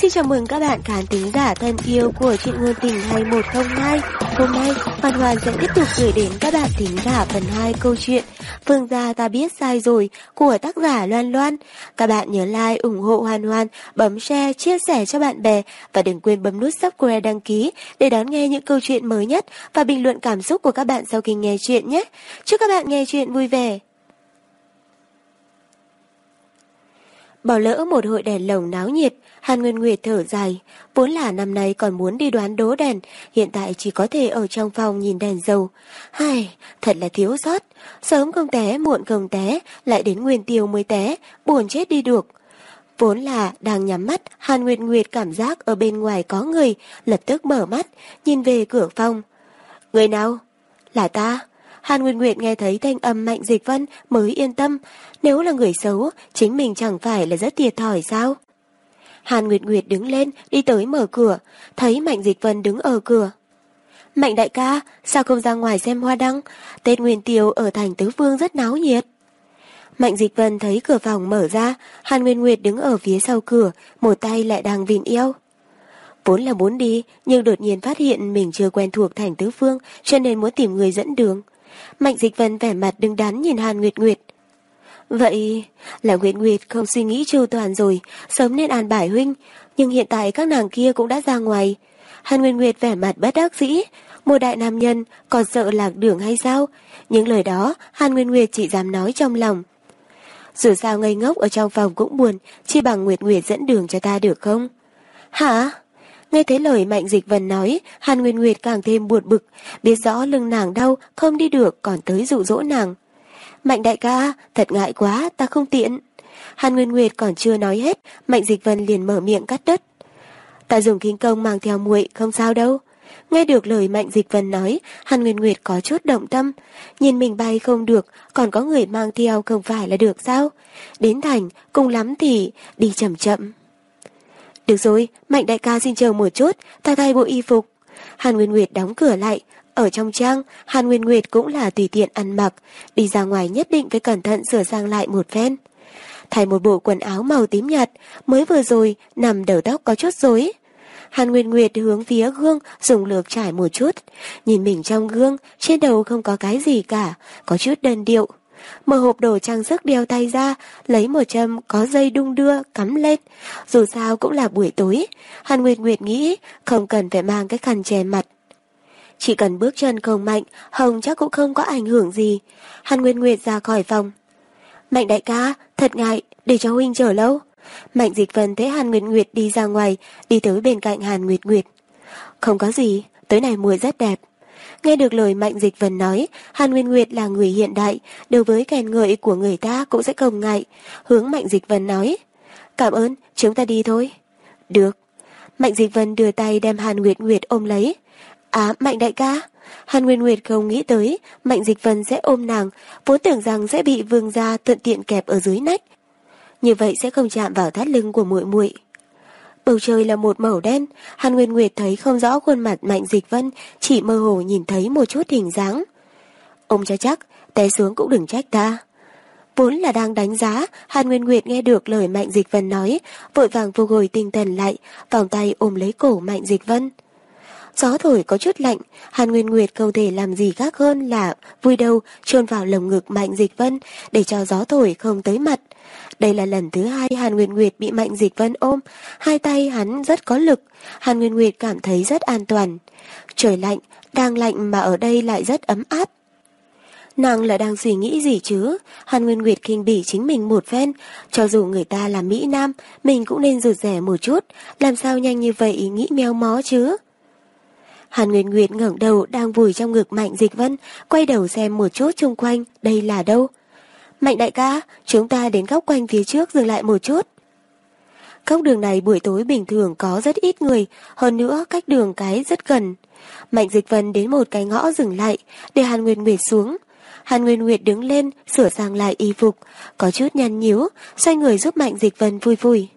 Xin chào mừng các bạn khán thính giả thân yêu của chuyện ngôn tình 2102 Hôm nay Hoàn Hoàn sẽ tiếp tục gửi đến các bạn thính giả phần 2 câu chuyện Phương gia ta biết sai rồi của tác giả Loan Loan. Các bạn nhớ like, ủng hộ Hoàn Hoàn, bấm share, chia sẻ cho bạn bè Và đừng quên bấm nút subscribe đăng ký để đón nghe những câu chuyện mới nhất Và bình luận cảm xúc của các bạn sau khi nghe chuyện nhé. Chúc các bạn nghe chuyện vui vẻ. Bỏ lỡ một hội đèn lồng náo nhiệt, Hàn Nguyên Nguyệt thở dài, vốn là năm nay còn muốn đi đoán đố đèn, hiện tại chỉ có thể ở trong phòng nhìn đèn dầu. Hai, thật là thiếu sót, sớm không té, muộn không té, lại đến nguyên tiêu mới té, buồn chết đi được. Vốn là đang nhắm mắt, Hàn Nguyệt Nguyệt cảm giác ở bên ngoài có người, lập tức mở mắt, nhìn về cửa phòng. Người nào? Là ta. Hàn Nguyệt Nguyệt nghe thấy thanh âm Mạnh Dịch Vân mới yên tâm. Nếu là người xấu, chính mình chẳng phải là rất thiệt thòi sao? Hàn Nguyệt Nguyệt đứng lên, đi tới mở cửa, thấy Mạnh Dịch Vân đứng ở cửa. Mạnh đại ca, sao không ra ngoài xem hoa đăng? Tết Nguyên Tiêu ở thành Tứ Phương rất náo nhiệt. Mạnh Dịch Vân thấy cửa phòng mở ra, Hàn Nguyên Nguyệt đứng ở phía sau cửa, một tay lại đang vịn eo. Vốn là muốn đi, nhưng đột nhiên phát hiện mình chưa quen thuộc thành Tứ Phương, cho nên muốn tìm người dẫn đường. Mạnh Dịch Vân vẻ mặt đứng đắn nhìn Hàn Nguyệt Nguyệt. Vậy là Nguyệt Nguyệt không suy nghĩ chu toàn rồi, sớm nên an bài huynh, nhưng hiện tại các nàng kia cũng đã ra ngoài. Hàn Nguyệt Nguyệt vẻ mặt bất đắc dĩ, một đại nam nhân còn sợ lạc đường hay sao? Những lời đó Hàn Nguyệt Nguyệt chỉ dám nói trong lòng. Dù sao ngây ngốc ở trong phòng cũng buồn, chỉ bằng Nguyệt Nguyệt dẫn đường cho ta được không? Hả? Nghe thấy lời Mạnh Dịch Vân nói, Hàn Nguyên Nguyệt càng thêm buồn bực, biết rõ lưng nàng đau, không đi được, còn tới dụ dỗ nàng. Mạnh đại ca, thật ngại quá, ta không tiện. Hàn Nguyên Nguyệt còn chưa nói hết, Mạnh Dịch Vân liền mở miệng cắt đất. Ta dùng kinh công mang theo muội không sao đâu. Nghe được lời Mạnh Dịch Vân nói, Hàn Nguyên Nguyệt có chút động tâm. Nhìn mình bay không được, còn có người mang theo không phải là được sao? Đến thành, cùng lắm thì đi chậm chậm. Được rồi, Mạnh đại ca xin chờ một chút, ta thay bộ y phục. Hàn Nguyên Nguyệt đóng cửa lại. Ở trong trang, Hàn Nguyên Nguyệt cũng là tùy tiện ăn mặc. Đi ra ngoài nhất định phải cẩn thận sửa sang lại một phen. Thay một bộ quần áo màu tím nhạt, mới vừa rồi, nằm đầu tóc có chút rối. Hàn Nguyên Nguyệt hướng phía gương dùng lược trải một chút. Nhìn mình trong gương, trên đầu không có cái gì cả, có chút đơn điệu mở hộp đồ trang sức đeo tay ra, lấy một châm có dây đung đưa, cắm lên. Dù sao cũng là buổi tối, Hàn Nguyệt Nguyệt nghĩ không cần phải mang cái khăn che mặt. Chỉ cần bước chân không mạnh, Hồng chắc cũng không có ảnh hưởng gì. Hàn Nguyệt Nguyệt ra khỏi phòng. Mạnh đại ca, thật ngại, để cho huynh chờ lâu. Mạnh dịch vân thấy Hàn Nguyệt Nguyệt đi ra ngoài, đi tới bên cạnh Hàn Nguyệt Nguyệt. Không có gì, tới này mùa rất đẹp. Nghe được lời Mạnh Dịch Vân nói, Hàn Nguyên Nguyệt là người hiện đại, đối với khen ngợi của người ta cũng sẽ không ngại. Hướng Mạnh Dịch Vân nói, cảm ơn, chúng ta đi thôi. Được. Mạnh Dịch Vân đưa tay đem Hàn Nguyệt Nguyệt ôm lấy. Á, Mạnh đại ca. Hàn Nguyên Nguyệt không nghĩ tới, Mạnh Dịch Vân sẽ ôm nàng, vốn tưởng rằng sẽ bị vương gia thuận tiện kẹp ở dưới nách. Như vậy sẽ không chạm vào thắt lưng của muội muội. Bầu trời là một màu đen, Hàn Nguyên Nguyệt thấy không rõ khuôn mặt Mạnh Dịch Vân, chỉ mơ hồ nhìn thấy một chút hình dáng. Ông cho chắc, té xuống cũng đừng trách ta. Vốn là đang đánh giá, Hàn Nguyên Nguyệt nghe được lời Mạnh Dịch Vân nói, vội vàng vô hồi tinh thần lại, vòng tay ôm lấy cổ Mạnh Dịch Vân. Gió thổi có chút lạnh, Hàn Nguyên Nguyệt không thể làm gì khác hơn là vui đầu trôn vào lồng ngực Mạnh Dịch Vân để cho gió thổi không tới mặt. Đây là lần thứ hai Hàn Nguyên Nguyệt bị Mạnh Dịch Vân ôm, hai tay hắn rất có lực, Hàn Nguyên Nguyệt cảm thấy rất an toàn. Trời lạnh, đang lạnh mà ở đây lại rất ấm áp. Nàng là đang suy nghĩ gì chứ? Hàn Nguyên Nguyệt kinh bỉ chính mình một phen, cho dù người ta là Mỹ Nam, mình cũng nên rụt rẻ một chút, làm sao nhanh như vậy nghĩ meo mó chứ? Hàn Nguyên Nguyệt ngẩng đầu đang vùi trong ngực Mạnh Dịch Vân, quay đầu xem một chút xung quanh, đây là đâu? Mạnh đại ca, chúng ta đến góc quanh phía trước dừng lại một chút. Góc đường này buổi tối bình thường có rất ít người, hơn nữa cách đường cái rất gần. Mạnh Dịch Vân đến một cái ngõ dừng lại, để Hàn Nguyên Nguyệt xuống. Hàn Nguyên Nguyệt đứng lên, sửa sang lại y phục, có chút nhăn nhíu, xoay người giúp Mạnh Dịch Vân vui vui.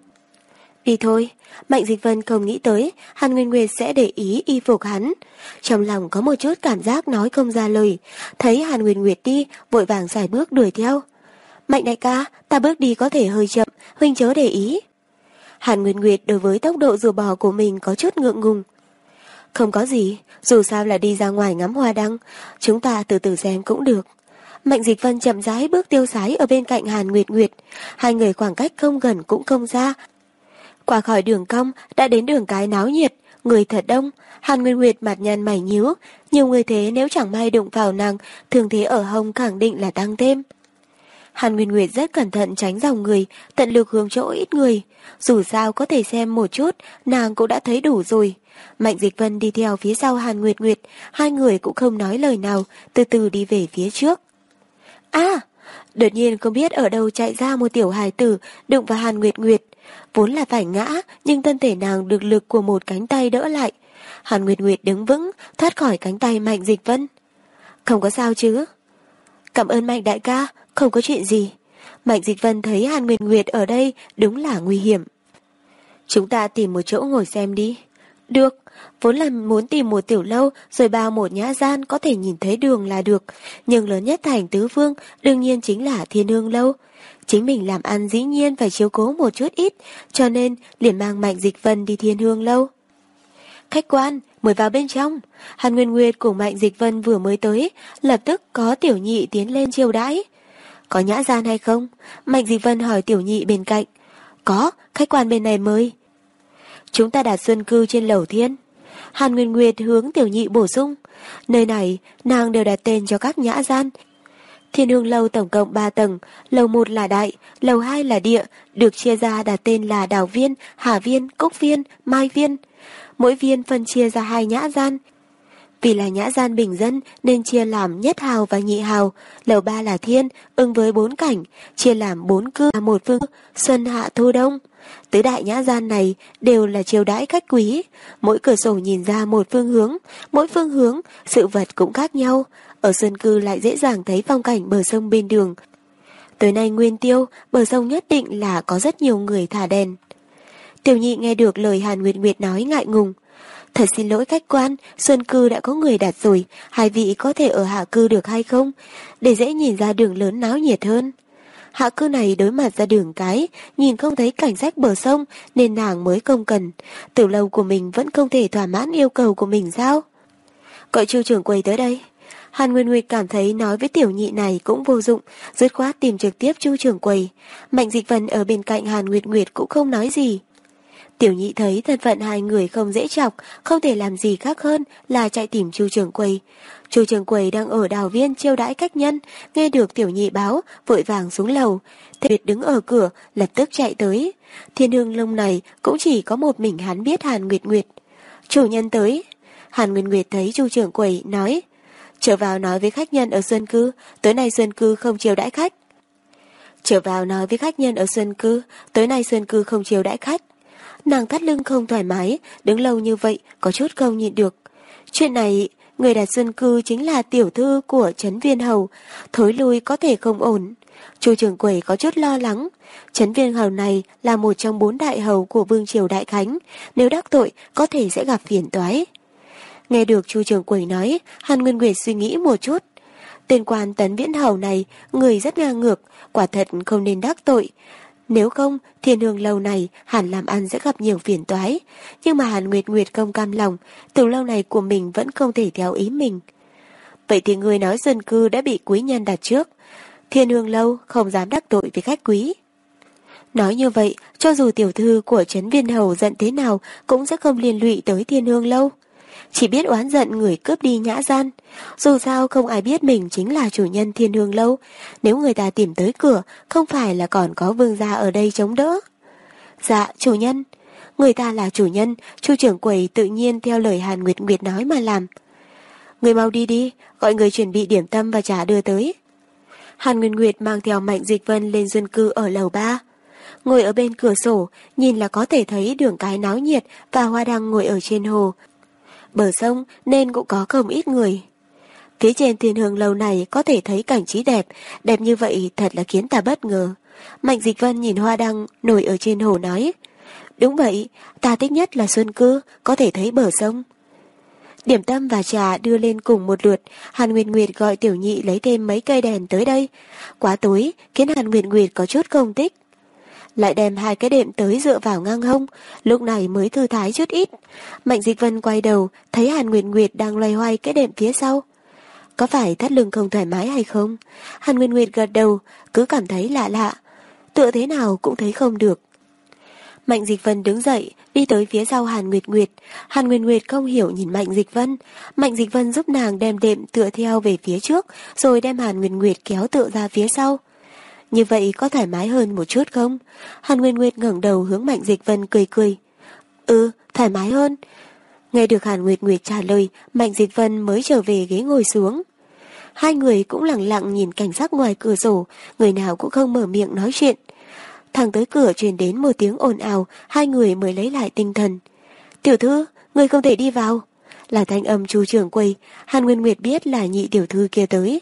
Đi thôi, Mạnh Dịch Vân không nghĩ tới Hàn Nguyên Nguyệt sẽ để ý y phục hắn. Trong lòng có một chút cảm giác nói không ra lời, thấy Hàn Nguyên Nguyệt đi, vội vàng xài bước đuổi theo. Mạnh đại ca, ta bước đi có thể hơi chậm, huynh chớ để ý. Hàn Nguyệt Nguyệt đối với tốc độ rùa bò của mình có chút ngượng ngùng. Không có gì, dù sao là đi ra ngoài ngắm hoa đăng, chúng ta từ từ xem cũng được. Mạnh Dịch Vân chậm rãi bước tiêu sái ở bên cạnh Hàn Nguyệt Nguyệt, hai người khoảng cách không gần cũng không xa. Qua khỏi đường cong đã đến đường cái náo nhiệt, người thật đông, Hàn Nguyệt Nguyệt mặt nhăn mày nhíu, nhiều người thế nếu chẳng may đụng vào nàng, thường thế ở hông khẳng định là tăng thêm. Hàn Nguyên Nguyệt rất cẩn thận tránh dòng người, tận lực hướng chỗ ít người. Dù sao có thể xem một chút, nàng cũng đã thấy đủ rồi. Mạnh Dịch Vân đi theo phía sau Hàn Nguyệt Nguyệt, hai người cũng không nói lời nào, từ từ đi về phía trước. À! Đột nhiên không biết ở đâu chạy ra một tiểu hài tử đụng vào Hàn Nguyệt Nguyệt. Vốn là phải ngã, nhưng thân thể nàng được lực của một cánh tay đỡ lại. Hàn Nguyệt Nguyệt đứng vững, thoát khỏi cánh tay Mạnh Dịch Vân. Không có sao chứ? Cảm ơn Mạnh đại ca, không có chuyện gì. Mạnh Dịch Vân thấy Hàn Nguyệt Nguyệt ở đây đúng là nguy hiểm. Chúng ta tìm một chỗ ngồi xem đi. Được, vốn là muốn tìm một tiểu lâu rồi bao một nhã gian có thể nhìn thấy đường là được. Nhưng lớn nhất thành tứ vương đương nhiên chính là thiên hương lâu. Chính mình làm ăn dĩ nhiên phải chiếu cố một chút ít, cho nên liền mang Mạnh Dịch Vân đi thiên hương lâu. Khách quan, mời vào bên trong. Hàn Nguyên Nguyệt cùng Mạnh Dịch Vân vừa mới tới, lập tức có tiểu nhị tiến lên chiêu đãi. Có nhã gian hay không? Mạnh Dịch Vân hỏi tiểu nhị bên cạnh. Có, khách quan bên này mới. Chúng ta đặt xuân cư trên lầu thiên. Hàn Nguyên Nguyệt hướng tiểu nhị bổ sung. Nơi này, nàng đều đặt tên cho các nhã gian. Thiên hương lâu tổng cộng 3 tầng, lầu 1 là đại, lầu 2 là địa, được chia ra đặt tên là đào viên, hà viên, cốc viên, mai viên. Mỗi viên phân chia ra hai nhã gian, vì là nhã gian bình dân nên chia làm nhất hào và nhị hào, lầu ba là thiên, ưng với bốn cảnh, chia làm bốn cư một phương, xuân hạ thu đông. Tứ đại nhã gian này đều là chiêu đãi khách quý, mỗi cửa sổ nhìn ra một phương hướng, mỗi phương hướng, sự vật cũng khác nhau. Ở sơn cư lại dễ dàng thấy phong cảnh bờ sông bên đường. Tới nay nguyên tiêu, bờ sông nhất định là có rất nhiều người thả đèn. Tiểu nhị nghe được lời Hàn Nguyệt Nguyệt nói ngại ngùng. Thật xin lỗi khách quan, Xuân Cư đã có người đặt rồi, hai vị có thể ở hạ cư được hay không? Để dễ nhìn ra đường lớn náo nhiệt hơn. Hạ cư này đối mặt ra đường cái, nhìn không thấy cảnh rách bờ sông nên nàng mới không cần. tiểu lâu của mình vẫn không thể thỏa mãn yêu cầu của mình sao? Gọi chu trưởng quầy tới đây. Hàn Nguyên Nguyệt cảm thấy nói với tiểu nhị này cũng vô dụng, dứt khoát tìm trực tiếp chu trưởng quầy. Mạnh dịch vân ở bên cạnh Hàn Nguyệt Nguyệt cũng không nói gì. Tiểu nhị thấy thân phận hai người không dễ chọc, không thể làm gì khác hơn là chạy tìm chu trưởng quầy. Chu trưởng quầy đang ở đào viên chiêu đãi khách nhân, nghe được tiểu nhị báo, vội vàng xuống lầu. Tuyệt đứng ở cửa, lập tức chạy tới. Thiên hương lông này cũng chỉ có một mình hắn biết Hàn Nguyệt Nguyệt. Chủ nhân tới. Hàn Nguyệt Nguyệt thấy chu trưởng quầy nói, trở vào nói với khách nhân ở Xuân Cư, tối nay Xuân Cư không chiêu đãi khách. Trở vào nói với khách nhân ở Xuân Cư, tối nay Xuân Cư không chiêu đãi khách. Nàng thắt lưng không thoải mái, đứng lâu như vậy có chút không nhịn được. Chuyện này, người đặt dân cư chính là tiểu thư của Trấn Viên Hầu, thối lui có thể không ổn. Chu trưởng quầy có chút lo lắng. Trấn Viên Hầu này là một trong bốn đại hầu của Vương Triều Đại Khánh, nếu đắc tội có thể sẽ gặp phiền toái. Nghe được Chu trưởng quầy nói, Hàn Nguyên Nguyệt suy nghĩ một chút. Tên quan tấn viễn hầu này, người rất ngang ngược, quả thật không nên đắc tội. Nếu không, thiên hương lâu này hẳn làm ăn sẽ gặp nhiều phiền toái. Nhưng mà Hàn Nguyệt Nguyệt không cam lòng, từ lâu này của mình vẫn không thể theo ý mình. Vậy thì người nói dân cư đã bị quý nhân đặt trước. Thiên hương lâu không dám đắc tội với khách quý. Nói như vậy, cho dù tiểu thư của Trấn Viên Hầu giận thế nào cũng sẽ không liên lụy tới thiên hương lâu chỉ biết oán giận người cướp đi nhã gian. Dù sao không ai biết mình chính là chủ nhân thiên hương lâu, nếu người ta tìm tới cửa, không phải là còn có vương gia ở đây chống đỡ. Dạ, chủ nhân. Người ta là chủ nhân, chu trưởng quầy tự nhiên theo lời Hàn Nguyệt Nguyệt nói mà làm. Người mau đi đi, gọi người chuẩn bị điểm tâm và trả đưa tới. Hàn Nguyên Nguyệt mang theo Mạnh Dịch Vân lên dân cư ở lầu 3. Ngồi ở bên cửa sổ, nhìn là có thể thấy đường cái náo nhiệt và hoa đăng ngồi ở trên hồ, bờ sông nên cũng có không ít người. Phía trên thiên hương lâu này có thể thấy cảnh trí đẹp, đẹp như vậy thật là khiến ta bất ngờ. Mạnh Dịch Vân nhìn hoa đăng nổi ở trên hồ nói, đúng vậy, ta thích nhất là xuân cư, có thể thấy bờ sông. Điểm tâm và trà đưa lên cùng một lượt, Hàn Nguyệt Nguyệt gọi tiểu nhị lấy thêm mấy cây đèn tới đây. Quá tối, khiến Hàn Nguyệt Nguyệt có chút không thích lại đem hai cái đệm tới dựa vào ngang hông, lúc này mới thư thái chút ít. Mạnh Dịch Vân quay đầu, thấy Hàn Nguyệt Nguyệt đang loay hoay cái đệm phía sau. Có phải thắt lưng không thoải mái hay không? Hàn Nguyệt Nguyệt gật đầu, cứ cảm thấy lạ lạ. Tựa thế nào cũng thấy không được. Mạnh Dịch Vân đứng dậy, đi tới phía sau Hàn Nguyệt Nguyệt. Hàn Nguyệt Nguyệt không hiểu nhìn Mạnh Dịch Vân. Mạnh Dịch Vân giúp nàng đem đệm tựa theo về phía trước, rồi đem Hàn Nguyệt Nguyệt kéo tựa ra phía sau. Như vậy có thoải mái hơn một chút không? Hàn Nguyên Nguyệt ngẩng đầu hướng Mạnh Dịch Vân cười cười. Ừ, thoải mái hơn. Nghe được Hàn Nguyệt Nguyệt trả lời, Mạnh Dịch Vân mới trở về ghế ngồi xuống. Hai người cũng lặng lặng nhìn cảnh sắc ngoài cửa sổ, người nào cũng không mở miệng nói chuyện. Thẳng tới cửa truyền đến một tiếng ồn ào, hai người mới lấy lại tinh thần. Tiểu thư, người không thể đi vào. Là thanh âm chú trưởng quầy, Hàn Nguyên Nguyệt biết là nhị tiểu thư kia tới.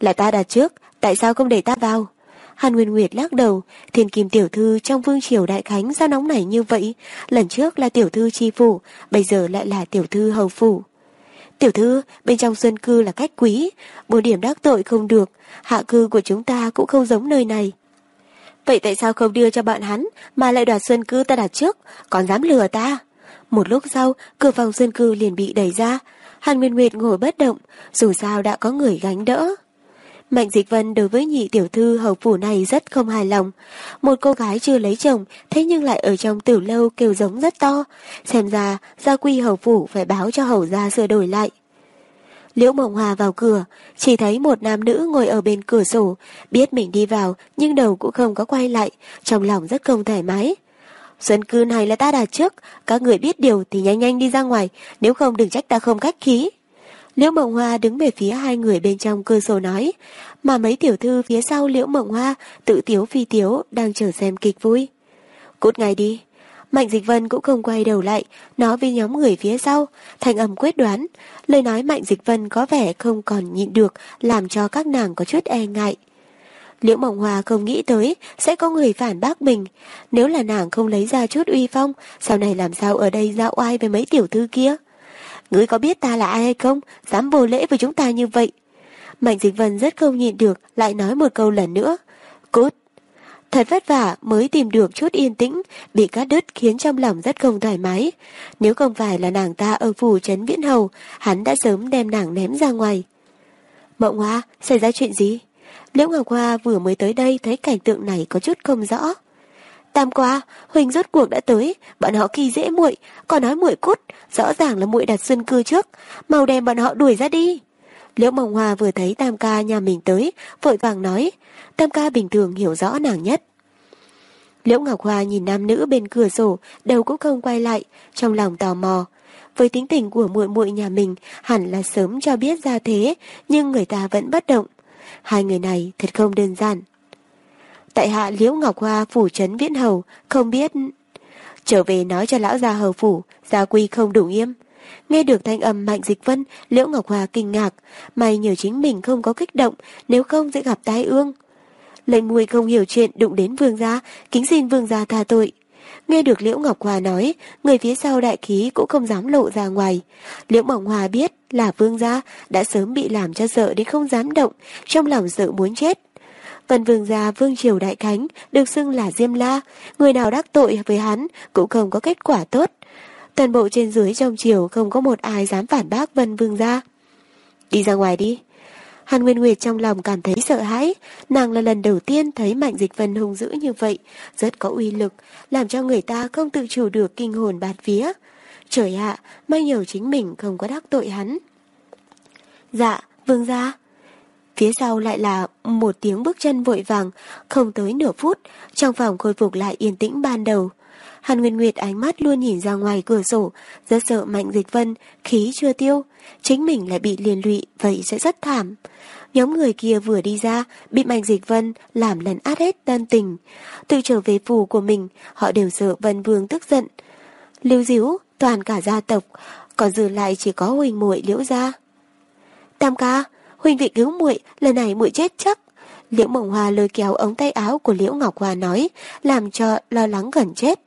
Là ta đặt trước, tại sao không để ta vào? Hàn Nguyên Nguyệt lắc đầu, thiên kim tiểu thư trong vương triều đại khánh sao nóng nảy như vậy, lần trước là tiểu thư chi phủ, bây giờ lại là tiểu thư hầu phủ. Tiểu thư, bên trong xuân cư là cách quý, bốn điểm đắc tội không được, hạ cư của chúng ta cũng không giống nơi này. Vậy tại sao không đưa cho bọn hắn mà lại đoạt xuân cư ta đặt trước, còn dám lừa ta? Một lúc sau, cửa phòng xuân cư liền bị đẩy ra. Hàn Nguyên Nguyệt ngồi bất động, dù sao đã có người gánh đỡ. Mạnh Dịch Vân đối với nhị tiểu thư hầu phủ này rất không hài lòng. Một cô gái chưa lấy chồng, thế nhưng lại ở trong tử lâu kêu giống rất to. Xem ra, gia quy hầu phủ phải báo cho hầu gia sửa đổi lại. Liễu Mộng Hòa vào cửa, chỉ thấy một nam nữ ngồi ở bên cửa sổ, biết mình đi vào nhưng đầu cũng không có quay lại, trong lòng rất không thoải mái. Xuân cư này là ta đặt trước, các người biết điều thì nhanh nhanh đi ra ngoài, nếu không đừng trách ta không khách khí. Liễu Mộng Hoa đứng về phía hai người bên trong cơ sổ nói, mà mấy tiểu thư phía sau Liễu Mộng Hoa tự tiếu phi tiếu đang chờ xem kịch vui. Cút ngay đi, Mạnh Dịch Vân cũng không quay đầu lại, nói với nhóm người phía sau, thành âm quyết đoán. Lời nói Mạnh Dịch Vân có vẻ không còn nhịn được, làm cho các nàng có chút e ngại. Liễu Mộng Hòa không nghĩ tới sẽ có người phản bác mình. Nếu là nàng không lấy ra chút uy phong, sau này làm sao ở đây ra oai với mấy tiểu thư kia? Ngươi có biết ta là ai hay không? Dám vô lễ với chúng ta như vậy. Mạnh Dịch Vân rất không nhịn được, lại nói một câu lần nữa. Cút! Thật vất vả mới tìm được chút yên tĩnh, bị cắt đứt khiến trong lòng rất không thoải mái. Nếu không phải là nàng ta ở phủ trấn viễn hầu, hắn đã sớm đem nàng ném ra ngoài. Mộng Hoa, xảy ra chuyện gì? Liễu Ngọc Hoa vừa mới tới đây thấy cảnh tượng này có chút không rõ. Tam qua, Huỳnh rốt cuộc đã tới, bọn họ kỳ dễ muội, còn nói muội cút, rõ ràng là muội đặt xuân cư trước, mau đem bọn họ đuổi ra đi. Liễu Mộng Hoa vừa thấy Tam ca nhà mình tới, vội vàng nói, Tam ca bình thường hiểu rõ nàng nhất. Liễu Ngọc Hoa nhìn nam nữ bên cửa sổ, đầu cũng không quay lại, trong lòng tò mò. Với tính tình của muội muội nhà mình, hẳn là sớm cho biết ra thế, nhưng người ta vẫn bất động. Hai người này thật không đơn giản. Tại hạ Liễu Ngọc Hoa phủ trấn viễn hầu, không biết... Trở về nói cho lão gia hầu phủ, gia quy không đủ nghiêm. Nghe được thanh âm mạnh dịch vân, Liễu Ngọc Hoa kinh ngạc. May nhờ chính mình không có kích động, nếu không sẽ gặp tai ương. Lệnh mùi không hiểu chuyện đụng đến vương gia, kính xin vương gia tha tội. Nghe được Liễu Ngọc Hòa nói, người phía sau đại khí cũng không dám lộ ra ngoài. Liễu Mộng Hòa biết là vương gia đã sớm bị làm cho sợ đến không dám động, trong lòng sợ muốn chết. Vân vương gia vương triều đại khánh được xưng là Diêm La, người nào đắc tội với hắn cũng không có kết quả tốt. Toàn bộ trên dưới trong triều không có một ai dám phản bác Vân vương gia. Đi ra ngoài đi. Hàn Nguyên Nguyệt trong lòng cảm thấy sợ hãi, nàng là lần đầu tiên thấy Mạnh Dịch Vân hung dữ như vậy, rất có uy lực, làm cho người ta không tự chủ được kinh hồn bạt vía. Trời ạ, may nhờ chính mình không có đắc tội hắn. Dạ, vương gia. Phía sau lại là một tiếng bước chân vội vàng, không tới nửa phút, trong phòng khôi phục lại yên tĩnh ban đầu. Hàn Nguyên Nguyệt ánh mắt luôn nhìn ra ngoài cửa sổ, rất sợ Mạnh Dịch Vân, khí chưa tiêu, chính mình lại bị liên lụy, vậy sẽ rất thảm. Nhóm người kia vừa đi ra, bị Mạnh Dịch Vân làm lần át hết tân tình. tự trở về phủ của mình, họ đều sợ Vân Vương tức giận. Lưu diễu toàn cả gia tộc, còn dư lại chỉ có Huỳnh muội Liễu gia. Tam ca, Huỳnh vị cứu muội, lần này muội chết chắc. Liễu Mộng Hoa lôi kéo ống tay áo của Liễu Ngọc Hoa nói, làm cho lo lắng gần chết.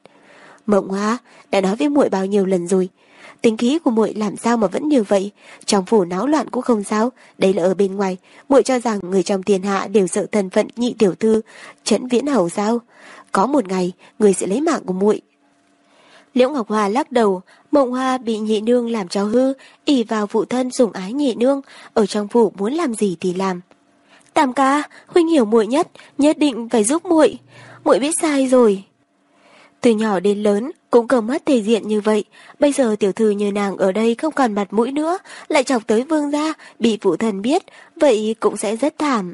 Mộng Hoa đã nói với muội bao nhiêu lần rồi. Tính khí của muội làm sao mà vẫn như vậy? Trong phủ náo loạn cũng không sao, đây là ở bên ngoài. Muội cho rằng người trong thiên hạ đều sợ thân phận nhị tiểu thư, trấn viễn hầu sao? Có một ngày, người sẽ lấy mạng của muội. Liễu Ngọc Hoa lắc đầu, Mộng Hoa bị nhị nương làm cho hư, ỉ vào phụ thân dùng ái nhị nương, ở trong phủ muốn làm gì thì làm. Tam ca, huynh hiểu muội nhất, nhất định phải giúp muội. Muội biết sai rồi. Từ nhỏ đến lớn cũng cầm mất thể diện như vậy, bây giờ tiểu thư như nàng ở đây không còn mặt mũi nữa, lại chọc tới vương gia, bị phụ thần biết, vậy cũng sẽ rất thảm.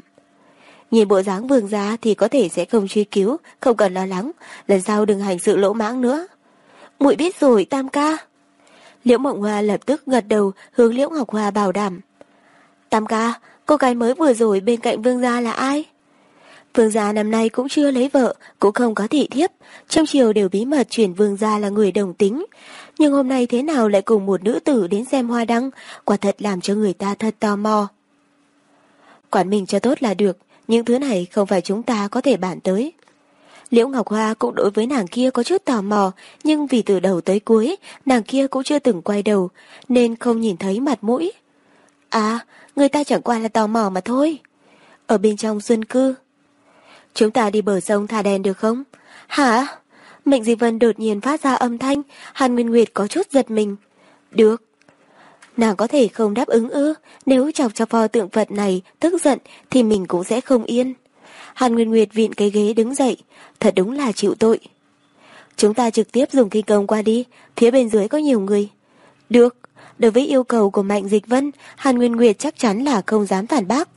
Nhìn bộ dáng vương gia thì có thể sẽ không truy cứu, không cần lo lắng, lần sau đừng hành sự lỗ mãng nữa. muội biết rồi, tam ca. Liễu Mộng Hoa lập tức gật đầu hướng Liễu Ngọc Hoa bảo đảm. Tam ca, cô gái mới vừa rồi bên cạnh vương gia là ai? Vương gia năm nay cũng chưa lấy vợ, cũng không có thị thiếp. Trong chiều đều bí mật chuyển vương gia là người đồng tính. Nhưng hôm nay thế nào lại cùng một nữ tử đến xem hoa đăng, quả thật làm cho người ta thật tò mò. Quản mình cho tốt là được, những thứ này không phải chúng ta có thể bản tới. Liễu Ngọc Hoa cũng đối với nàng kia có chút tò mò, nhưng vì từ đầu tới cuối, nàng kia cũng chưa từng quay đầu, nên không nhìn thấy mặt mũi. À, người ta chẳng qua là tò mò mà thôi. Ở bên trong xuân cư. Chúng ta đi bờ sông thả đèn được không? Hả? Mệnh Di Vân đột nhiên phát ra âm thanh, Hàn Nguyên Nguyệt có chút giật mình. Được. Nàng có thể không đáp ứng ư, nếu chọc cho pho tượng Phật này tức giận thì mình cũng sẽ không yên. Hàn Nguyên Nguyệt vịn cái ghế đứng dậy, thật đúng là chịu tội. Chúng ta trực tiếp dùng kinh công qua đi, phía bên dưới có nhiều người. Được, đối với yêu cầu của Mạnh Dịch Vân, Hàn Nguyên Nguyệt chắc chắn là không dám phản bác.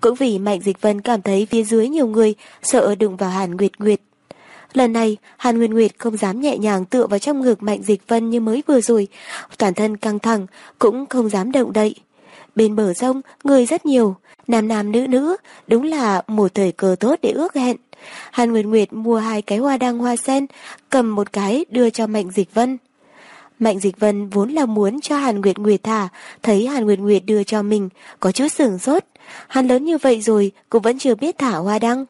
Cũng vì Mạnh Dịch Vân cảm thấy phía dưới nhiều người, sợ đụng vào Hàn Nguyệt Nguyệt. Lần này, Hàn Nguyên Nguyệt không dám nhẹ nhàng tựa vào trong ngực Mạnh Dịch Vân như mới vừa rồi, toàn thân căng thẳng, cũng không dám động đậy. Bên bờ sông, người rất nhiều, nam nam nữ nữ, đúng là một thời cơ tốt để ước hẹn. Hàn Nguyệt Nguyệt mua hai cái hoa đăng hoa sen, cầm một cái đưa cho Mạnh Dịch Vân. Mạnh Dịch Vân vốn là muốn cho Hàn Nguyệt Nguyệt thả, thấy Hàn Nguyệt Nguyệt đưa cho mình, có chút sửng sốt. Hắn lớn như vậy rồi, cũng vẫn chưa biết thả hoa đăng.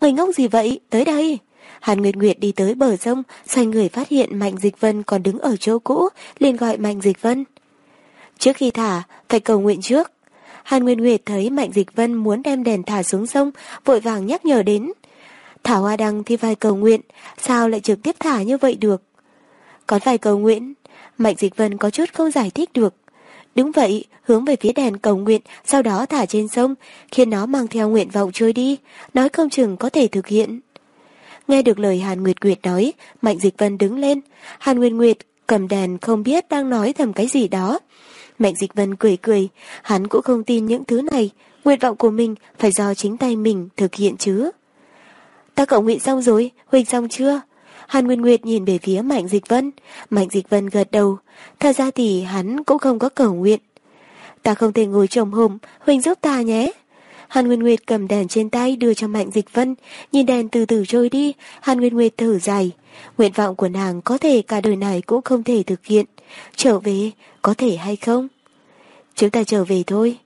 Người ngốc gì vậy, tới đây. Hàn Nguyệt Nguyệt đi tới bờ sông, xoay người phát hiện Mạnh Dịch Vân còn đứng ở chỗ cũ, liền gọi Mạnh Dịch Vân. Trước khi thả, phải cầu nguyện trước. Hàn Nguyên Nguyệt thấy Mạnh Dịch Vân muốn đem đèn thả xuống sông, vội vàng nhắc nhở đến. Thả hoa đăng thì phải cầu nguyện, sao lại trực tiếp thả như vậy được? Có phải cầu nguyện? Mạnh Dịch Vân có chút không giải thích được. Đúng vậy, hướng về phía đèn cầu nguyện, sau đó thả trên sông, khiến nó mang theo nguyện vọng trôi đi, nói không chừng có thể thực hiện. Nghe được lời Hàn Nguyệt Nguyệt nói, Mạnh Dịch Vân đứng lên. Hàn Nguyệt Nguyệt cầm đèn không biết đang nói thầm cái gì đó. Mạnh Dịch Vân cười cười, hắn cũng không tin những thứ này, nguyện vọng của mình phải do chính tay mình thực hiện chứ. Ta cậu nguyện xong rồi, Huỳnh xong chưa? Hàn Nguyên Nguyệt nhìn về phía Mạnh Dịch Vân, Mạnh Dịch Vân gật đầu, thật ra thì hắn cũng không có cầu nguyện. Ta không thể ngồi trồng hùm, Huỳnh giúp ta nhé. Hàn Nguyên Nguyệt cầm đèn trên tay đưa cho Mạnh Dịch Vân, nhìn đèn từ từ trôi đi, Hàn Nguyên Nguyệt thở dài. Nguyện vọng của nàng có thể cả đời này cũng không thể thực hiện. Trở về, có thể hay không? Chúng ta trở về thôi.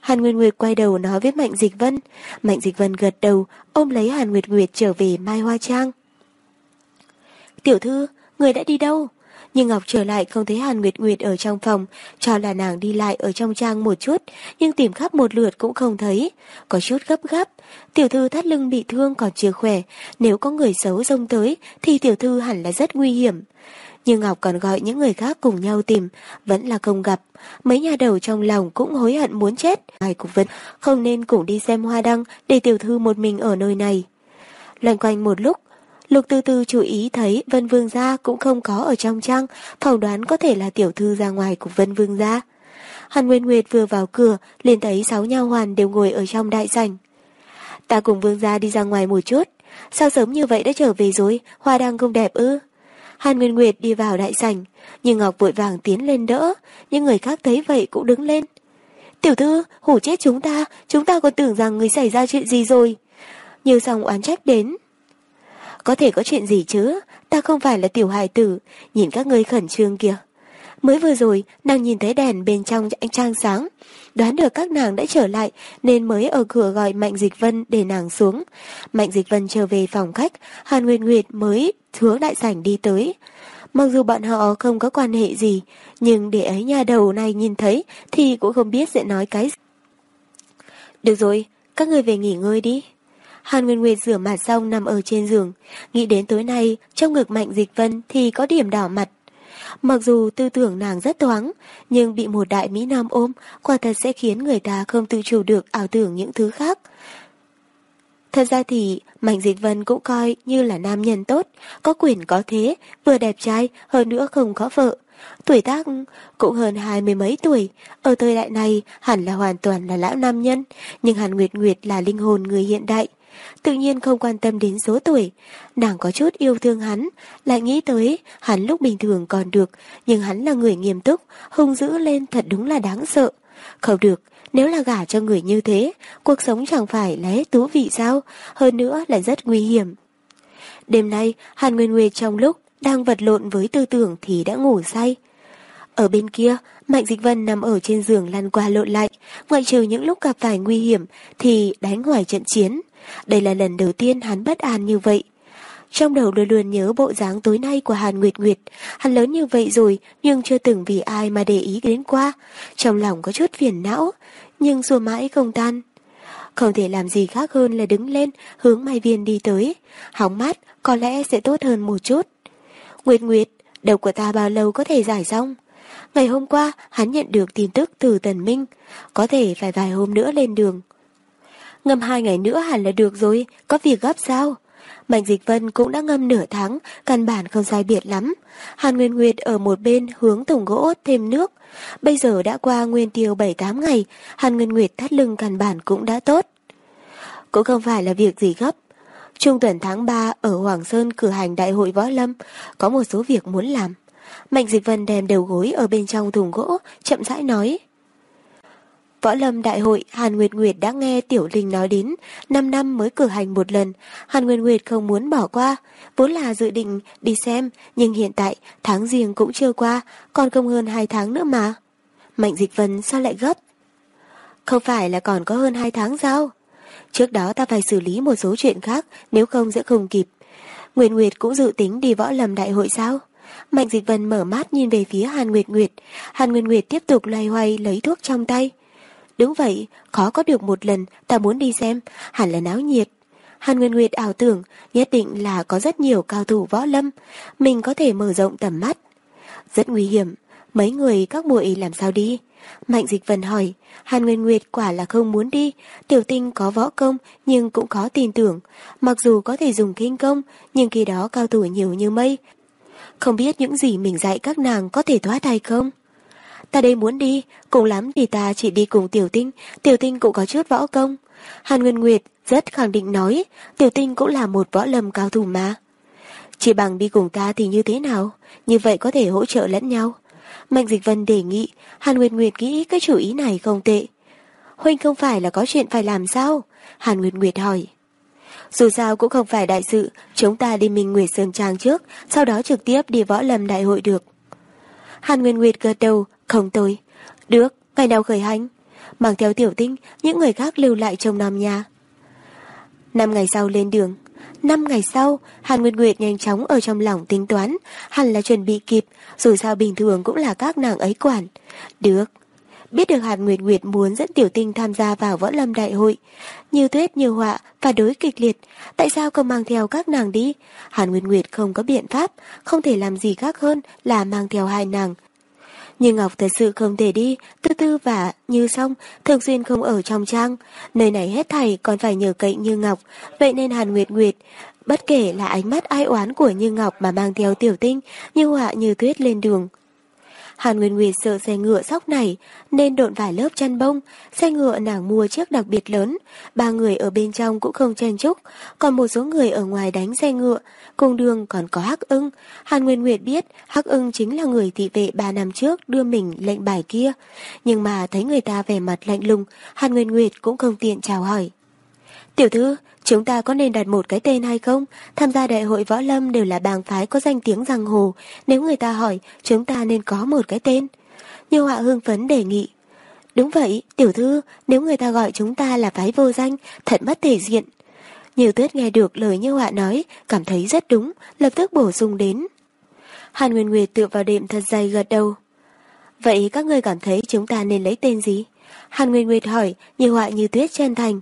Hàn Nguyệt Nguyệt quay đầu nói với Mạnh Dịch Vân. Mạnh Dịch Vân gật đầu, ôm lấy Hàn Nguyệt Nguyệt trở về Mai Hoa Trang. Tiểu thư, người đã đi đâu? Nhưng Ngọc trở lại không thấy Hàn Nguyệt Nguyệt ở trong phòng, cho là nàng đi lại ở trong trang một chút, nhưng tìm khắp một lượt cũng không thấy. Có chút gấp gáp, tiểu thư thắt lưng bị thương còn chưa khỏe, nếu có người xấu xông tới thì tiểu thư hẳn là rất nguy hiểm. Nhưng Ngọc còn gọi những người khác cùng nhau tìm, vẫn là không gặp. Mấy nhà đầu trong lòng cũng hối hận muốn chết. Ai cũng vẫn không nên cùng đi xem hoa đăng để tiểu thư một mình ở nơi này. Loanh quanh một lúc, Lục từ từ chú ý thấy Vân Vương Gia cũng không có ở trong trang, phỏng đoán có thể là tiểu thư ra ngoài của Vân Vương Gia. Hàn Nguyên Nguyệt vừa vào cửa, liền thấy sáu nha hoàn đều ngồi ở trong đại sảnh. Ta cùng Vương Gia đi ra ngoài một chút, sao sớm như vậy đã trở về rồi, hoa đang không đẹp ư? Hàn Nguyên Nguyệt đi vào đại sảnh, nhưng Ngọc vội vàng tiến lên đỡ, những người khác thấy vậy cũng đứng lên. Tiểu thư, hủ chết chúng ta, chúng ta còn tưởng rằng người xảy ra chuyện gì rồi. Như xong oán trách đến. Có thể có chuyện gì chứ, ta không phải là tiểu hài tử, nhìn các ngươi khẩn trương kìa. Mới vừa rồi, nàng nhìn thấy đèn bên trong ánh trang sáng. Đoán được các nàng đã trở lại nên mới ở cửa gọi Mạnh Dịch Vân để nàng xuống. Mạnh Dịch Vân trở về phòng khách, Hàn Nguyệt Nguyệt mới hướng đại sảnh đi tới. Mặc dù bọn họ không có quan hệ gì, nhưng để ấy nhà đầu này nhìn thấy thì cũng không biết sẽ nói cái gì. Được rồi, các người về nghỉ ngơi đi. Hàn Nguyên Nguyệt rửa mặt xong nằm ở trên giường, nghĩ đến tối nay trong ngực Mạnh Dịch Vân thì có điểm đỏ mặt. Mặc dù tư tưởng nàng rất thoáng, nhưng bị một đại Mỹ Nam ôm quả thật sẽ khiến người ta không tự chủ được ảo tưởng những thứ khác. Thật ra thì Mạnh Dịch Vân cũng coi như là nam nhân tốt, có quyền có thế, vừa đẹp trai, hơn nữa không có vợ. Tuổi tác cũng hơn hai mươi mấy tuổi, ở thời đại này hẳn là hoàn toàn là lão nam nhân, nhưng Hàn Nguyệt Nguyệt là linh hồn người hiện đại. Tự nhiên không quan tâm đến số tuổi, nàng có chút yêu thương hắn, lại nghĩ tới hắn lúc bình thường còn được, nhưng hắn là người nghiêm túc, hung dữ lên thật đúng là đáng sợ. Không được, nếu là gả cho người như thế, cuộc sống chẳng phải là hết thú vị sao, hơn nữa là rất nguy hiểm. Đêm nay, Hàn Nguyên Nguyệt trong lúc đang vật lộn với tư tưởng thì đã ngủ say. Ở bên kia, Mạnh Dịch Vân nằm ở trên giường lăn qua lộn lại, ngoại trừ những lúc gặp phải nguy hiểm thì đánh ngoài trận chiến. Đây là lần đầu tiên hắn bất an như vậy. Trong đầu luôn luôn nhớ bộ dáng tối nay của Hàn Nguyệt Nguyệt, hắn lớn như vậy rồi nhưng chưa từng vì ai mà để ý đến qua. Trong lòng có chút phiền não, nhưng xua mãi không tan. Không thể làm gì khác hơn là đứng lên, hướng Mai Viên đi tới. Hóng mát, có lẽ sẽ tốt hơn một chút. Nguyệt Nguyệt, đầu của ta bao lâu có thể giải xong? Ngày hôm qua, hắn nhận được tin tức từ Tần Minh, có thể phải vài hôm nữa lên đường. Ngâm hai ngày nữa hẳn là được rồi, có việc gấp sao? Mạnh Dịch Vân cũng đã ngâm nửa tháng, căn bản không sai biệt lắm. Hàn Nguyên Nguyệt ở một bên hướng thùng gỗ thêm nước. Bây giờ đã qua nguyên tiêu 7-8 ngày, Hàn Nguyên Nguyệt thắt lưng căn bản cũng đã tốt. Cũng không phải là việc gì gấp. Trung tuần tháng 3 ở Hoàng Sơn cử hành đại hội võ lâm, có một số việc muốn làm. Mạnh Dịch Vân đem đầu gối ở bên trong thùng gỗ, chậm rãi nói. Võ lâm đại hội, Hàn Nguyệt Nguyệt đã nghe Tiểu Linh nói đến. 5 năm mới cử hành một lần, Hàn Nguyệt Nguyệt không muốn bỏ qua. Vốn là dự định đi xem, Nhưng hiện tại, tháng riêng cũng chưa qua, Còn không hơn 2 tháng nữa mà. Mạnh Dịch Vân sao lại gấp? Không phải là còn có hơn 2 tháng sao? Trước đó ta phải xử lý một số chuyện khác, Nếu không sẽ không kịp. Nguyệt Nguyệt cũng dự tính đi võ lâm đại hội sao? Mạnh Dịch Vân mở mắt nhìn về phía Hàn Nguyệt Nguyệt. Hàn Nguyệt Nguyệt tiếp tục loay hoay lấy thuốc trong tay. Đúng vậy, khó có được một lần, ta muốn đi xem, hẳn là náo nhiệt. Hàn Nguyên Nguyệt ảo tưởng, nhất định là có rất nhiều cao thủ võ lâm, mình có thể mở rộng tầm mắt. Rất nguy hiểm, mấy người các muội làm sao đi? Mạnh Dịch Vân hỏi, Hàn Nguyên Nguyệt quả là không muốn đi, tiểu tinh có võ công nhưng cũng có tin tưởng, mặc dù có thể dùng kinh công, nhưng khi đó cao thủ nhiều như mây. Không biết những gì mình dạy các nàng có thể thoát hay không? Ta đây muốn đi, cùng lắm thì ta chỉ đi cùng Tiểu Tinh, Tiểu Tinh cũng có chút võ công. Hàn Nguyên Nguyệt rất khẳng định nói, Tiểu Tinh cũng là một võ lâm cao thủ mà. Chỉ bằng đi cùng ta thì như thế nào, như vậy có thể hỗ trợ lẫn nhau. Mạnh Dịch Vân đề nghị, Hàn Nguyệt Nguyệt nghĩ cái chủ ý này không tệ. Huynh không phải là có chuyện phải làm sao? Hàn Nguyệt Nguyệt hỏi. Dù sao cũng không phải đại sự, chúng ta đi Minh Nguyệt Sơn Trang trước, sau đó trực tiếp đi võ lâm đại hội được. Hàn Nguyên Nguyệt gật đầu, không tôi. Được, ngày nào khởi hành. Mang theo tiểu tinh, những người khác lưu lại trong Nam nhà. Năm ngày sau lên đường. Năm ngày sau, Hàn Nguyên Nguyệt nhanh chóng ở trong lòng tính toán, hẳn là chuẩn bị kịp, dù sao bình thường cũng là các nàng ấy quản. Được. Biết được Hàn Nguyệt Nguyệt muốn dẫn tiểu tinh tham gia vào võ lâm đại hội, như tuyết như họa và đối kịch liệt, tại sao không mang theo các nàng đi? Hàn Nguyệt Nguyệt không có biện pháp, không thể làm gì khác hơn là mang theo hai nàng, nhưng Ngọc thật sự không thể đi, tư tư và như xong, thường xuyên không ở trong trang. Nơi này hết thầy còn phải nhờ cậy như Ngọc, vậy nên Hàn Nguyệt Nguyệt, bất kể là ánh mắt ai oán của Như Ngọc mà mang theo tiểu tinh, như họa như tuyết lên đường, Hàn Nguyên Nguyệt sợ xe ngựa sóc này nên độn vài lớp chăn bông, xe ngựa nàng mua chiếc đặc biệt lớn, ba người ở bên trong cũng không chen chúc, còn một số người ở ngoài đánh xe ngựa, cùng đường còn có Hắc Ưng. Hàn Nguyên Nguyệt biết Hắc Ưng chính là người thị vệ ba năm trước đưa mình lệnh bài kia, nhưng mà thấy người ta vẻ mặt lạnh lùng, Hàn Nguyên Nguyệt cũng không tiện chào hỏi. Tiểu thư, chúng ta có nên đặt một cái tên hay không? Tham gia đại hội võ lâm đều là bang phái có danh tiếng giang hồ. Nếu người ta hỏi, chúng ta nên có một cái tên. Như họa hương phấn đề nghị. Đúng vậy, tiểu thư, nếu người ta gọi chúng ta là phái vô danh, thật mất thể diện. Nhiều tuyết nghe được lời như họa nói, cảm thấy rất đúng, lập tức bổ sung đến. Hàn Nguyên Nguyệt tựa vào đệm thật dày gật đầu. Vậy các ngươi cảm thấy chúng ta nên lấy tên gì? Hàn Nguyên Nguyệt hỏi, như họa như tuyết chân thành.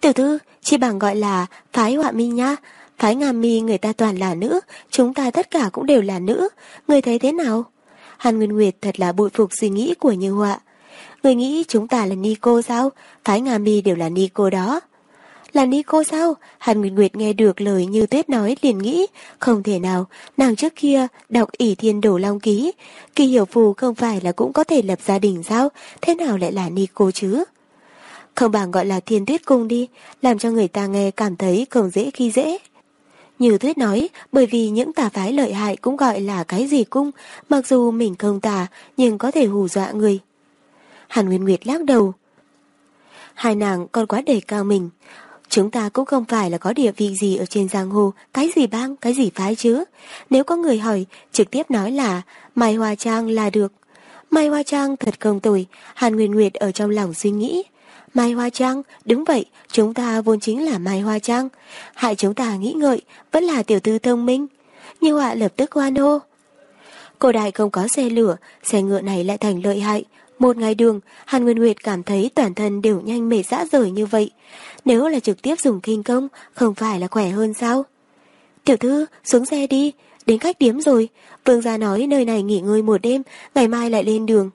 Tiểu thư, chỉ bằng gọi là phái họa mi nha. Phái ngà mi người ta toàn là nữ, chúng ta tất cả cũng đều là nữ. Người thấy thế nào? Hàn Nguyên Nguyệt thật là bội phục suy nghĩ của Như Họa. Người nghĩ chúng ta là ni cô sao? Phái ngà mi đều là ni cô đó. Là ni cô sao? Hàn Nguyệt Nguyệt nghe được lời như tuyết nói liền nghĩ, không thể nào, nàng trước kia đọc ỷ thiên đổ long ký. Kỳ hiểu phù không phải là cũng có thể lập gia đình sao? Thế nào lại là ni cô chứ? Không bằng gọi là thiên tuyết cung đi, làm cho người ta nghe cảm thấy không dễ khi dễ. Như Tuyết nói, bởi vì những tà phái lợi hại cũng gọi là cái gì cung, mặc dù mình không tà, nhưng có thể hù dọa người. Hàn Nguyên Nguyệt lắc đầu. Hai nàng còn quá đề cao mình. Chúng ta cũng không phải là có địa vị gì ở trên giang hồ, cái gì bang, cái gì phái chứ. Nếu có người hỏi, trực tiếp nói là Mai Hoa Trang là được. Mai Hoa Trang thật không tồi, Hàn Nguyên Nguyệt ở trong lòng suy nghĩ. Mai Hoa Trang, đúng vậy, chúng ta vốn chính là Mai Hoa Trang. Hại chúng ta nghĩ ngợi, vẫn là tiểu thư thông minh. Như họa lập tức hoan hô. Cổ đại không có xe lửa, xe ngựa này lại thành lợi hại. Một ngày đường, Hàn Nguyên Nguyệt cảm thấy toàn thân đều nhanh mệt dã rời như vậy. Nếu là trực tiếp dùng kinh công, không phải là khỏe hơn sao? Tiểu thư, xuống xe đi, đến khách điếm rồi. Vương gia nói nơi này nghỉ ngơi một đêm, ngày mai lại lên đường.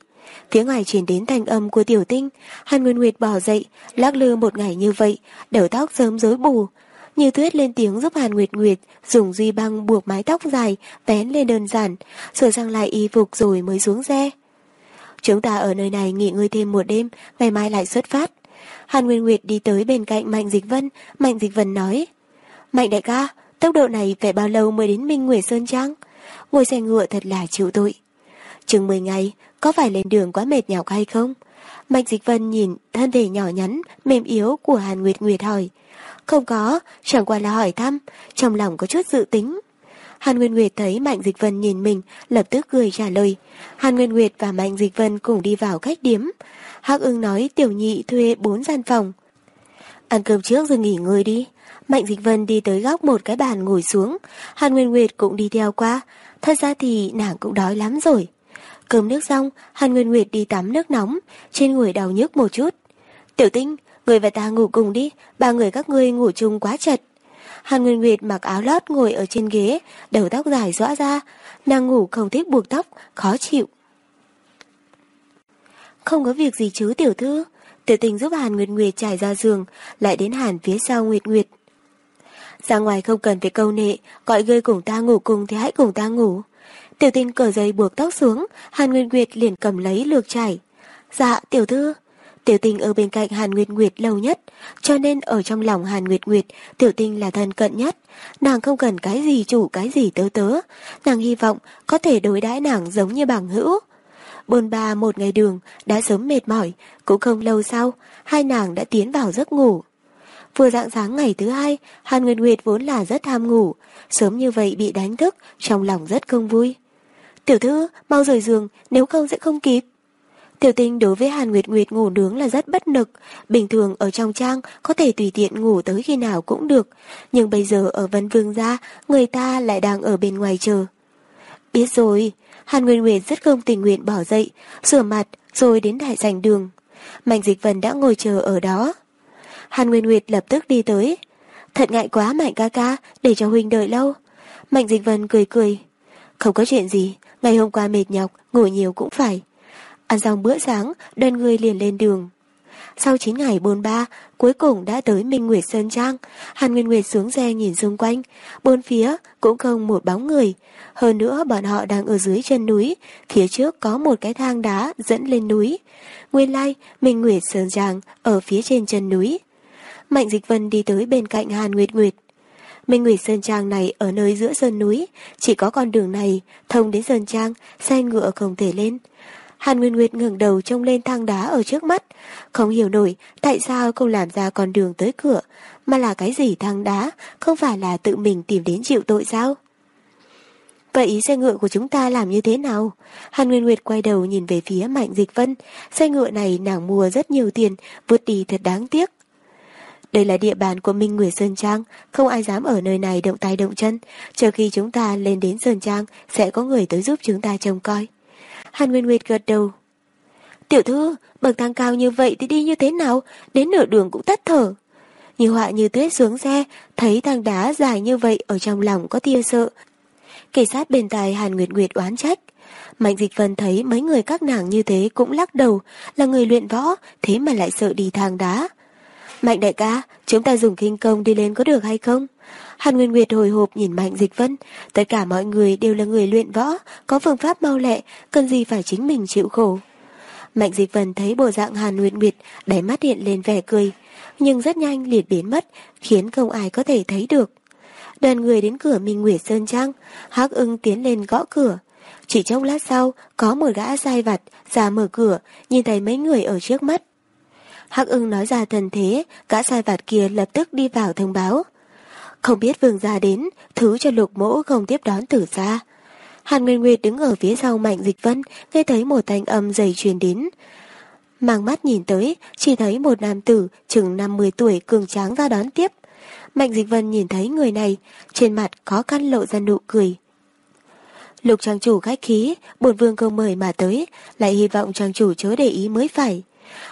Phía ngoài truyền đến thanh âm của tiểu tinh, Hàn Nguyên Nguyệt bỏ dậy, lắc lư một ngày như vậy, đầu tóc sớm rối bù. Như tuyết lên tiếng giúp Hàn Nguyệt Nguyệt dùng duy băng buộc mái tóc dài, vén lên đơn giản, sửa sang lại y phục rồi mới xuống xe. Chúng ta ở nơi này nghỉ ngơi thêm một đêm, ngày mai lại xuất phát. Hàn Nguyên Nguyệt đi tới bên cạnh Mạnh Dịch Vân, Mạnh Dịch Vân nói. Mạnh đại ca, tốc độ này phải bao lâu mới đến Minh Nguyệt Sơn Trang? Ngồi xe ngựa thật là chịu tội. Chừng 10 ngày, có phải lên đường quá mệt nhọc hay không? Mạnh Dịch Vân nhìn thân thể nhỏ nhắn, mềm yếu của Hàn Nguyệt Nguyệt hỏi. Không có, chẳng qua là hỏi thăm, trong lòng có chút dự tính. Hàn Nguyên Nguyệt thấy Mạnh Dịch Vân nhìn mình, lập tức cười trả lời. Hàn Nguyên Nguyệt và Mạnh Dịch Vân cùng đi vào khách điếm. Hắc ưng nói tiểu nhị thuê bốn gian phòng. Ăn cơm trước rồi nghỉ ngơi đi. Mạnh Dịch Vân đi tới góc một cái bàn ngồi xuống. Hàn Nguyên Nguyệt cũng đi theo qua. Thật ra thì nàng cũng đói lắm rồi. Cơm nước xong, Hàn Nguyên Nguyệt đi tắm nước nóng, trên người đau nhức một chút. Tiểu tinh, người và ta ngủ cùng đi, ba người các ngươi ngủ chung quá chật. Hàn Nguyên Nguyệt mặc áo lót ngồi ở trên ghế, đầu tóc dài rõ ra, nàng ngủ không thích buộc tóc, khó chịu. Không có việc gì chứ tiểu thư, tiểu tình giúp Hàn Nguyệt Nguyệt trải ra giường, lại đến Hàn phía sau Nguyệt Nguyệt. Ra ngoài không cần phải câu nệ, gọi ngươi cùng ta ngủ cùng thì hãy cùng ta ngủ. Tiểu tinh cởi dây buộc tóc xuống, Hàn Nguyệt Nguyệt liền cầm lấy lược chải. Dạ, tiểu thư. Tiểu tinh ở bên cạnh Hàn Nguyệt Nguyệt lâu nhất, cho nên ở trong lòng Hàn Nguyệt Nguyệt, tiểu tinh là thân cận nhất. Nàng không cần cái gì chủ cái gì tớ tớ. Nàng hy vọng có thể đối đãi nàng giống như bằng hữu. Bôn ba một ngày đường, đã sớm mệt mỏi, cũng không lâu sau, hai nàng đã tiến vào giấc ngủ. Vừa dạng sáng ngày thứ hai, Hàn Nguyệt Nguyệt vốn là rất tham ngủ, sớm như vậy bị đánh thức, trong lòng rất không vui. Tiểu thư, mau rời giường, nếu không sẽ không kịp. Tiểu tinh đối với Hàn Nguyệt Nguyệt ngủ nướng là rất bất lực, bình thường ở trong trang có thể tùy tiện ngủ tới khi nào cũng được, nhưng bây giờ ở Vân Vương gia, người ta lại đang ở bên ngoài chờ. Biết rồi, Hàn Nguyệt Nguyệt rất không tình nguyện bỏ dậy, rửa mặt, rồi đến đại sảnh đường. Mạnh Dịch Vân đã ngồi chờ ở đó. Hàn Nguyệt Nguyệt lập tức đi tới. Thật ngại quá Mạnh ca ca, để cho Huynh đợi lâu. Mạnh Dịch Vân cười cười. Không có chuyện gì, ngày hôm qua mệt nhọc, ngủ nhiều cũng phải. Ăn xong bữa sáng, đơn người liền lên đường. Sau 9 ngày bôn ba, cuối cùng đã tới Minh Nguyệt Sơn Trang. Hàn Nguyên Nguyệt xuống xe nhìn xung quanh, bốn phía cũng không một bóng người. Hơn nữa bọn họ đang ở dưới chân núi, phía trước có một cái thang đá dẫn lên núi. Nguyên lai, Minh Nguyệt Sơn Trang ở phía trên chân núi. Mạnh Dịch Vân đi tới bên cạnh Hàn Nguyệt Nguyệt. Minh Nguyệt Sơn Trang này ở nơi giữa sơn núi, chỉ có con đường này thông đến Sơn Trang, xe ngựa không thể lên. Hàn Nguyên Nguyệt ngẩng đầu trông lên thang đá ở trước mắt, không hiểu nổi tại sao không làm ra con đường tới cửa, mà là cái gì thang đá, không phải là tự mình tìm đến chịu tội sao? Vậy xe ngựa của chúng ta làm như thế nào? Hàn Nguyên Nguyệt quay đầu nhìn về phía Mạnh Dịch Vân. Xe ngựa này nàng mua rất nhiều tiền, vứt đi thật đáng tiếc. Đây là địa bàn của Minh Nguyệt Sơn Trang, không ai dám ở nơi này động tay động chân. Chờ khi chúng ta lên đến Sơn Trang, sẽ có người tới giúp chúng ta trông coi. Hàn Nguyên Nguyệt gật đầu. Tiểu thư, bậc thang cao như vậy thì đi như thế nào? Đến nửa đường cũng tắt thở. Như họa như tuyết xuống xe, thấy thang đá dài như vậy ở trong lòng có tia sợ. Kể sát bên tài Hàn Nguyệt Nguyệt oán trách. Mạnh Dịch Vân thấy mấy người các nàng như thế cũng lắc đầu, là người luyện võ, thế mà lại sợ đi thang đá. Mạnh đại ca, chúng ta dùng kinh công đi lên có được hay không? Hàn Nguyên Nguyệt hồi hộp nhìn Mạnh Dịch Vân, tất cả mọi người đều là người luyện võ, có phương pháp mau lẹ, cần gì phải chính mình chịu khổ. Mạnh Dịch Vân thấy bộ dạng Hàn nguyên Nguyệt, đáy mắt hiện lên vẻ cười, nhưng rất nhanh liệt biến mất, khiến không ai có thể thấy được. Đoàn người đến cửa Minh Nguyệt Sơn Trang, Hắc ưng tiến lên gõ cửa. Chỉ trong lát sau, có một gã sai vặt ra mở cửa, nhìn thấy mấy người ở trước mắt. Hắc ưng nói ra thần thế, gã sai vặt kia lập tức đi vào thông báo. Không biết vương gia đến, thứ cho lục mỗ không tiếp đón từ xa. Hàn Nguyên Nguyệt đứng ở phía sau Mạnh Dịch Vân, nghe thấy một thanh âm dày truyền đến. Mang mắt nhìn tới, chỉ thấy một nam tử chừng 50 tuổi cường tráng ra đón tiếp. Mạnh Dịch Vân nhìn thấy người này, trên mặt có căn lộ ra nụ cười. Lục trang chủ khách khí, bổn vương không mời mà tới, lại hy vọng trang chủ chớ để ý mới phải.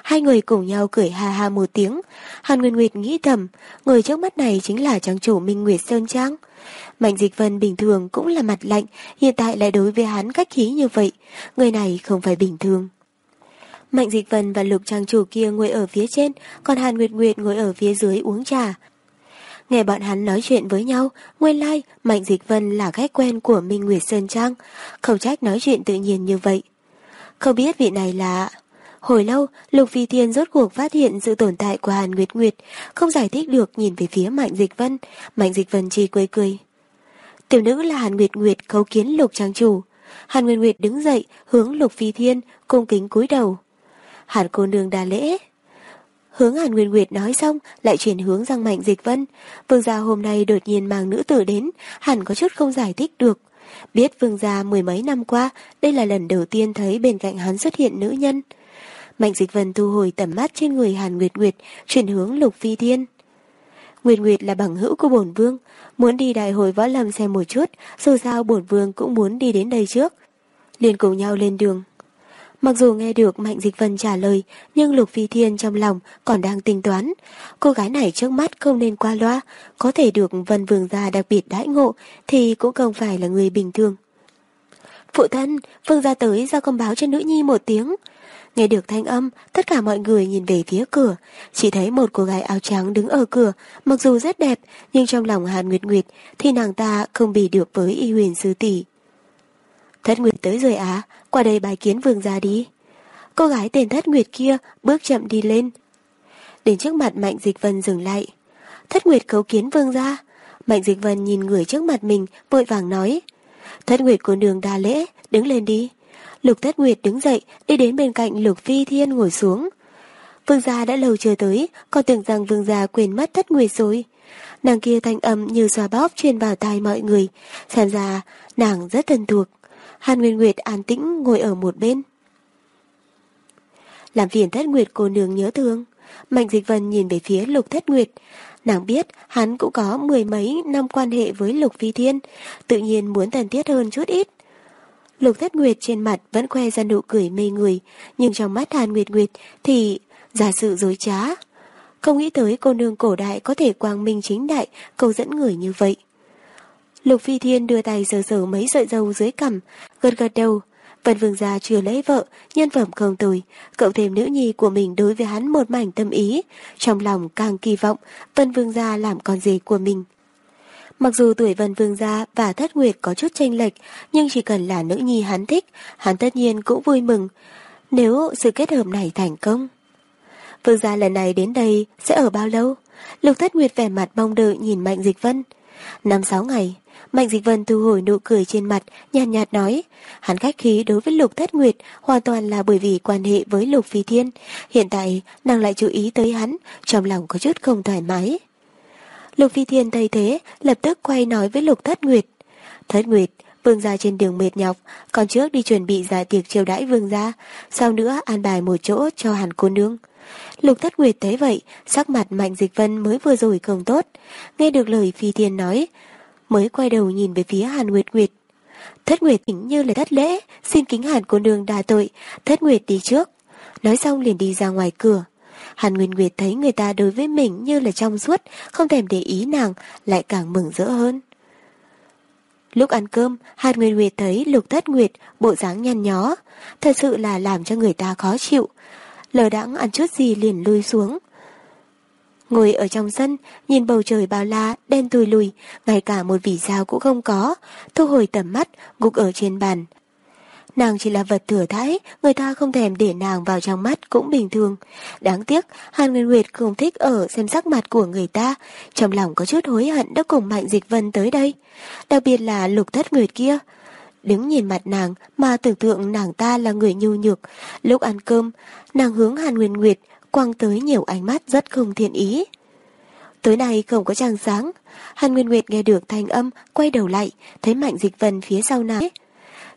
Hai người cùng nhau cười ha ha một tiếng. Hàn Nguyên Nguyệt nghĩ thầm, người trước mắt này chính là trang chủ Minh Nguyệt Sơn Trang. Mạnh Dịch Vân bình thường cũng là mặt lạnh, hiện tại lại đối với hắn cách khí như vậy. Người này không phải bình thường. Mạnh Dịch Vân và Lục Trang chủ kia ngồi ở phía trên, còn Hàn Nguyệt Nguyệt ngồi ở phía dưới uống trà. Nghe bọn hắn nói chuyện với nhau, nguyên lai like, Mạnh Dịch Vân là khách quen của Minh Nguyệt Sơn Trang, không trách nói chuyện tự nhiên như vậy. Không biết vị này là... Hồi lâu, Lục Phi Thiên rốt cuộc phát hiện sự tồn tại của Hàn Nguyệt Nguyệt, không giải thích được nhìn về phía Mạnh Dịch Vân. Mạnh Dịch Vân chỉ cười cười. Tiểu nữ là Hàn Nguyệt Nguyệt khấu kiến Lục Trang Chủ. Hàn Nguyệt Nguyệt đứng dậy, hướng Lục Phi Thiên, cung kính cúi đầu. Hàn cô nương đa lễ. Hướng Hàn Nguyên Nguyệt nói xong, lại chuyển hướng sang Mạnh Dịch Vân. Vương gia hôm nay đột nhiên mang nữ tử đến, hẳn có chút không giải thích được. Biết vương gia mười mấy năm qua, đây là lần đầu tiên thấy bên cạnh hắn xuất hiện nữ nhân. Mạnh Dịch Vân thu hồi tầm mắt trên người Hàn Nguyệt Nguyệt, chuyển hướng Lục Phi Thiên. Nguyệt Nguyệt là bằng hữu của bổn vương, muốn đi đại hội võ lâm xem một chút, dù sao bổn vương cũng muốn đi đến đây trước. liền cùng nhau lên đường. Mặc dù nghe được Mạnh Dịch Vân trả lời, nhưng Lục Phi Thiên trong lòng còn đang tính toán. Cô gái này trước mắt không nên qua loa, có thể được Vân Vương gia đặc biệt đãi ngộ thì cũng không phải là người bình thường. Phụ thân, Vương gia tới ra công báo cho nữ nhi một tiếng. Nghe được thanh âm, tất cả mọi người nhìn về phía cửa, chỉ thấy một cô gái áo trắng đứng ở cửa, mặc dù rất đẹp, nhưng trong lòng Hàn Nguyệt Nguyệt thì nàng ta không bị được với y huyền sư tỷ. Thất Nguyệt tới rồi á, qua đây bài kiến vương ra đi. Cô gái tên Thất Nguyệt kia bước chậm đi lên. Đến trước mặt Mạnh Dịch Vân dừng lại. Thất Nguyệt cấu kiến vương ra, Mạnh Dịch Vân nhìn người trước mặt mình, vội vàng nói. Thất Nguyệt của đường đa lễ, đứng lên đi. Lục Thất Nguyệt đứng dậy, đi đến bên cạnh Lục Phi Thiên ngồi xuống. Vương gia đã lâu chờ tới, còn tưởng rằng vương gia quên mất Thất Nguyệt rồi. Nàng kia thanh âm như xoa bóp truyền vào tai mọi người, xem ra nàng rất thân thuộc. Hàn Nguyên Nguyệt an tĩnh ngồi ở một bên. Làm phiền Thất Nguyệt cô nương nhớ thương. Mạnh Dịch Vân nhìn về phía Lục Thất Nguyệt. Nàng biết hắn cũng có mười mấy năm quan hệ với Lục Phi Thiên, tự nhiên muốn thân thiết hơn chút ít. Lục Thất Nguyệt trên mặt vẫn khoe ra nụ cười mê người, nhưng trong mắt Hàn Nguyệt Nguyệt thì giả sự dối trá. Không nghĩ tới cô nương cổ đại có thể quang minh chính đại cầu dẫn người như vậy. Lục Phi Thiên đưa tay sờ sờ mấy sợi dâu dưới cằm, gật gật đầu. Vân Vương gia chưa lấy vợ, nhân phẩm không tồi, cậu thêm nữ nhi của mình đối với hắn một mảnh tâm ý, trong lòng càng kỳ vọng Vân Vương gia làm con rể của mình. Mặc dù tuổi Vân Vương gia và Thất Nguyệt có chút tranh lệch, nhưng chỉ cần là nữ nhi hắn thích, hắn tất nhiên cũng vui mừng. Nếu sự kết hợp này thành công. Vương gia lần này đến đây sẽ ở bao lâu? Lục Thất Nguyệt vẻ mặt mong đợi nhìn Mạnh Dịch Vân. Năm sáu ngày, Mạnh Dịch Vân thu hồi nụ cười trên mặt, nhàn nhạt, nhạt nói, hắn khách khí đối với Lục Thất Nguyệt hoàn toàn là bởi vì quan hệ với Lục Phi Thiên. Hiện tại, nàng lại chú ý tới hắn, trong lòng có chút không thoải mái. Lục Phi Thiên thấy thế, lập tức quay nói với Lục Thất Nguyệt. Thất Nguyệt, vương gia trên đường mệt nhọc, còn trước đi chuẩn bị giải tiệc chiêu đãi vương gia, sau nữa an bài một chỗ cho hàn cô nương. Lục Thất Nguyệt thấy vậy, sắc mặt Mạnh Dịch Vân mới vừa rồi không tốt. Nghe được lời Phi Thiên nói, mới quay đầu nhìn về phía Hàn Nguyệt Nguyệt. Thất Nguyệt tỉnh như là thất lễ, xin kính Hàn cô nương đa tội, Thất Nguyệt đi trước. Nói xong liền đi ra ngoài cửa. Hàn Nguyên Nguyệt thấy người ta đối với mình như là trong suốt, không thèm để ý nàng, lại càng mừng rỡ hơn. Lúc ăn cơm, Hàn Nguyên Nguyệt thấy Lục Thất Nguyệt bộ dáng nhăn nhó, thật sự là làm cho người ta khó chịu. Lờ đãng ăn chút gì liền lui xuống. Ngồi ở trong sân, nhìn bầu trời bao la, đen tùi lùi, ngay cả một vì sao cũng không có, thu hồi tầm mắt, gục ở trên bàn, Nàng chỉ là vật thừa thãi, người ta không thèm để nàng vào trong mắt cũng bình thường. Đáng tiếc, Hàn Nguyên Nguyệt không thích ở xem sắc mặt của người ta, trong lòng có chút hối hận đã cùng Mạnh Dịch Vân tới đây. Đặc biệt là lục thất nguyệt kia. Đứng nhìn mặt nàng mà tưởng tượng nàng ta là người nhu nhược. Lúc ăn cơm, nàng hướng Hàn Nguyên Nguyệt quăng tới nhiều ánh mắt rất không thiện ý. Tối nay không có trăng sáng, Hàn Nguyên Nguyệt nghe được thanh âm, quay đầu lại, thấy Mạnh Dịch Vân phía sau nàng.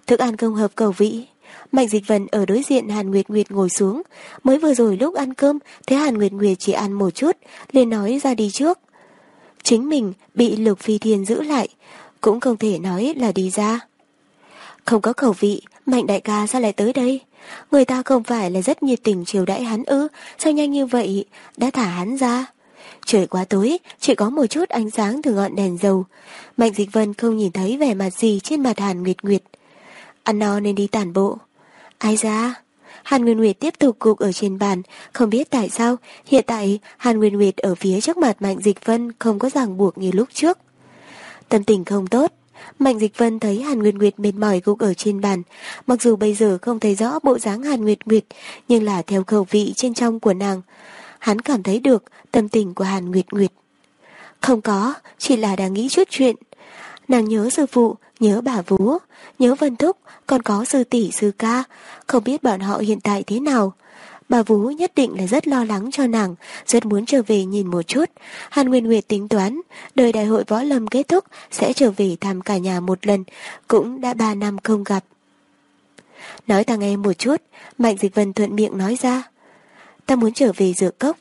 Thức ăn không hợp cầu vị. Mạnh dịch vân ở đối diện Hàn Nguyệt Nguyệt ngồi xuống. Mới vừa rồi lúc ăn cơm, thấy Hàn Nguyệt Nguyệt chỉ ăn một chút, liền nói ra đi trước. Chính mình bị Lục Phi Thiên giữ lại, cũng không thể nói là đi ra. Không có khẩu vị, Mạnh đại ca sao lại tới đây? Người ta không phải là rất nhiệt tình chiều đãi hắn ư, sao nhanh như vậy, đã thả hắn ra. Trời quá tối, chỉ có một chút ánh sáng từ ngọn đèn dầu. Mạnh dịch vân không nhìn thấy vẻ mặt gì trên mặt Hàn Nguyệt Nguyệt. Ăn no nên đi tản bộ. Ai ra? Hàn Nguyên Nguyệt tiếp tục cục ở trên bàn, không biết tại sao, hiện tại Hàn Nguyên Nguyệt ở phía trước mặt Mạnh Dịch Vân không có ràng buộc như lúc trước. Tâm tình không tốt, Mạnh Dịch Vân thấy Hàn Nguyên Nguyệt mệt mỏi gục ở trên bàn, mặc dù bây giờ không thấy rõ bộ dáng Hàn Nguyệt Nguyệt, nhưng là theo khẩu vị trên trong của nàng. Hắn cảm thấy được tâm tình của Hàn Nguyệt Nguyệt. Không có, chỉ là đang nghĩ chút chuyện. Nàng nhớ sư phụ, nhớ bà Vú, nhớ Vân Thúc, còn có sư tỷ sư ca, không biết bọn họ hiện tại thế nào. Bà Vú nhất định là rất lo lắng cho nàng, rất muốn trở về nhìn một chút. Hàn Nguyên Nguyệt tính toán, đời đại hội võ lâm kết thúc sẽ trở về thăm cả nhà một lần, cũng đã ba năm không gặp. Nói ta nghe một chút, Mạnh Dịch Vân thuận miệng nói ra. Ta muốn trở về dược cốc.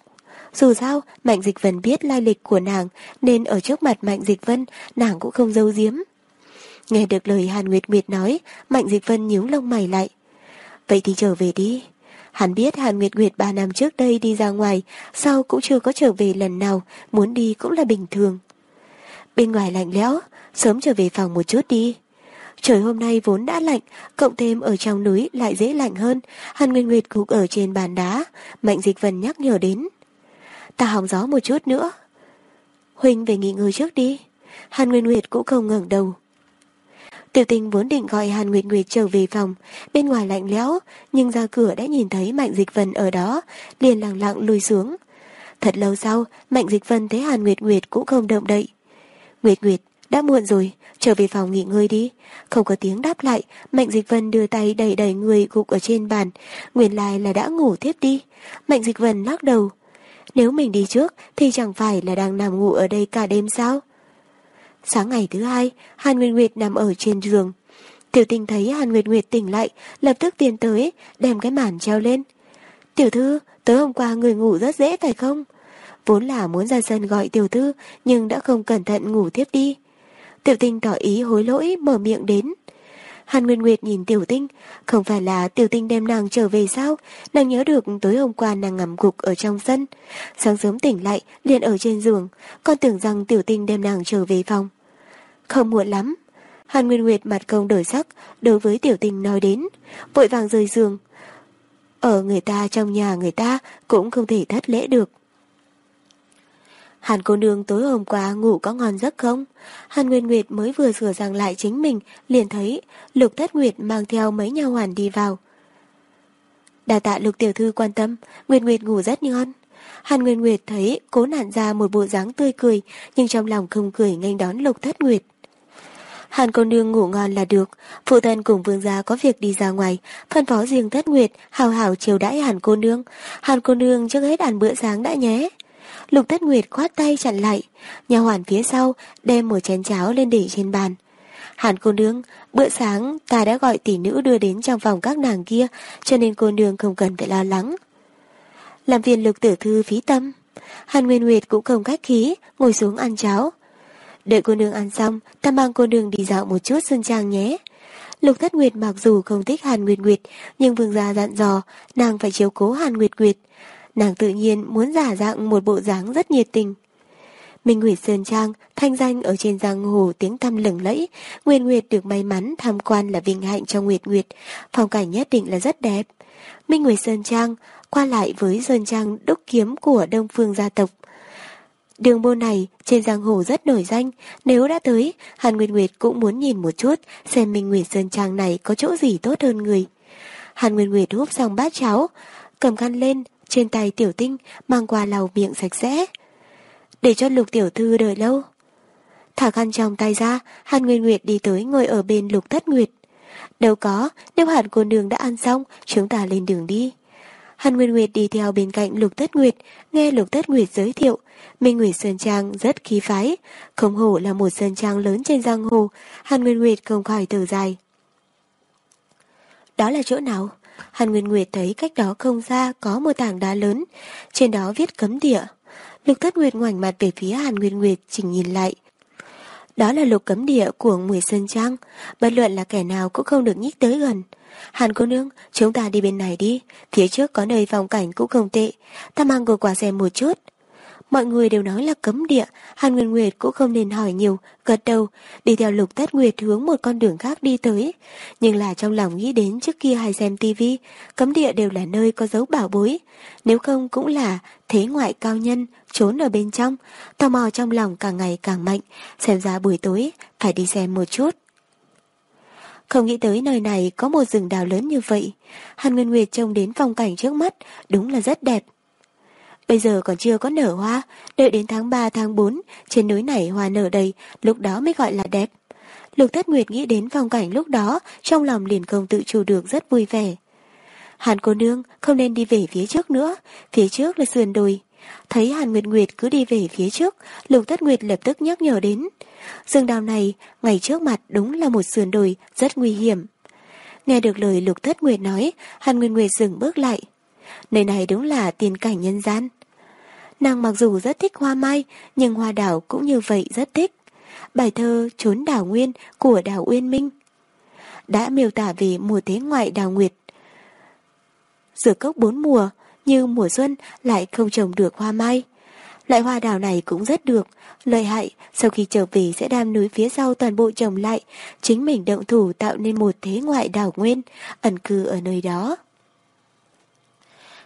Dù sao, Mạnh Dịch Vân biết lai lịch của nàng, nên ở trước mặt Mạnh Dịch Vân, nàng cũng không giấu giếm. Nghe được lời Hàn Nguyệt Nguyệt nói, Mạnh Dịch Vân nhíu lông mày lại. Vậy thì trở về đi. Hắn biết Hàn Nguyệt Nguyệt ba năm trước đây đi ra ngoài, sau cũng chưa có trở về lần nào, muốn đi cũng là bình thường. Bên ngoài lạnh lẽo, sớm trở về phòng một chút đi. Trời hôm nay vốn đã lạnh, cộng thêm ở trong núi lại dễ lạnh hơn. Hàn Nguyệt Nguyệt cục ở trên bàn đá, Mạnh Dịch Vân nhắc nhở đến. Ta hóng gió một chút nữa. Huynh về nghỉ ngơi trước đi. Hàn Nguyên Nguyệt cũng không ngẩng đầu. Tiểu tình vốn định gọi Hàn Nguyệt Nguyệt trở về phòng, bên ngoài lạnh lẽo, nhưng ra cửa đã nhìn thấy Mạnh Dịch Vân ở đó, liền lặng lặng lùi xuống. Thật lâu sau, Mạnh Dịch Vân thấy Hàn Nguyệt Nguyệt cũng không động đậy. Nguyệt Nguyệt, đã muộn rồi, trở về phòng nghỉ ngơi đi. Không có tiếng đáp lại, Mạnh Dịch Vân đưa tay đẩy đẩy người gục ở trên bàn. Nguyên lai là đã ngủ tiếp đi. Mạnh Dịch Vân lắc đầu. Nếu mình đi trước thì chẳng phải là đang nằm ngủ ở đây cả đêm sao? Sáng ngày thứ hai, Hàn Nguyệt Nguyệt nằm ở trên giường. Tiểu tình thấy Hàn Nguyệt Nguyệt tỉnh lại, lập tức tiến tới, đem cái màn treo lên. Tiểu thư, tối hôm qua người ngủ rất dễ phải không? Vốn là muốn ra sân gọi tiểu thư, nhưng đã không cẩn thận ngủ tiếp đi. Tiểu tinh tỏ ý hối lỗi, mở miệng đến. Hàn Nguyên Nguyệt nhìn Tiểu Tinh, không phải là Tiểu Tinh đem nàng trở về sao? Nàng nhớ được tối hôm qua nàng ngầm gục ở trong sân. Sáng sớm tỉnh lại, liền ở trên giường, còn tưởng rằng Tiểu Tinh đem nàng trở về phòng. Không muộn lắm. Hàn Nguyên Nguyệt mặt công đổi sắc, đối với Tiểu tình nói đến, vội vàng rời giường. Ở người ta trong nhà người ta cũng không thể thất lễ được. Hàn cô nương tối hôm qua ngủ có ngon giấc không? Hàn Nguyên Nguyệt mới vừa sửa sang lại chính mình, liền thấy Lục Thất Nguyệt mang theo mấy nha hoàn đi vào. Đà tạ Lục Tiểu Thư quan tâm, Nguyệt Nguyệt ngủ rất ngon. Hàn Nguyên Nguyệt thấy cố nản ra một bộ dáng tươi cười, nhưng trong lòng không cười nghênh đón Lục Thất Nguyệt. Hàn cô nương ngủ ngon là được, phụ thân cùng vương gia có việc đi ra ngoài, phân phó riêng Thất Nguyệt, hào hào chiều đãi Hàn cô nương. Hàn cô nương trước hết ăn bữa sáng đã nhé. Lục thất Nguyệt khoát tay chặn lại, nhà hoàn phía sau đem một chén cháo lên để trên bàn. Hàn cô nương, bữa sáng ta đã gọi tỷ nữ đưa đến trong phòng các nàng kia, cho nên cô nương không cần phải lo lắng. Làm viên lục tử thư phí tâm. Hàn Nguyên Nguyệt cũng không khách khí, ngồi xuống ăn cháo. Đợi cô nương ăn xong, ta mang cô nương đi dạo một chút sơn trang nhé. Lục Thất Nguyệt mặc dù không thích Hàn Nguyệt Nguyệt, nhưng vương gia dặn dò, nàng phải chiếu cố Hàn Nguyệt Nguyệt. Nàng tự nhiên muốn giả dạng một bộ dáng rất nhiệt tình. Minh Nguyệt Sơn Trang, thanh danh ở trên giang hồ tiếng tăm lừng lẫy, Nguyệt Nguyệt được may mắn tham quan là vinh hạnh cho Nguyệt Nguyệt, phong cảnh nhất định là rất đẹp. Minh Nguyệt Sơn Trang, qua lại với Sơn Trang đúc kiếm của Đông Phương gia tộc. Đường môn này trên giang hồ rất nổi danh, nếu đã tới, Hàn Nguyệt Nguyệt cũng muốn nhìn một chút xem Minh Nguyệt Sơn Trang này có chỗ gì tốt hơn người. Hàn Nguyệt Nguyệt húp xong bát cháo, cầm khăn lên, trên tay tiểu tinh mang qua lau miệng sạch sẽ. Để cho lục tiểu thư đợi lâu. Thả khăn trong tay ra, Hàn Nguyệt Nguyệt đi tới ngồi ở bên lục thất nguyệt. Đâu có, nếu hàn cô nương đã ăn xong, chúng ta lên đường đi. Hàn Nguyên Nguyệt đi theo bên cạnh Lục Tất Nguyệt, nghe Lục Tất Nguyệt giới thiệu, Minh Nguyệt Sơn Trang rất khí phái, không hổ là một sơn trang lớn trên giang hồ, Hàn Nguyên Nguyệt không khỏi thở dài. Đó là chỗ nào? Hàn Nguyên Nguyệt thấy cách đó không xa có một tảng đá lớn, trên đó viết cấm địa. Lục thất Nguyệt ngoảnh mặt về phía Hàn Nguyên Nguyệt chỉnh nhìn lại. Đó là lục cấm địa của Nguyệt Sơn Trang, bất luận là kẻ nào cũng không được nhích tới gần. Hàn cô nương, chúng ta đi bên này đi, phía trước có nơi phong cảnh cũng không tệ, ta mang cô qua xem một chút. Mọi người đều nói là cấm địa, Hàn Nguyên Nguyệt cũng không nên hỏi nhiều, gật đầu, đi theo lục tất nguyệt hướng một con đường khác đi tới. Nhưng là trong lòng nghĩ đến trước kia hay xem tivi, cấm địa đều là nơi có dấu bảo bối. Nếu không cũng là thế ngoại cao nhân, trốn ở bên trong, tò mò trong lòng càng ngày càng mạnh, xem ra buổi tối, phải đi xem một chút. Không nghĩ tới nơi này có một rừng đào lớn như vậy. Hàn Nguyên Nguyệt trông đến phong cảnh trước mắt, đúng là rất đẹp. Bây giờ còn chưa có nở hoa, đợi đến tháng 3 tháng 4, trên núi này hoa nở đầy, lúc đó mới gọi là đẹp. Lục Thất Nguyệt nghĩ đến phong cảnh lúc đó, trong lòng liền không tự chủ được rất vui vẻ. Hàn cô nương không nên đi về phía trước nữa, phía trước là sườn đồi. Thấy Hàn Nguyệt Nguyệt cứ đi về phía trước, Lục Thất Nguyệt lập tức nhắc nhở đến. Dương đào này, ngày trước mặt đúng là một sườn đồi, rất nguy hiểm. Nghe được lời Lục Thất Nguyệt nói, Hàn Nguyệt Nguyệt dừng bước lại. Nơi này đúng là tiền cảnh nhân gian. Nàng mặc dù rất thích hoa mai, nhưng hoa đảo cũng như vậy rất thích. Bài thơ Trốn đảo nguyên của đảo Uyên Minh đã miêu tả về mùa thế ngoại đào nguyệt. giữa cốc bốn mùa, như mùa xuân lại không trồng được hoa mai. Loại hoa đào này cũng rất được, lợi hại, sau khi trở về sẽ đam núi phía sau toàn bộ trồng lại, chính mình động thủ tạo nên một thế ngoại đảo nguyên, ẩn cư ở nơi đó.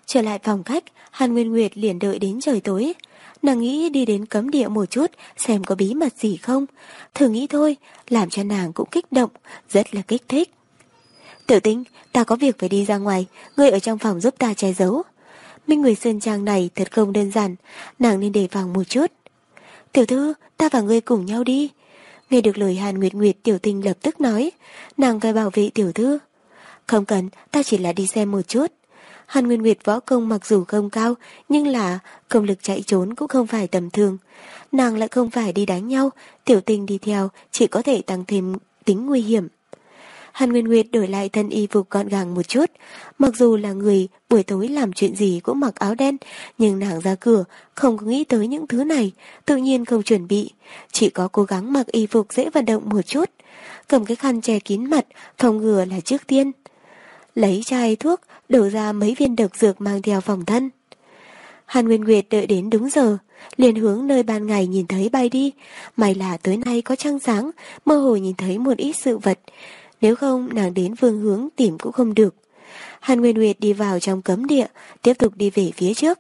Trở lại phòng khách, Hàn Nguyên Nguyệt liền đợi đến trời tối. Nàng nghĩ đi đến cấm địa một chút, xem có bí mật gì không. Thử nghĩ thôi, làm cho nàng cũng kích động, rất là kích thích. Tiểu tinh, ta có việc phải đi ra ngoài, ngươi ở trong phòng giúp ta che giấu. Minh Người Sơn Trang này thật không đơn giản, nàng nên đề phòng một chút. Tiểu thư, ta và ngươi cùng nhau đi. Nghe được lời Hàn Nguyệt Nguyệt tiểu tinh lập tức nói, nàng phải bảo vệ tiểu thư. Không cần, ta chỉ là đi xem một chút. Hàn Nguyên Nguyệt võ công mặc dù không cao, nhưng là công lực chạy trốn cũng không phải tầm thường. Nàng lại không phải đi đánh nhau, tiểu tình đi theo chỉ có thể tăng thêm tính nguy hiểm. Hàn Nguyên Nguyệt đổi lại thân y phục gọn gàng một chút. Mặc dù là người buổi tối làm chuyện gì cũng mặc áo đen, nhưng nàng ra cửa không có nghĩ tới những thứ này, tự nhiên không chuẩn bị. Chỉ có cố gắng mặc y phục dễ vận động một chút. Cầm cái khăn che kín mặt, phòng ngừa là trước tiên. Lấy chai thuốc, đổ ra mấy viên độc dược mang theo phòng thân. Hàn Nguyên Nguyệt đợi đến đúng giờ, liền hướng nơi ban ngày nhìn thấy bay đi. May là tối nay có trăng sáng, mơ hồ nhìn thấy một ít sự vật, nếu không nàng đến phương hướng tìm cũng không được. Hàn Nguyên Nguyệt đi vào trong cấm địa, tiếp tục đi về phía trước.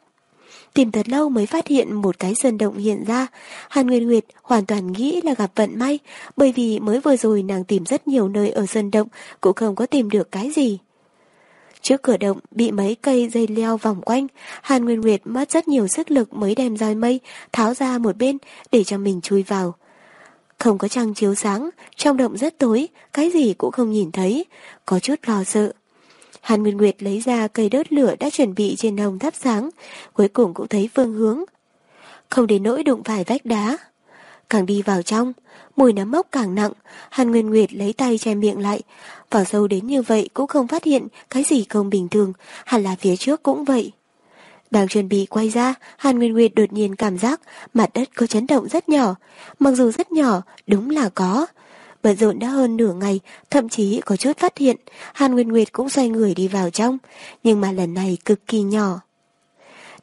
Tìm thật lâu mới phát hiện một cái sơn động hiện ra. Hàn Nguyên Nguyệt hoàn toàn nghĩ là gặp vận may, bởi vì mới vừa rồi nàng tìm rất nhiều nơi ở sơn động, cũng không có tìm được cái gì. Trước cửa động bị mấy cây dây leo vòng quanh, Hàn Nguyên Nguyệt mất rất nhiều sức lực mới đem roi mây, tháo ra một bên để cho mình chui vào. Không có trăng chiếu sáng, trong động rất tối, cái gì cũng không nhìn thấy, có chút lo sợ. Hàn Nguyên Nguyệt lấy ra cây đốt lửa đã chuẩn bị trên hồng thắp sáng, cuối cùng cũng thấy phương hướng. không đến nỗi đụng phải vách đá. Càng đi vào trong, mùi nấm mốc càng nặng, Hàn Nguyên Nguyệt lấy tay che miệng lại. Vào sâu đến như vậy cũng không phát hiện cái gì không bình thường, hẳn là phía trước cũng vậy. Đang chuẩn bị quay ra, Hàn Nguyên Nguyệt đột nhiên cảm giác mặt đất có chấn động rất nhỏ. Mặc dù rất nhỏ, đúng là có. Bận rộn đã hơn nửa ngày, thậm chí có chút phát hiện, Hàn Nguyên Nguyệt cũng xoay người đi vào trong, nhưng mà lần này cực kỳ nhỏ.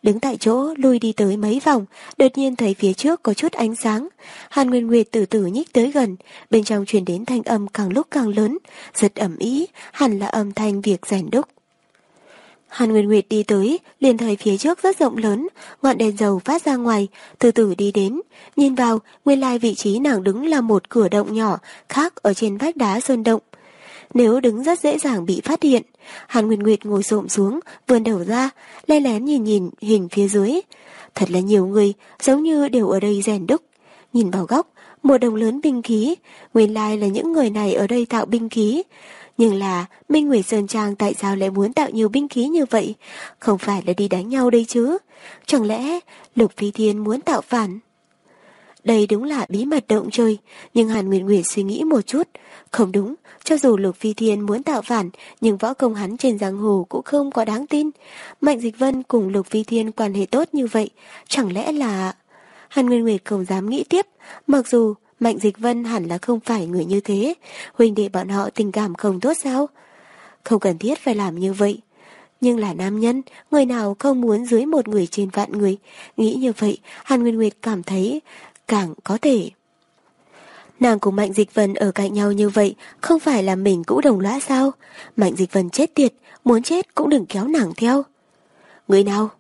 Đứng tại chỗ, lui đi tới mấy vòng, đột nhiên thấy phía trước có chút ánh sáng. Hàn Nguyên Nguyệt từ từ nhích tới gần, bên trong truyền đến thanh âm càng lúc càng lớn, rất ẩm ý, hẳn là âm thanh việc rèn đúc. Hàn Nguyên Nguyệt đi tới, liền thấy phía trước rất rộng lớn, ngọn đèn dầu phát ra ngoài, từ từ đi đến. Nhìn vào, nguyên lai vị trí nàng đứng là một cửa động nhỏ, khác ở trên vách đá sơn động. Nếu đứng rất dễ dàng bị phát hiện, Hàn Nguyên Nguyệt ngồi xổm xuống, vươn đầu ra, lén lén nhìn nhìn hình phía dưới. Thật là nhiều người, giống như đều ở đây rèn đúc. Nhìn vào góc, một đồng lớn binh khí, nguyên lai là những người này ở đây tạo binh khí. Nhưng là Minh Nguyệt Sơn Trang tại sao lại muốn tạo nhiều binh khí như vậy? Không phải là đi đánh nhau đây chứ? Chẳng lẽ Lục Phi Thiên muốn tạo phản? Đây đúng là bí mật động chơi, nhưng Hàn Nguyệt Nguyệt suy nghĩ một chút. Không đúng, cho dù Lục Phi Thiên muốn tạo phản, nhưng võ công hắn trên giang hồ cũng không có đáng tin. Mạnh Dịch Vân cùng Lục Phi Thiên quan hệ tốt như vậy, chẳng lẽ là... Hàn Nguyệt Nguyệt không dám nghĩ tiếp, mặc dù Mạnh Dịch Vân hẳn là không phải người như thế, huynh đệ bọn họ tình cảm không tốt sao? Không cần thiết phải làm như vậy. Nhưng là nam nhân, người nào không muốn dưới một người trên vạn người. Nghĩ như vậy, Hàn Nguyên Nguyệt cảm thấy càng có thể. Nàng cùng Mạnh Dịch Vân ở cạnh nhau như vậy, không phải là mình cũng đồng lõa sao? Mạnh Dịch Vân chết tiệt, muốn chết cũng đừng kéo nàng theo. Người nào?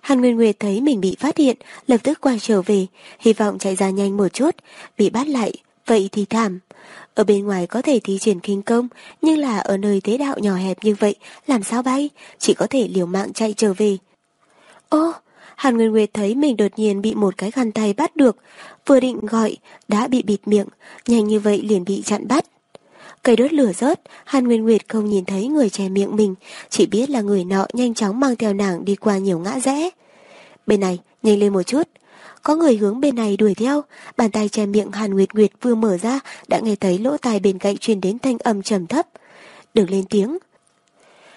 Hàn Nguyên Nguyệt thấy mình bị phát hiện, lập tức quay trở về, hy vọng chạy ra nhanh một chút, bị bắt lại, vậy thì thảm. Ở bên ngoài có thể thi triển kinh công, nhưng là ở nơi thế đạo nhỏ hẹp như vậy, làm sao bay, chỉ có thể liều mạng chạy trở về. Ô, Hàn Nguyên Nguyệt thấy mình đột nhiên bị một cái khăn tay bắt được, vừa định gọi, đã bị bịt miệng, nhanh như vậy liền bị chặn bắt. Cây đốt lửa rớt, Hàn Nguyên Nguyệt không nhìn thấy người che miệng mình, chỉ biết là người nọ nhanh chóng mang theo nàng đi qua nhiều ngã rẽ. Bên này, nhanh lên một chút. Có người hướng bên này đuổi theo, bàn tay che miệng Hàn Nguyệt Nguyệt vừa mở ra, đã nghe thấy lỗ tai bên cạnh truyền đến thanh âm trầm thấp. Đừng lên tiếng.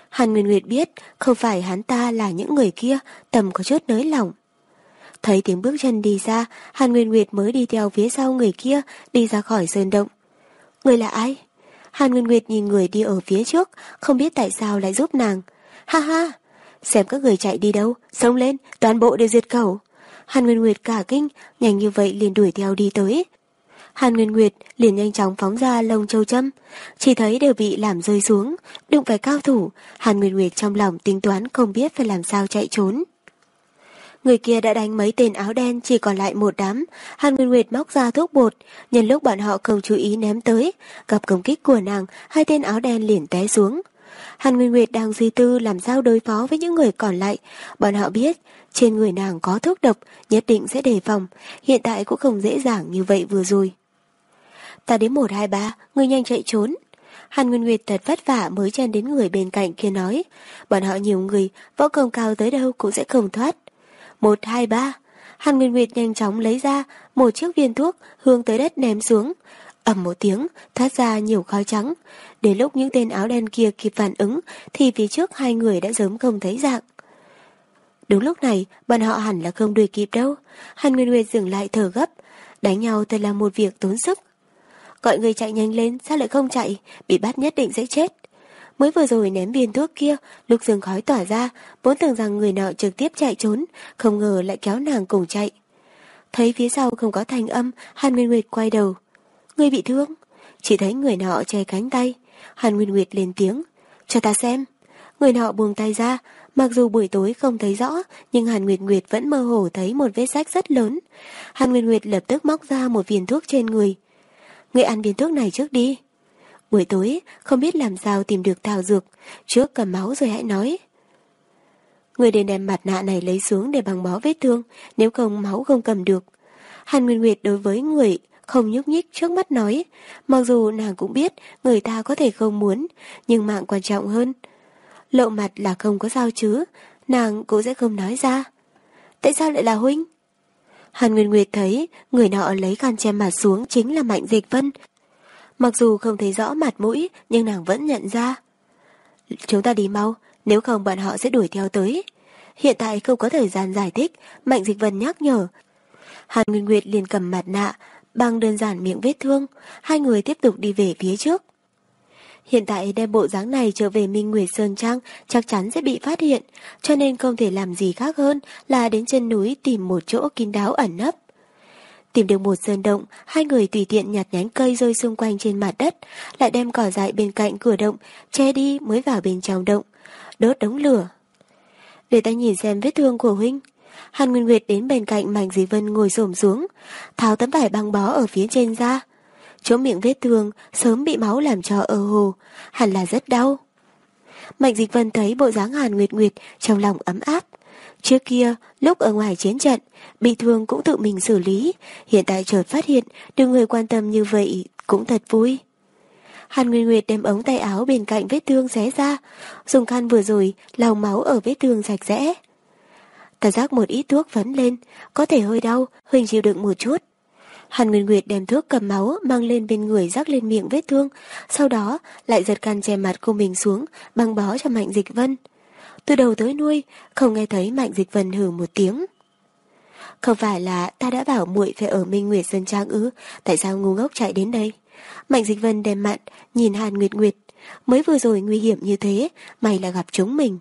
Hàn Nguyên Nguyệt biết, không phải hắn ta là những người kia, tầm có chút nới lỏng. Thấy tiếng bước chân đi ra, Hàn Nguyên Nguyệt mới đi theo phía sau người kia, đi ra khỏi sơn động. Người là ai? Hàn Nguyên Nguyệt nhìn người đi ở phía trước, không biết tại sao lại giúp nàng. Ha ha! Xem các người chạy đi đâu, sống lên, toàn bộ đều diệt khẩu. Hàn Nguyên Nguyệt cả kinh, nhanh như vậy liền đuổi theo đi tới. Hàn Nguyên Nguyệt liền nhanh chóng phóng ra lông châu châm, chỉ thấy đều bị làm rơi xuống, đụng phải cao thủ, Hàn Nguyên Nguyệt trong lòng tính toán không biết phải làm sao chạy trốn. Người kia đã đánh mấy tên áo đen chỉ còn lại một đám, Hàn Nguyên Nguyệt móc ra thuốc bột, nhân lúc bọn họ không chú ý ném tới, gặp công kích của nàng, hai tên áo đen liền té xuống. Hàn Nguyên Nguyệt đang suy tư làm sao đối phó với những người còn lại, bọn họ biết trên người nàng có thuốc độc, nhất định sẽ đề phòng, hiện tại cũng không dễ dàng như vậy vừa rồi. Ta đến một hai ba, người nhanh chạy trốn. Hàn Nguyên Nguyệt thật vất vả mới chen đến người bên cạnh kia nói, bọn họ nhiều người, võ công cao tới đâu cũng sẽ không thoát. Một, hai, ba. Hàn Nguyên Nguyệt nhanh chóng lấy ra một chiếc viên thuốc hướng tới đất ném xuống. ầm một tiếng, thoát ra nhiều khói trắng. Đến lúc những tên áo đen kia kịp phản ứng thì phía trước hai người đã sớm không thấy dạng. Đúng lúc này, bọn họ hẳn là không đuổi kịp đâu. Hàn Nguyên Nguyệt dừng lại thở gấp. Đánh nhau thật là một việc tốn sức. Gọi người chạy nhanh lên, sao lại không chạy? Bị bắt nhất định sẽ chết. Mới vừa rồi ném viên thuốc kia, lục dương khói tỏa ra, vốn tưởng rằng người nọ trực tiếp chạy trốn, không ngờ lại kéo nàng cùng chạy. Thấy phía sau không có thanh âm, Hàn Nguyên Nguyệt quay đầu. Người bị thương? Chỉ thấy người nọ che cánh tay. Hàn Nguyên Nguyệt lên tiếng. Cho ta xem. Người nọ buông tay ra, mặc dù buổi tối không thấy rõ, nhưng Hàn Nguyệt Nguyệt vẫn mơ hồ thấy một vết sách rất lớn. Hàn Nguyệt Nguyệt lập tức móc ra một viên thuốc trên người. Người ăn viên thuốc này trước đi. Buổi tối, không biết làm sao tìm được thảo dược, trước cầm máu rồi hãy nói. Người đến đem mặt nạ này lấy xuống để bằng bó vết thương, nếu không máu không cầm được. Hàn Nguyên Nguyệt đối với người không nhúc nhích trước mắt nói, mặc dù nàng cũng biết người ta có thể không muốn, nhưng mạng quan trọng hơn. Lộ mặt là không có sao chứ, nàng cũng sẽ không nói ra. Tại sao lại là huynh? Hàn Nguyên Nguyệt thấy người nọ lấy khăn che mặt xuống chính là Mạnh Dịch Vân. Mặc dù không thấy rõ mặt mũi nhưng nàng vẫn nhận ra. Chúng ta đi mau, nếu không bọn họ sẽ đuổi theo tới. Hiện tại không có thời gian giải thích, Mạnh Dịch Vân nhắc nhở. Hàn Nguyên Nguyệt liền cầm mặt nạ, băng đơn giản miệng vết thương, hai người tiếp tục đi về phía trước. Hiện tại đem bộ dáng này trở về Minh Nguyệt Sơn Trang chắc chắn sẽ bị phát hiện, cho nên không thể làm gì khác hơn là đến chân núi tìm một chỗ kín đáo ẩn nấp. Tìm được một sơn động, hai người tùy tiện nhặt nhánh cây rơi xung quanh trên mặt đất, lại đem cỏ dại bên cạnh cửa động, che đi mới vào bên trong động, đốt đống lửa. Để ta nhìn xem vết thương của huynh. Hàn Nguyên Nguyệt đến bên cạnh Mạnh Dĩ Vân ngồi xổm xuống, tháo tấm vải băng bó ở phía trên ra. Chỗ miệng vết thương sớm bị máu làm cho ơ hồ, hẳn là rất đau. Mạnh Dịch Vân thấy bộ dáng Hàn Nguyệt Nguyệt trong lòng ấm áp. Trước kia, lúc ở ngoài chiến trận, bị thương cũng tự mình xử lý, hiện tại chợt phát hiện được người quan tâm như vậy cũng thật vui. Hàn Nguyên Nguyệt đem ống tay áo bên cạnh vết thương xé ra, dùng khăn vừa rồi lau máu ở vết thương sạch sẽ. Ta rác một ít thuốc phấn lên, có thể hơi đau, Huỳnh chịu đựng một chút. Hàn Nguyên Nguyệt đem thuốc cầm máu mang lên bên người rắc lên miệng vết thương, sau đó lại giật khăn che mặt của mình xuống, băng bó cho Mạnh Dịch Vân. Từ đầu tới nuôi, không nghe thấy Mạnh Dịch Vân hừ một tiếng. Không phải là ta đã bảo muội phải ở Minh Nguyệt Sơn Trang ư, tại sao ngu ngốc chạy đến đây? Mạnh Dịch Vân đem mặn, nhìn Hàn Nguyệt Nguyệt, mới vừa rồi nguy hiểm như thế, mày là gặp chúng mình.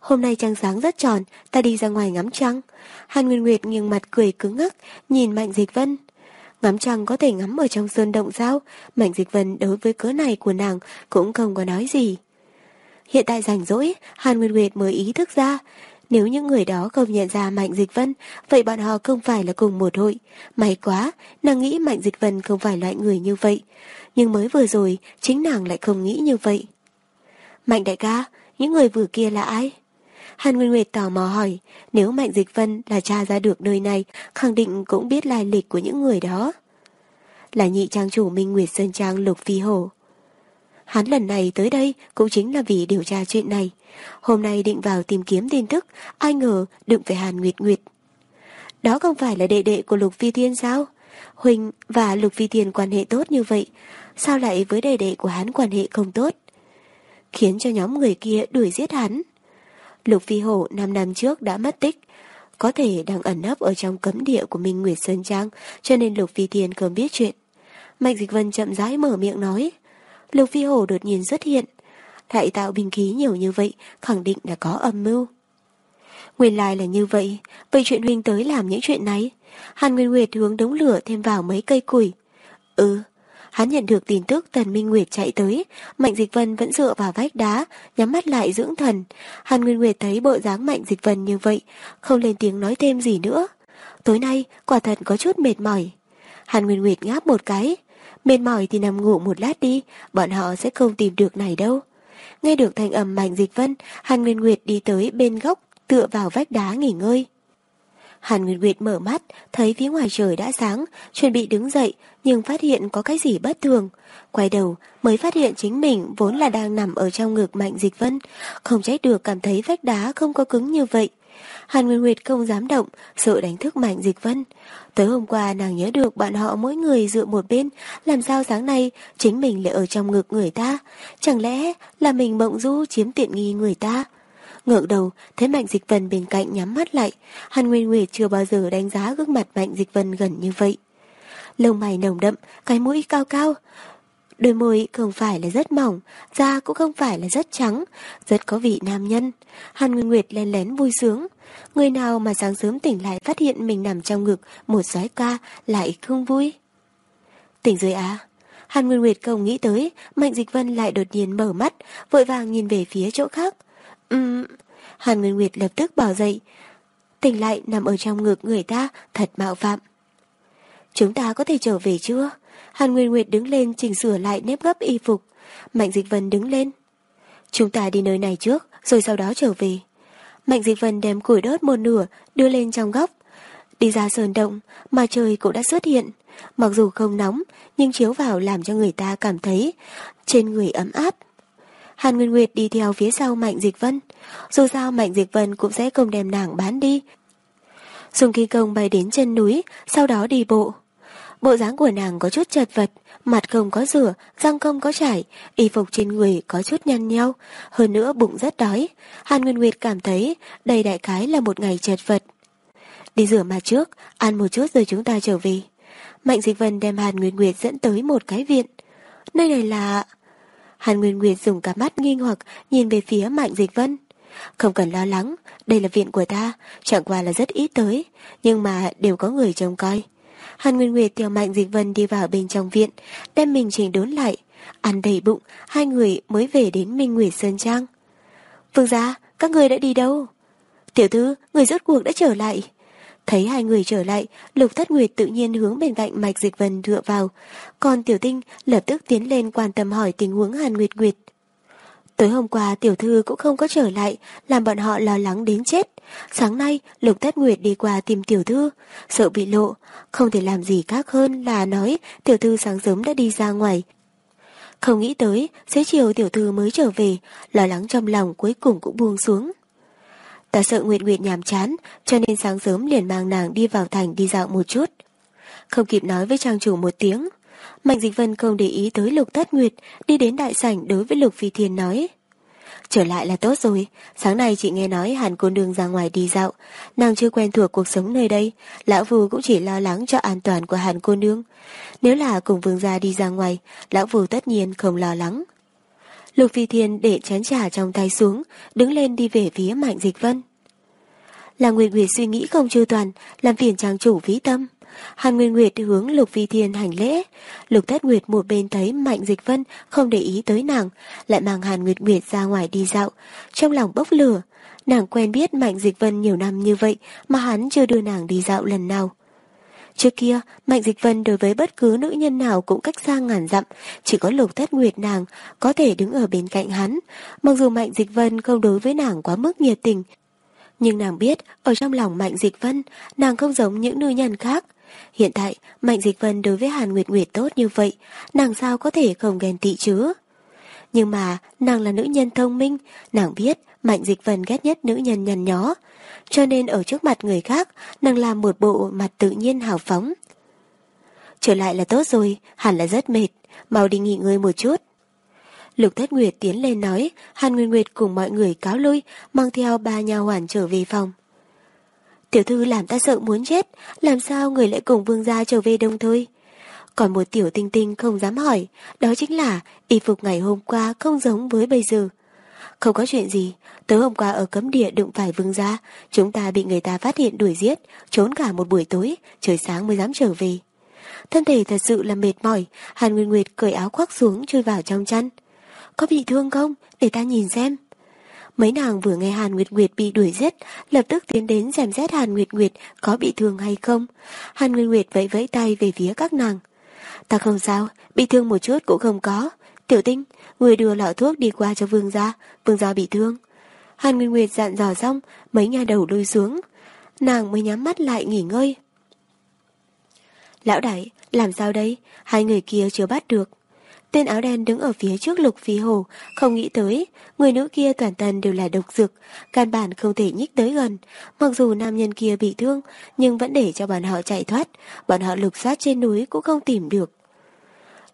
Hôm nay trăng sáng rất tròn, ta đi ra ngoài ngắm trăng. Hàn nguyệt Nguyệt nghiêng mặt cười cứng ngắc, nhìn Mạnh Dịch Vân. Ngắm trăng có thể ngắm ở trong sơn động sao? Mạnh Dịch Vân đối với cớ này của nàng cũng không có nói gì. Hiện tại rảnh rỗi, Hàn Nguyên Nguyệt mới ý thức ra. Nếu những người đó không nhận ra Mạnh Dịch Vân, vậy bọn họ không phải là cùng một hội. May quá, nàng nghĩ Mạnh Dịch Vân không phải loại người như vậy. Nhưng mới vừa rồi, chính nàng lại không nghĩ như vậy. Mạnh đại ca, những người vừa kia là ai? Hàn Nguyên Nguyệt tò mò hỏi, nếu Mạnh Dịch Vân là cha ra được nơi này, khẳng định cũng biết lai lịch của những người đó. Là nhị trang chủ Minh Nguyệt Sơn Trang Lục Phi Hổ. Hắn lần này tới đây cũng chính là vì điều tra chuyện này. Hôm nay định vào tìm kiếm tin tức, ai ngờ đụng phải Hàn Nguyệt Nguyệt. Đó không phải là đệ đệ của Lục Phi Thiên sao? Huỳnh và Lục Phi Thiên quan hệ tốt như vậy, sao lại với đệ đệ của hắn quan hệ không tốt? Khiến cho nhóm người kia đuổi giết hắn. Lục Phi Hổ 5 năm trước đã mất tích, có thể đang ẩn nấp ở trong cấm địa của Minh Nguyệt Sơn Trang, cho nên Lục Phi Thiên không biết chuyện. Mạnh Dịch Vân chậm rãi mở miệng nói. Lục Phi Hổ đột nhiên xuất hiện. Lại tạo binh khí nhiều như vậy, khẳng định là có âm mưu. Nguyên lai là như vậy, vậy chuyện huynh tới làm những chuyện này. Hàn Nguyên Nguyệt hướng đống lửa thêm vào mấy cây củi. Ừ, Hắn nhận được tin tức Tần Minh Nguyệt chạy tới, Mạnh Dịch Vân vẫn dựa vào vách đá, nhắm mắt lại dưỡng thần. Hàn Nguyên Nguyệt thấy bộ dáng Mạnh Dịch Vân như vậy, không lên tiếng nói thêm gì nữa. Tối nay, quả thật có chút mệt mỏi. Hàn Nguyên Nguyệt ngáp một cái. Mệt mỏi thì nằm ngủ một lát đi, bọn họ sẽ không tìm được này đâu. Nghe được thanh âm Mạnh Dịch Vân, Hàn Nguyên Nguyệt đi tới bên góc, tựa vào vách đá nghỉ ngơi. Hàn Nguyên Nguyệt mở mắt, thấy phía ngoài trời đã sáng, chuẩn bị đứng dậy, nhưng phát hiện có cái gì bất thường. Quay đầu, mới phát hiện chính mình vốn là đang nằm ở trong ngực Mạnh Dịch Vân, không trách được cảm thấy vách đá không có cứng như vậy. Hàn Nguyệt Nguyệt không dám động, sợ đánh thức Mạnh Dịch Vân. Tới hôm qua nàng nhớ được bọn họ mỗi người dựa một bên, làm sao sáng nay chính mình lại ở trong ngực người ta. Chẳng lẽ là mình mộng du chiếm tiện nghi người ta? Ngượng đầu, thấy Mạnh Dịch Vân bên cạnh nhắm mắt lại. Hàn Nguyên Nguyệt chưa bao giờ đánh giá gương mặt Mạnh Dịch Vân gần như vậy. Lông mày nồng đậm, cái mũi cao cao. Đôi môi không phải là rất mỏng, da cũng không phải là rất trắng, rất có vị nam nhân. Hàn Nguyên Nguyệt lén lén vui sướng. Người nào mà sáng sớm tỉnh lại phát hiện mình nằm trong ngực một giói ca lại không vui. Tỉnh rồi à? Hàn Nguyên Nguyệt không nghĩ tới, Mạnh Dịch Vân lại đột nhiên mở mắt, vội vàng nhìn về phía chỗ khác. Ừm, Hàn Nguyên Nguyệt lập tức bỏ dậy. Tỉnh lại nằm ở trong ngực người ta, thật mạo phạm. Chúng ta có thể trở về chưa? Hàn Nguyên Nguyệt đứng lên chỉnh sửa lại nếp gấp y phục. Mạnh Dịch Vân đứng lên. Chúng ta đi nơi này trước, rồi sau đó trở về. Mạnh Dịch Vân đem củi đốt một nửa, đưa lên trong góc. Đi ra sơn động, mà trời cũng đã xuất hiện. Mặc dù không nóng, nhưng chiếu vào làm cho người ta cảm thấy trên người ấm áp. Hàn Nguyên Nguyệt đi theo phía sau Mạnh Dịch Vân. Dù sao Mạnh Dịch Vân cũng sẽ không đem nàng bán đi. Dùng kỳ công bay đến chân núi, sau đó đi bộ. Bộ dáng của nàng có chút chật vật, mặt không có rửa, răng không có chảy, y phục trên người có chút nhăn nhau, hơn nữa bụng rất đói. Hàn Nguyên Nguyệt cảm thấy đây đại khái là một ngày chật vật. Đi rửa mặt trước, ăn một chút rồi chúng ta trở về. Mạnh Dịch Vân đem Hàn Nguyên Nguyệt dẫn tới một cái viện. Nơi này là... Hàn Nguyên Nguyệt dùng cả mắt nghi hoặc nhìn về phía Mạnh Dịch Vân. Không cần lo lắng, đây là viện của ta, chẳng qua là rất ít tới, nhưng mà đều có người trông coi. Hàn Nguyên Nguyệt theo Mạnh Dịch Vân đi vào bên trong viện, đem mình chỉnh đốn lại. Ăn đầy bụng, hai người mới về đến Minh Nguyệt Sơn Trang. Phương gia, các người đã đi đâu? Tiểu thư, người rốt cuộc đã trở lại. Thấy hai người trở lại, Lục Thất Nguyệt tự nhiên hướng bên cạnh Mạch Dịch Vân dựa vào. Còn Tiểu Tinh lập tức tiến lên quan tâm hỏi tình huống Hàn Nguyệt Nguyệt. Tối hôm qua tiểu thư cũng không có trở lại, làm bọn họ lo lắng đến chết. Sáng nay, Lục Tất Nguyệt đi qua tìm tiểu thư, sợ bị lộ, không thể làm gì khác hơn là nói tiểu thư sáng sớm đã đi ra ngoài. Không nghĩ tới, xế chiều tiểu thư mới trở về, lo lắng trong lòng cuối cùng cũng buông xuống. Ta sợ Nguyệt Nguyệt nhàm chán, cho nên sáng sớm liền mang nàng đi vào thành đi dạo một chút. Không kịp nói với trang chủ một tiếng, Mạnh Dịch Vân không để ý tới Lục Thất Nguyệt, đi đến đại sảnh đối với Lục Phi Thiên nói. Trở lại là tốt rồi, sáng nay chị nghe nói Hàn cô nương ra ngoài đi dạo, nàng chưa quen thuộc cuộc sống nơi đây, lão phu cũng chỉ lo lắng cho an toàn của Hàn cô nương. Nếu là cùng vương gia đi ra ngoài, lão phu tất nhiên không lo lắng. Lục Phi Thiên để chén trà trong tay xuống, đứng lên đi về phía Mạnh Dịch Vân. Là Nguyệt Nguyệt suy nghĩ không chu toàn, làm phiền trang chủ phí tâm. Hàn Nguyên Nguyệt hướng Lục Vi Thiên hành lễ. Lục Thất Nguyệt một bên thấy Mạnh Dịch Vân không để ý tới nàng, lại mang Hàn Nguyệt Nguyệt ra ngoài đi dạo. Trong lòng bốc lửa, nàng quen biết Mạnh Dịch Vân nhiều năm như vậy mà hắn chưa đưa nàng đi dạo lần nào. Trước kia, Mạnh Dịch Vân đối với bất cứ nữ nhân nào cũng cách xa ngàn dặm, chỉ có Lục Thất Nguyệt nàng có thể đứng ở bên cạnh hắn. Mặc dù Mạnh Dịch Vân không đối với nàng quá mức nhiệt tình, nhưng nàng biết, ở trong lòng Mạnh Dịch Vân, nàng không giống những nữ nhân khác. Hiện tại, Mạnh Dịch Vân đối với Hàn Nguyệt Nguyệt tốt như vậy, nàng sao có thể không ghen tị chứ? Nhưng mà, nàng là nữ nhân thông minh, nàng biết Mạnh Dịch Vân ghét nhất nữ nhân nhằn nhó. Cho nên ở trước mặt người khác, nàng làm một bộ mặt tự nhiên hào phóng. Trở lại là tốt rồi, hẳn là rất mệt, mau đi nghỉ ngơi một chút. Lục Thất Nguyệt tiến lên nói, Hàn Nguyệt Nguyệt cùng mọi người cáo lui, mang theo ba nhà hoàn trở về phòng. Tiểu thư làm ta sợ muốn chết, làm sao người lại cùng vương gia trở về đông thôi? Còn một tiểu tinh tinh không dám hỏi, đó chính là y phục ngày hôm qua không giống với bây giờ. Không có chuyện gì, tối hôm qua ở cấm địa đụng phải vương gia, chúng ta bị người ta phát hiện đuổi giết, trốn cả một buổi tối, trời sáng mới dám trở về. Thân thể thật sự là mệt mỏi, Hàn Nguyên Nguyệt cởi áo khoác xuống chui vào trong chăn. Có bị thương không? Để ta nhìn xem. Mấy nàng vừa nghe Hàn Nguyệt Nguyệt bị đuổi giết, lập tức tiến đến xem xét Hàn Nguyệt Nguyệt có bị thương hay không. Hàn Nguyệt Nguyệt vẫy vẫy tay về phía các nàng. Ta không sao, bị thương một chút cũng không có. Tiểu tinh, người đưa lọ thuốc đi qua cho vương gia, vương gia bị thương. Hàn Nguyệt Nguyệt dặn dò xong, mấy nhà đầu lùi xuống. Nàng mới nhắm mắt lại nghỉ ngơi. Lão đại, làm sao đây? Hai người kia chưa bắt được. Tên áo đen đứng ở phía trước lục phi hồ, không nghĩ tới, người nữ kia toàn thân đều là độc dược, căn bản không thể nhích tới gần. Mặc dù nam nhân kia bị thương, nhưng vẫn để cho bọn họ chạy thoát, bọn họ lục soát trên núi cũng không tìm được.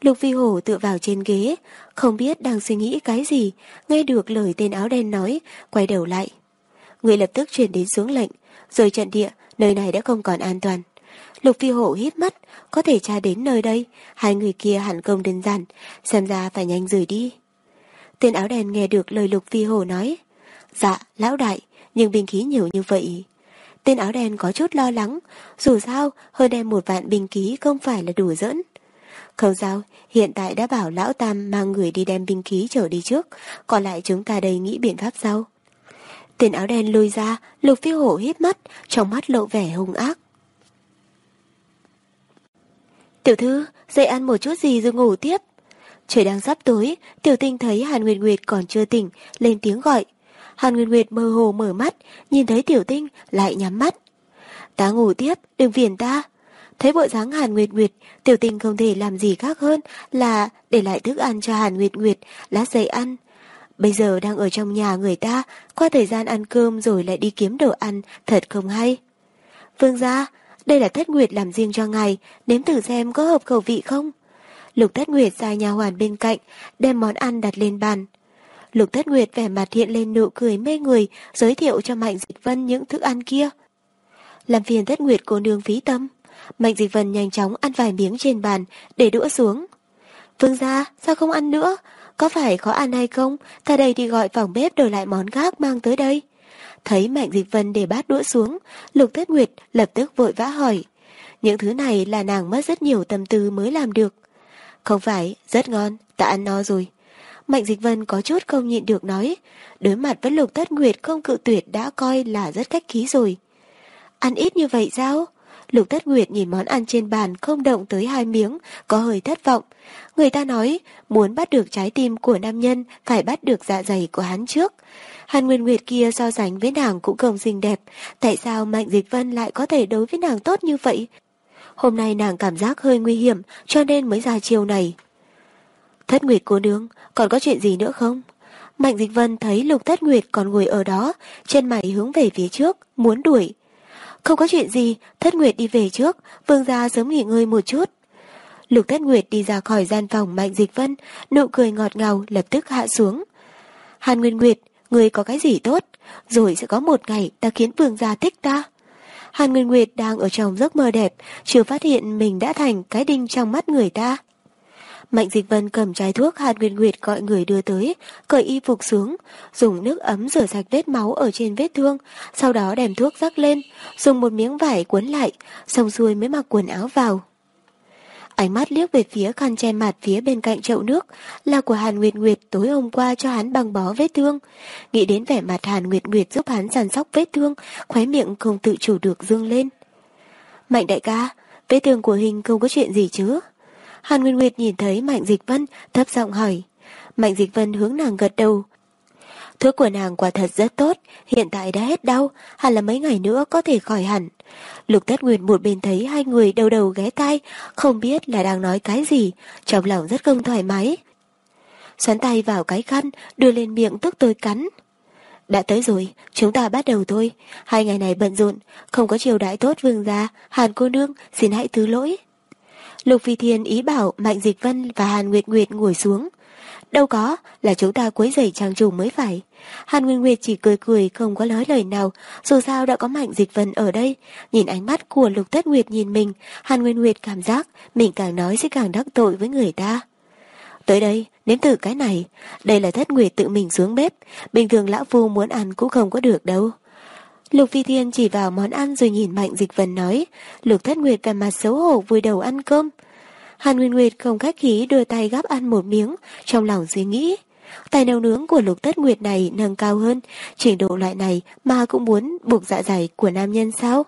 Lục phi hồ tựa vào trên ghế, không biết đang suy nghĩ cái gì, nghe được lời tên áo đen nói, quay đầu lại. Người lập tức chuyển đến xuống lệnh, rồi trận địa, nơi này đã không còn an toàn. Lục phi hổ hít mắt, có thể tra đến nơi đây, hai người kia hẳn công đơn giản, xem ra phải nhanh rời đi. Tên áo đen nghe được lời lục phi hổ nói. Dạ, lão đại, nhưng binh khí nhiều như vậy. Tên áo đen có chút lo lắng, dù sao hơn đem một vạn binh khí không phải là đủ dẫn. Không sao, hiện tại đã bảo lão Tam mang người đi đem binh khí trở đi trước, còn lại chúng ta đây nghĩ biện pháp sau. Tên áo đen lôi ra, lục phi hổ hít mắt, trong mắt lộ vẻ hung ác. Tiểu thư, dậy ăn một chút gì rồi ngủ tiếp. Trời đang sắp tối, tiểu tinh thấy Hàn Nguyệt Nguyệt còn chưa tỉnh, lên tiếng gọi. Hàn Nguyệt Nguyệt mơ hồ mở mắt, nhìn thấy tiểu tinh, lại nhắm mắt. Ta ngủ tiếp, đừng phiền ta. Thấy bộ dáng Hàn Nguyệt Nguyệt, tiểu tinh không thể làm gì khác hơn là để lại thức ăn cho Hàn Nguyệt Nguyệt, lát dậy ăn. Bây giờ đang ở trong nhà người ta, qua thời gian ăn cơm rồi lại đi kiếm đồ ăn, thật không hay. Vương gia, đây là Thất Nguyệt làm riêng cho ngài, nếm thử xem có hợp khẩu vị không? Lục Thất Nguyệt ra nhà hoàn bên cạnh, đem món ăn đặt lên bàn. Lục Thất Nguyệt vẻ mặt hiện lên nụ cười mê người, giới thiệu cho Mạnh Dịch Vân những thức ăn kia. Làm phiền Thất Nguyệt cô nương phí tâm. Mạnh Dịch Vân nhanh chóng ăn vài miếng trên bàn, để đũa xuống. Vương gia, sao không ăn nữa? Có phải khó ăn hay không? Ta đây đi gọi phòng bếp đổi lại món khác mang tới đây. Thấy Mạnh Dịch Vân để bát đũa xuống, Lục Thất Nguyệt lập tức vội vã hỏi. Những thứ này là nàng mất rất nhiều tâm tư mới làm được. Không phải, rất ngon, ta ăn no rồi. Mạnh Dịch Vân có chút không nhịn được nói, đối mặt với Lục Thất Nguyệt không cự tuyệt đã coi là rất cách khí rồi. Ăn ít như vậy sao? Lục Thất Nguyệt nhìn món ăn trên bàn không động tới hai miếng, có hơi thất vọng. Người ta nói, muốn bắt được trái tim của nam nhân, phải bắt được dạ dày của hắn trước. Hàn Nguyên Nguyệt kia so sánh với nàng cũng không xinh đẹp, tại sao Mạnh Dịch Vân lại có thể đối với nàng tốt như vậy? Hôm nay nàng cảm giác hơi nguy hiểm, cho nên mới ra chiều này. Thất Nguyệt cô nương, còn có chuyện gì nữa không? Mạnh Dịch Vân thấy Lục Thất Nguyệt còn ngồi ở đó, chân mày hướng về phía trước, muốn đuổi. Không có chuyện gì, Thất Nguyệt đi về trước, vương gia sớm nghỉ ngơi một chút. Lục Thất Nguyệt đi ra khỏi gian phòng Mạnh Dịch Vân, nụ cười ngọt ngào lập tức hạ xuống. Hàn Nguyên Nguyệt, người có cái gì tốt, rồi sẽ có một ngày ta khiến vương gia thích ta. Hàn Nguyên Nguyệt đang ở trong giấc mơ đẹp, chưa phát hiện mình đã thành cái đinh trong mắt người ta. Mạnh Dịch Vân cầm trái thuốc Hàn Nguyên Nguyệt gọi người đưa tới, cởi y phục xuống, dùng nước ấm rửa sạch vết máu ở trên vết thương, sau đó đem thuốc rắc lên, dùng một miếng vải cuốn lại, xong xuôi mới mặc quần áo vào. Ánh mắt liếc về phía khăn che mặt phía bên cạnh chậu nước là của Hàn Nguyệt Nguyệt tối hôm qua cho hắn băng bó vết thương. Nghĩ đến vẻ mặt Hàn Nguyệt Nguyệt giúp hắn săn sóc vết thương, khóe miệng không tự chủ được dương lên. Mạnh đại ca, vết thương của hình không có chuyện gì chứ? Hàn Nguyệt Nguyệt nhìn thấy Mạnh Dịch Vân, thấp giọng hỏi. Mạnh Dịch Vân hướng nàng gật đầu. Thuốc của nàng quả thật rất tốt, hiện tại đã hết đau, hẳn là mấy ngày nữa có thể khỏi hẳn. Lục Tất nguyên một bên thấy hai người đầu đầu ghé tai, không biết là đang nói cái gì, trong lòng rất không thoải mái. Xoắn tay vào cái khăn, đưa lên miệng tức tôi cắn. Đã tới rồi, chúng ta bắt đầu thôi. Hai ngày này bận rộn, không có chiều đại tốt vương gia, Hàn cô nương, xin hãy thứ lỗi. Lục Phi Thiên ý bảo Mạnh Dịch Vân và Hàn Nguyệt Nguyệt ngồi xuống. Đâu có, là chúng ta quấy rầy trang trùng mới phải. Hàn Nguyên Nguyệt chỉ cười cười không có nói lời nào, dù sao đã có Mạnh Dịch Vân ở đây. Nhìn ánh mắt của Lục Tất Nguyệt nhìn mình, Hàn Nguyên Nguyệt cảm giác mình càng nói sẽ càng đắc tội với người ta. Tới đây, nếm thử cái này. Đây là Thất Nguyệt tự mình xuống bếp. Bình thường lão phu muốn ăn cũng không có được đâu. Lục Phi Thiên chỉ vào món ăn rồi nhìn Mạnh Dịch Vân nói, Lục Thất Nguyệt và mặt xấu hổ vui đầu ăn cơm. Hàn Nguyên Nguyệt không khách khí đưa tay gắp ăn một miếng, trong lòng suy nghĩ. Tài nấu nướng của Lục tất Nguyệt này nâng cao hơn, trình độ loại này mà cũng muốn buộc dạ dày của nam nhân sao?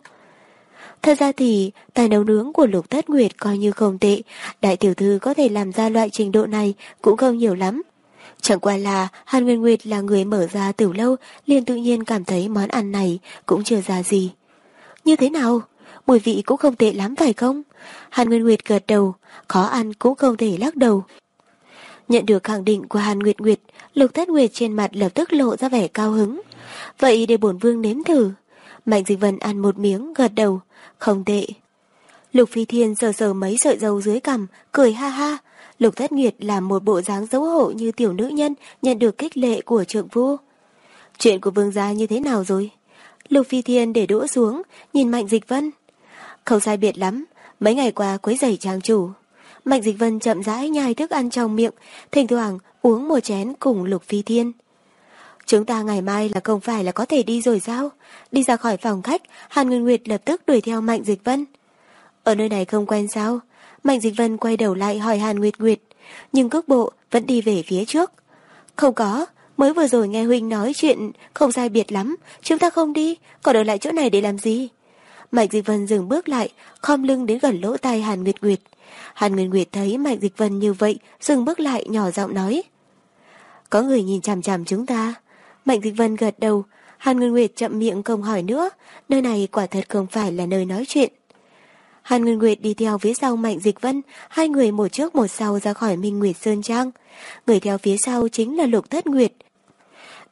Thật ra thì tài nấu nướng của Lục tất Nguyệt coi như không tệ, đại tiểu thư có thể làm ra loại trình độ này cũng không nhiều lắm. Chẳng qua là Hàn Nguyên Nguyệt là người mở ra từ lâu liền tự nhiên cảm thấy món ăn này cũng chưa ra gì. Như thế nào? Mùi vị cũng không tệ lắm phải không? Hàn Nguyên Nguyệt gật đầu, khó ăn cũng không thể lắc đầu. Nhận được khẳng định của Hàn Nguyệt Nguyệt, Lục Thất Nguyệt trên mặt lập tức lộ ra vẻ cao hứng. Vậy để bổn vương nếm thử. Mạnh Dịch Vân ăn một miếng, gật đầu. Không tệ. Lục Phi Thiên sờ sờ mấy sợi dầu dưới cằm, cười ha ha, Lục Thất Nguyệt làm một bộ dáng dấu hổ như tiểu nữ nhân nhận được kích lệ của trượng vua Chuyện của vương gia như thế nào rồi? Lục Phi Thiên để đũa xuống, nhìn Mạnh Dịch Vân. Không sai biệt lắm, mấy ngày qua quấy giày trang chủ. Mạnh Dịch Vân chậm rãi nhai thức ăn trong miệng, thỉnh thoảng uống một chén cùng Lục Phi Thiên. Chúng ta ngày mai là không phải là có thể đi rồi sao? Đi ra khỏi phòng khách, Hàn Nguyên Nguyệt lập tức đuổi theo Mạnh Dịch Vân. Ở nơi này không quen sao? Mạnh Dịch Vân quay đầu lại hỏi Hàn Nguyệt Nguyệt, nhưng cước bộ vẫn đi về phía trước. Không có, mới vừa rồi nghe Huynh nói chuyện không sai biệt lắm, chúng ta không đi, còn ở lại chỗ này để làm gì? Mạnh Dịch Vân dừng bước lại, khom lưng đến gần lỗ tai Hàn Nguyệt Nguyệt. Hàn Nguyệt Nguyệt thấy Mạnh Dịch Vân như vậy, dừng bước lại nhỏ giọng nói. Có người nhìn chằm chằm chúng ta. Mạnh Dịch Vân gật đầu, Hàn Nguyệt Nguyệt chậm miệng không hỏi nữa, nơi này quả thật không phải là nơi nói chuyện. Hàn Nguyên Nguyệt đi theo phía sau Mạnh Dịch Vân, hai người một trước một sau ra khỏi Minh Nguyệt Sơn Trang. Người theo phía sau chính là Lục Thất Nguyệt.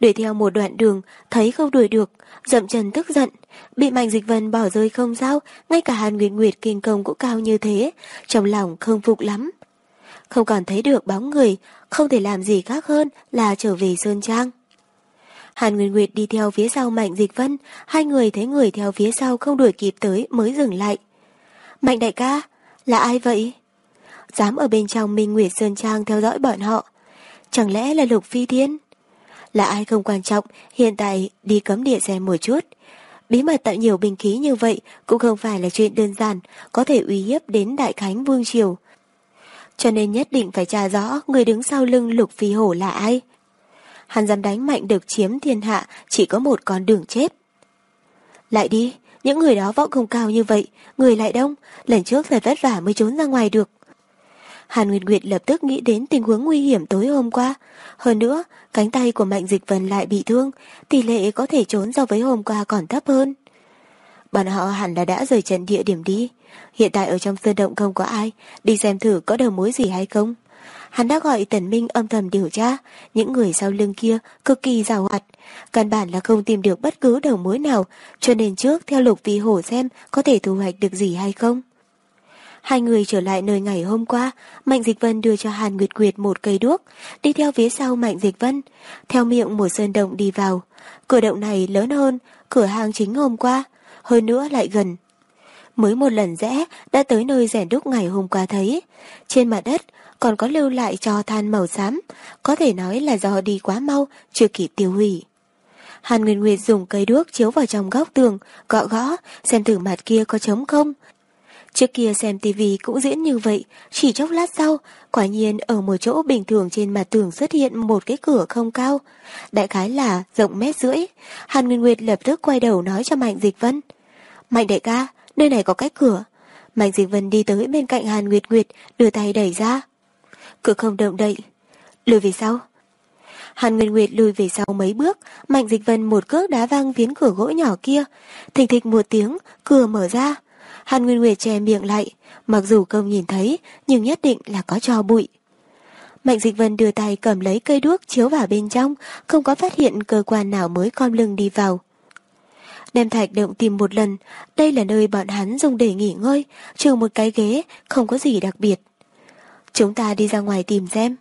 Đuổi theo một đoạn đường, thấy không đuổi được, dậm chân tức giận. Bị Mạnh Dịch Vân bỏ rơi không sao, ngay cả Hàn Nguyệt Nguyệt kinh công cũng cao như thế, trong lòng không phục lắm. Không còn thấy được bóng người, không thể làm gì khác hơn là trở về Sơn Trang. Hàn Nguyệt Nguyệt đi theo phía sau Mạnh Dịch Vân, hai người thấy người theo phía sau không đuổi kịp tới mới dừng lại. Mạnh đại ca, là ai vậy? Dám ở bên trong Minh Nguyệt Sơn Trang theo dõi bọn họ. Chẳng lẽ là Lục Phi Thiên? Là ai không quan trọng, hiện tại đi cấm địa xem một chút. Bí mật tạo nhiều binh khí như vậy cũng không phải là chuyện đơn giản, có thể uy hiếp đến Đại Khánh Vương Triều. Cho nên nhất định phải tra rõ người đứng sau lưng Lục Phi Hổ là ai. Hắn dám đánh mạnh được chiếm thiên hạ chỉ có một con đường chết. Lại đi, những người đó võ công cao như vậy, người lại đông, lần trước phải vất vả mới trốn ra ngoài được. Hàn Nguyệt Nguyệt lập tức nghĩ đến tình huống nguy hiểm tối hôm qua. Hơn nữa, cánh tay của Mạnh Dịch Vân lại bị thương, tỷ lệ có thể trốn so với hôm qua còn thấp hơn. Bọn họ hẳn là đã rời trận địa điểm đi. Hiện tại ở trong sơn động không có ai, đi xem thử có đầu mối gì hay không. Hắn đã gọi Tần Minh âm thầm điều tra, những người sau lưng kia cực kỳ rào hoạt. Căn bản là không tìm được bất cứ đầu mối nào, cho nên trước theo lục phi hổ xem có thể thu hoạch được gì hay không. Hai người trở lại nơi ngày hôm qua, Mạnh Dịch Vân đưa cho Hàn Nguyệt Nguyệt một cây đuốc, đi theo phía sau Mạnh Dịch Vân, theo miệng một sơn động đi vào. Cửa động này lớn hơn, cửa hàng chính hôm qua, hơn nữa lại gần. Mới một lần rẽ đã tới nơi rèn đúc ngày hôm qua thấy. Trên mặt đất còn có lưu lại cho than màu xám, có thể nói là do đi quá mau, chưa kịp tiêu hủy. Hàn Nguyên Nguyệt dùng cây đuốc chiếu vào trong góc tường, gõ gõ, xem thử mặt kia có trống không. Trước kia xem tivi cũng diễn như vậy, chỉ chốc lát sau, quả nhiên ở một chỗ bình thường trên mặt tường xuất hiện một cái cửa không cao. Đại khái là rộng mét rưỡi. Hàn Nguyên Nguyệt lập tức quay đầu nói cho Mạnh Dịch Vân. Mạnh đại ca, nơi này có cái cửa. Mạnh Dịch Vân đi tới bên cạnh Hàn Nguyệt Nguyệt, đưa tay đẩy ra. Cửa không động đậy. Lùi về sau. Hàn Nguyên Nguyệt lùi về sau mấy bước, Mạnh Dịch Vân một cước đá văng viến cửa gỗ nhỏ kia. Thình thịch một tiếng, cửa mở ra. Hàn Nguyên Nguyệt che miệng lại, mặc dù không nhìn thấy, nhưng nhất định là có cho bụi. Mạnh Dịch Vân đưa tay cầm lấy cây đuốc chiếu vào bên trong, không có phát hiện cơ quan nào mới con lưng đi vào. Đem thạch động tìm một lần, đây là nơi bọn hắn dùng để nghỉ ngơi, trừ một cái ghế, không có gì đặc biệt. Chúng ta đi ra ngoài tìm xem.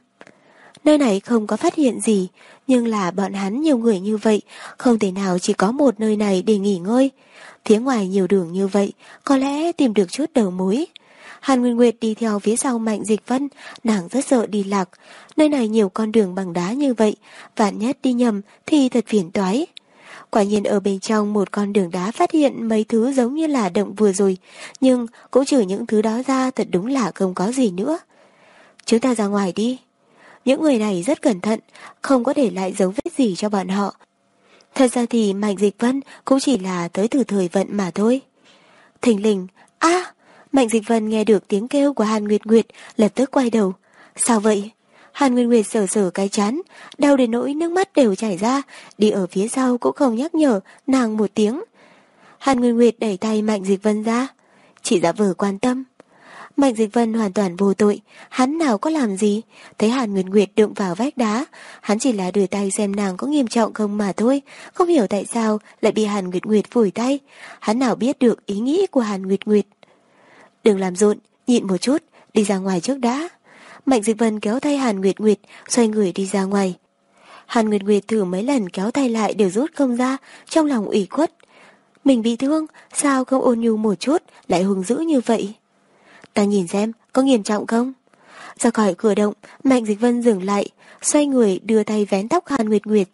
Nơi này không có phát hiện gì, nhưng là bọn hắn nhiều người như vậy, không thể nào chỉ có một nơi này để nghỉ ngơi. Phía ngoài nhiều đường như vậy, có lẽ tìm được chút đầu mối. Hàn Nguyên Nguyệt đi theo phía sau Mạnh Dịch Vân, nàng rất sợ đi lạc. Nơi này nhiều con đường bằng đá như vậy, vạn nhất đi nhầm thì thật phiền toái. Quả nhiên ở bên trong một con đường đá phát hiện mấy thứ giống như là động vừa rồi, nhưng cũng trừ những thứ đó ra thật đúng là không có gì nữa. Chúng ta ra ngoài đi. Những người này rất cẩn thận, không có để lại dấu vết gì cho bọn họ. Thật ra thì Mạnh Dịch Vân cũng chỉ là tới từ thời vận mà thôi. Thình lình, a Mạnh Dịch Vân nghe được tiếng kêu của Hàn Nguyệt Nguyệt, lập tức quay đầu. Sao vậy? Hàn Nguyệt Nguyệt sờ sờ cái chán, đau đến nỗi nước mắt đều chảy ra, đi ở phía sau cũng không nhắc nhở, nàng một tiếng. Hàn Nguyệt Nguyệt đẩy tay Mạnh Dịch Vân ra. chị giả vờ quan tâm. Mạnh Dịch Vân hoàn toàn vô tội, hắn nào có làm gì, thấy Hàn Nguyệt Nguyệt đụng vào vách đá, hắn chỉ là đưa tay xem nàng có nghiêm trọng không mà thôi, không hiểu tại sao lại bị Hàn Nguyệt Nguyệt phủi tay, hắn nào biết được ý nghĩ của Hàn Nguyệt Nguyệt. Đừng làm rộn, nhịn một chút, đi ra ngoài trước đã. Mạnh Dịch Vân kéo tay Hàn Nguyệt Nguyệt, xoay người đi ra ngoài. Hàn Nguyệt Nguyệt thử mấy lần kéo tay lại đều rút không ra, trong lòng ủy khuất. Mình bị thương, sao không ôn nhu một chút, lại hùng dữ như vậy? Ta nhìn xem, có nghiêm trọng không? Ra khỏi cửa động, Mạnh Dịch Vân dừng lại, xoay người đưa tay vén tóc Hàn Nguyệt Nguyệt.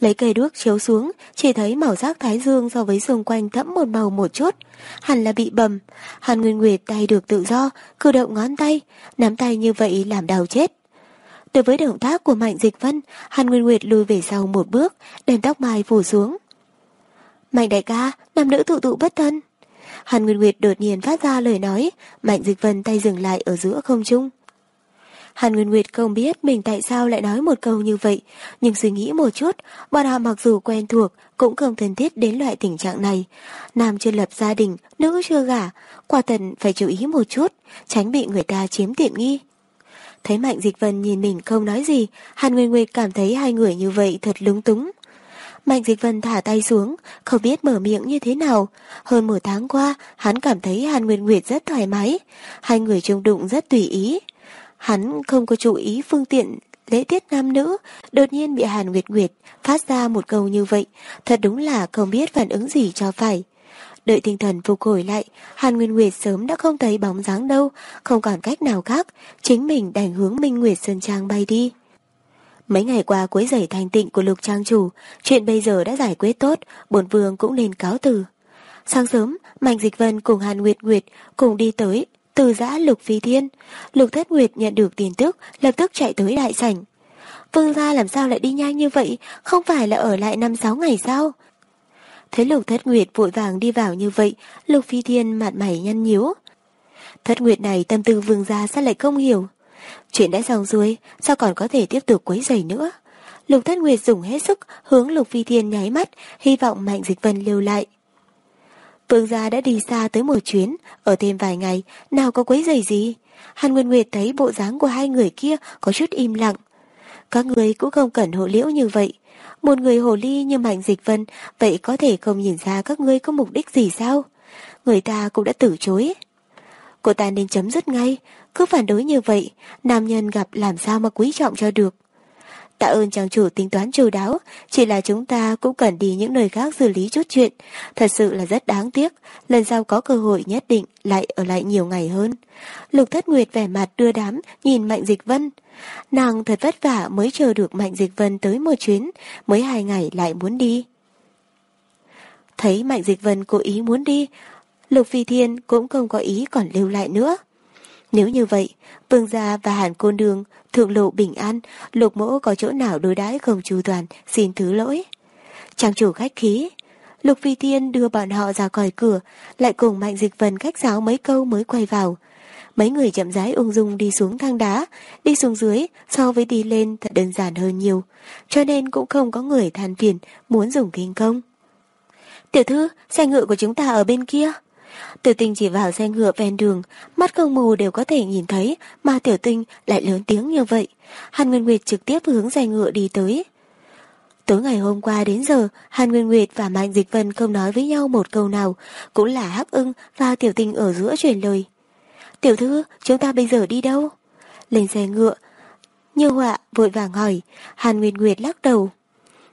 Lấy cây đuốc chiếu xuống, chỉ thấy màu sắc thái dương so với xung quanh thẫm một màu một chút. Hẳn là bị bầm. Hàn Nguyên Nguyệt tay được tự do, cử động ngón tay, nắm tay như vậy làm đau chết. Đối với động tác của Mạnh Dịch Vân, Hàn Nguyên Nguyệt lùi về sau một bước, đem tóc mai phủ xuống. Mạnh đại ca, nam nữ tụ tụ bất thân. Hàn Nguyên Nguyệt đột nhiên phát ra lời nói, Mạnh Dịch Vân tay dừng lại ở giữa không trung. Hàn Nguyên Nguyệt không biết mình tại sao lại nói một câu như vậy, nhưng suy nghĩ một chút, bọn họ mặc dù quen thuộc, cũng không thân thiết đến loại tình trạng này. Nam chưa lập gia đình, nữ chưa gả, quả tần phải chú ý một chút, tránh bị người ta chiếm tiện nghi. Thấy Mạnh Dịch Vân nhìn mình không nói gì, Hàn Nguyên Nguyệt cảm thấy hai người như vậy thật lúng túng. Mạnh Dịch Vân thả tay xuống, không biết mở miệng như thế nào. Hơn một tháng qua, hắn cảm thấy Hàn Nguyệt Nguyệt rất thoải mái. Hai người chung đụng rất tùy ý. Hắn không có chú ý phương tiện lễ tiết nam nữ, đột nhiên bị Hàn Nguyệt Nguyệt phát ra một câu như vậy, thật đúng là không biết phản ứng gì cho phải. Đợi tinh thần phục hồi lại, Hàn Nguyên Nguyệt sớm đã không thấy bóng dáng đâu, không còn cách nào khác, chính mình đành hướng Minh Nguyệt Sơn Trang bay đi. Mấy ngày qua cuối giày thành tịnh của lục trang chủ, chuyện bây giờ đã giải quyết tốt, bổn vương cũng nên cáo từ. Sáng sớm, Mạnh Dịch Vân cùng Hàn Nguyệt Nguyệt cùng đi tới từ giã Lục Phi Thiên. Lục Thất Nguyệt nhận được tin tức, lập tức chạy tới đại sảnh. Vương gia làm sao lại đi nhanh như vậy, không phải là ở lại năm sáu ngày sao? Thấy Lục Thất Nguyệt vội vàng đi vào như vậy, Lục Phi Thiên mặt mày nhăn nhíu. Thất Nguyệt này tâm tư vương gia sao lại không hiểu. Chuyện đã xong rồi, sao còn có thể tiếp tục quấy rầy nữa? Lục Thất Nguyệt dùng hết sức hướng Lục Phi Thiên nháy mắt, hy vọng Mạnh Dịch Vân lưu lại. Vương gia đã đi xa tới một chuyến, ở thêm vài ngày, nào có quấy rầy gì. Hàn Nguyên Nguyệt thấy bộ dáng của hai người kia có chút im lặng. Các người cũng không cần hộ liễu như vậy. Một người hồ ly như Mạnh Dịch Vân, vậy có thể không nhìn ra các ngươi có mục đích gì sao? Người ta cũng đã từ chối. Cô ta nên chấm dứt ngay, cứ phản đối như vậy, nam nhân gặp làm sao mà quý trọng cho được. Tạ ơn chàng chủ tính toán chu đáo, chỉ là chúng ta cũng cần đi những nơi khác xử lý chút chuyện. Thật sự là rất đáng tiếc, lần sau có cơ hội nhất định lại ở lại nhiều ngày hơn. Lục thất nguyệt vẻ mặt đưa đám, nhìn Mạnh Dịch Vân. Nàng thật vất vả mới chờ được Mạnh Dịch Vân tới một chuyến, mới hai ngày lại muốn đi. Thấy Mạnh Dịch Vân cố ý muốn đi, Lục Phi Thiên cũng không có ý còn lưu lại nữa. Nếu như vậy, Vương Gia và Hàn Côn Đường, Thượng Lộ bình an, Lục Mỗ có chỗ nào đối đãi không chu toàn, xin thứ lỗi. Trang chủ khách khí, Lục Phi Thiên đưa bọn họ ra khỏi cửa, lại cùng Mạnh Dịch Vân khách giáo mấy câu mới quay vào. Mấy người chậm rãi ung dung đi xuống thang đá, đi xuống dưới so với đi lên thật đơn giản hơn nhiều, cho nên cũng không có người than phiền muốn dùng kinh công. Tiểu thư, xe ngựa của chúng ta ở bên kia. Tiểu tinh chỉ vào xe ngựa ven đường, mắt không mù đều có thể nhìn thấy, mà tiểu tinh lại lớn tiếng như vậy. Hàn Nguyên Nguyệt trực tiếp hướng xe ngựa đi tới. Tối ngày hôm qua đến giờ, Hàn Nguyên Nguyệt và Mạnh Dịch Vân không nói với nhau một câu nào, cũng là Hắc ưng và tiểu tinh ở giữa truyền lời. Tiểu thư, chúng ta bây giờ đi đâu? Lên xe ngựa. Như họa vội vàng hỏi, Hàn Nguyên Nguyệt lắc đầu.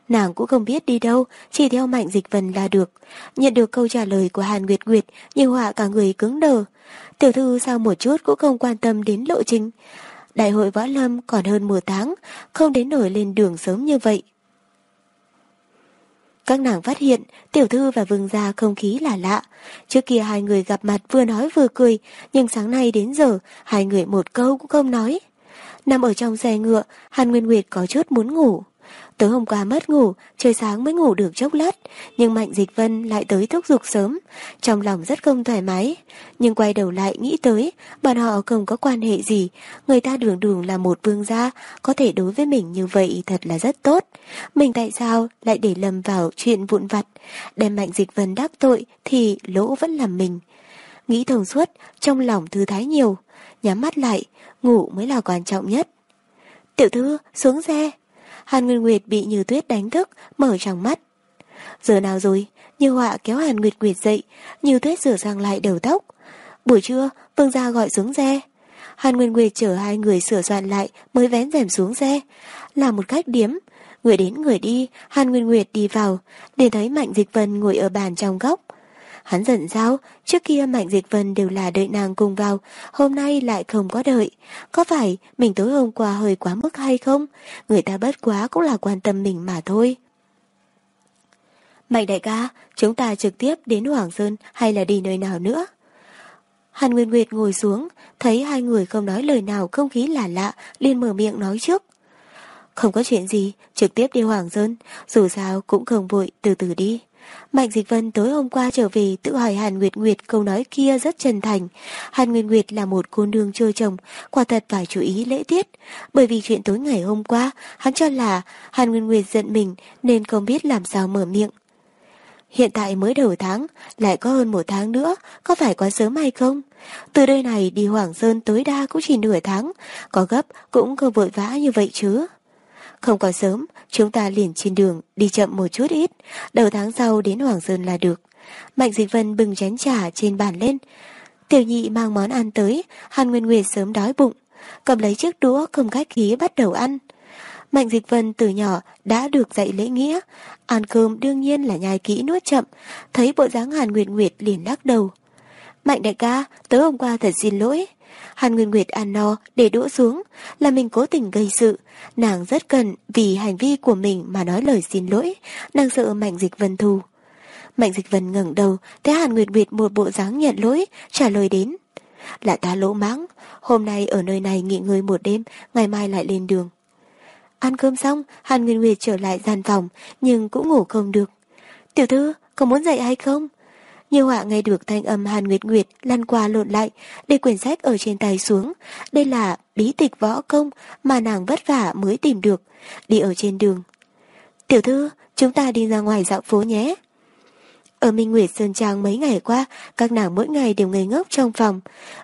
Nàng cũng không biết đi đâu, chỉ theo mạnh dịch vần là được. Nhận được câu trả lời của Hàn Nguyệt Nguyệt, như họa cả người cứng đờ. Tiểu thư sao một chút cũng không quan tâm đến lộ trình. Đại hội võ lâm còn hơn mùa tháng, không đến nổi lên đường sớm như vậy. Các nàng phát hiện tiểu thư và vương gia không khí là lạ. Trước kia hai người gặp mặt vừa nói vừa cười, nhưng sáng nay đến giờ hai người một câu cũng không nói. Nằm ở trong xe ngựa, Hàn Nguyên Nguyệt có chút muốn ngủ. Tối hôm qua mất ngủ, trời sáng mới ngủ được chốc lát, nhưng Mạnh Dịch Vân lại tới thúc giục sớm, trong lòng rất không thoải mái. Nhưng quay đầu lại nghĩ tới, bọn họ không có quan hệ gì, người ta đường đường là một vương gia, có thể đối với mình như vậy thật là rất tốt. Mình tại sao lại để lầm vào chuyện vụn vặt, đem Mạnh Dịch Vân đắc tội thì lỗ vẫn là mình. Nghĩ thông suốt, trong lòng thư thái nhiều, nhắm mắt lại, ngủ mới là quan trọng nhất. Tiểu thư, xuống xe. Hàn Nguyên Nguyệt bị Như Tuyết đánh thức, mở tròng mắt. Giờ nào rồi? Như họa kéo Hàn Nguyệt Nguyệt dậy, Như Tuyết sửa sang lại đầu tóc. Buổi trưa, Vương Gia gọi xuống xe. Hàn Nguyên Nguyệt chở hai người sửa soạn lại mới vén rèm xuống xe. Là một cách điếm. Người đến người đi, Hàn Nguyên Nguyệt đi vào, để thấy Mạnh Dịch Vân ngồi ở bàn trong góc. Hắn giận sao, trước kia Mạnh Dịch Vân đều là đợi nàng cùng vào, hôm nay lại không có đợi. Có phải mình tối hôm qua hơi quá mức hay không? Người ta bất quá cũng là quan tâm mình mà thôi. Mạnh đại ca, chúng ta trực tiếp đến Hoàng Sơn hay là đi nơi nào nữa? Hàn Nguyên Nguyệt ngồi xuống, thấy hai người không nói lời nào không khí lạ lạ, liền mở miệng nói trước. Không có chuyện gì, trực tiếp đi Hoàng Sơn, dù sao cũng không vội, từ từ đi. Mạnh Dịch Vân tối hôm qua trở về tự hỏi Hàn Nguyệt Nguyệt câu nói kia rất chân thành. Hàn Nguyệt Nguyệt là một cô nương chưa chồng, quả thật phải chú ý lễ tiết. Bởi vì chuyện tối ngày hôm qua, hắn cho là Hàn Nguyệt Nguyệt giận mình nên không biết làm sao mở miệng. Hiện tại mới đầu tháng, lại có hơn một tháng nữa, có phải quá sớm hay không? Từ đây này đi Hoàng Sơn tối đa cũng chỉ nửa tháng, có gấp cũng không vội vã như vậy chứ. Không còn sớm, chúng ta liền trên đường, đi chậm một chút ít, đầu tháng sau đến Hoàng Sơn là được. Mạnh Dịch Vân bừng chén trà trên bàn lên. Tiểu nhị mang món ăn tới, Hàn Nguyên Nguyệt sớm đói bụng, cầm lấy chiếc đũa không khách khí bắt đầu ăn. Mạnh Dịch Vân từ nhỏ đã được dạy lễ nghĩa, ăn cơm đương nhiên là nhai kỹ nuốt chậm, thấy bộ dáng Hàn Nguyệt Nguyệt liền lắc đầu. Mạnh đại ca, tớ hôm qua thật xin lỗi. Hàn Nguyên Nguyệt ăn no để đũa xuống, là mình cố tình gây sự. Nàng rất cần vì hành vi của mình mà nói lời xin lỗi, nàng sợ Mạnh Dịch Vân thù. Mạnh Dịch Vân ngẩng đầu, thấy Hàn Nguyệt Nguyệt một bộ dáng nhận lỗi, trả lời đến. Là ta lỗ mãng, hôm nay ở nơi này nghỉ ngơi một đêm, ngày mai lại lên đường. Ăn cơm xong, Hàn Nguyên Nguyệt trở lại gian phòng, nhưng cũng ngủ không được. Tiểu thư, có muốn dậy hay không? Nhiều họa nghe được thanh âm Hàn Nguyệt Nguyệt lăn qua lộn lại, để quyển sách ở trên tay xuống. Đây là bí tịch võ công mà nàng vất vả mới tìm được, đi ở trên đường. Tiểu thư, chúng ta đi ra ngoài dạo phố nhé. Ở Minh Nguyệt Sơn Trang mấy ngày qua, các nàng mỗi ngày đều ngây ngốc trong phòng.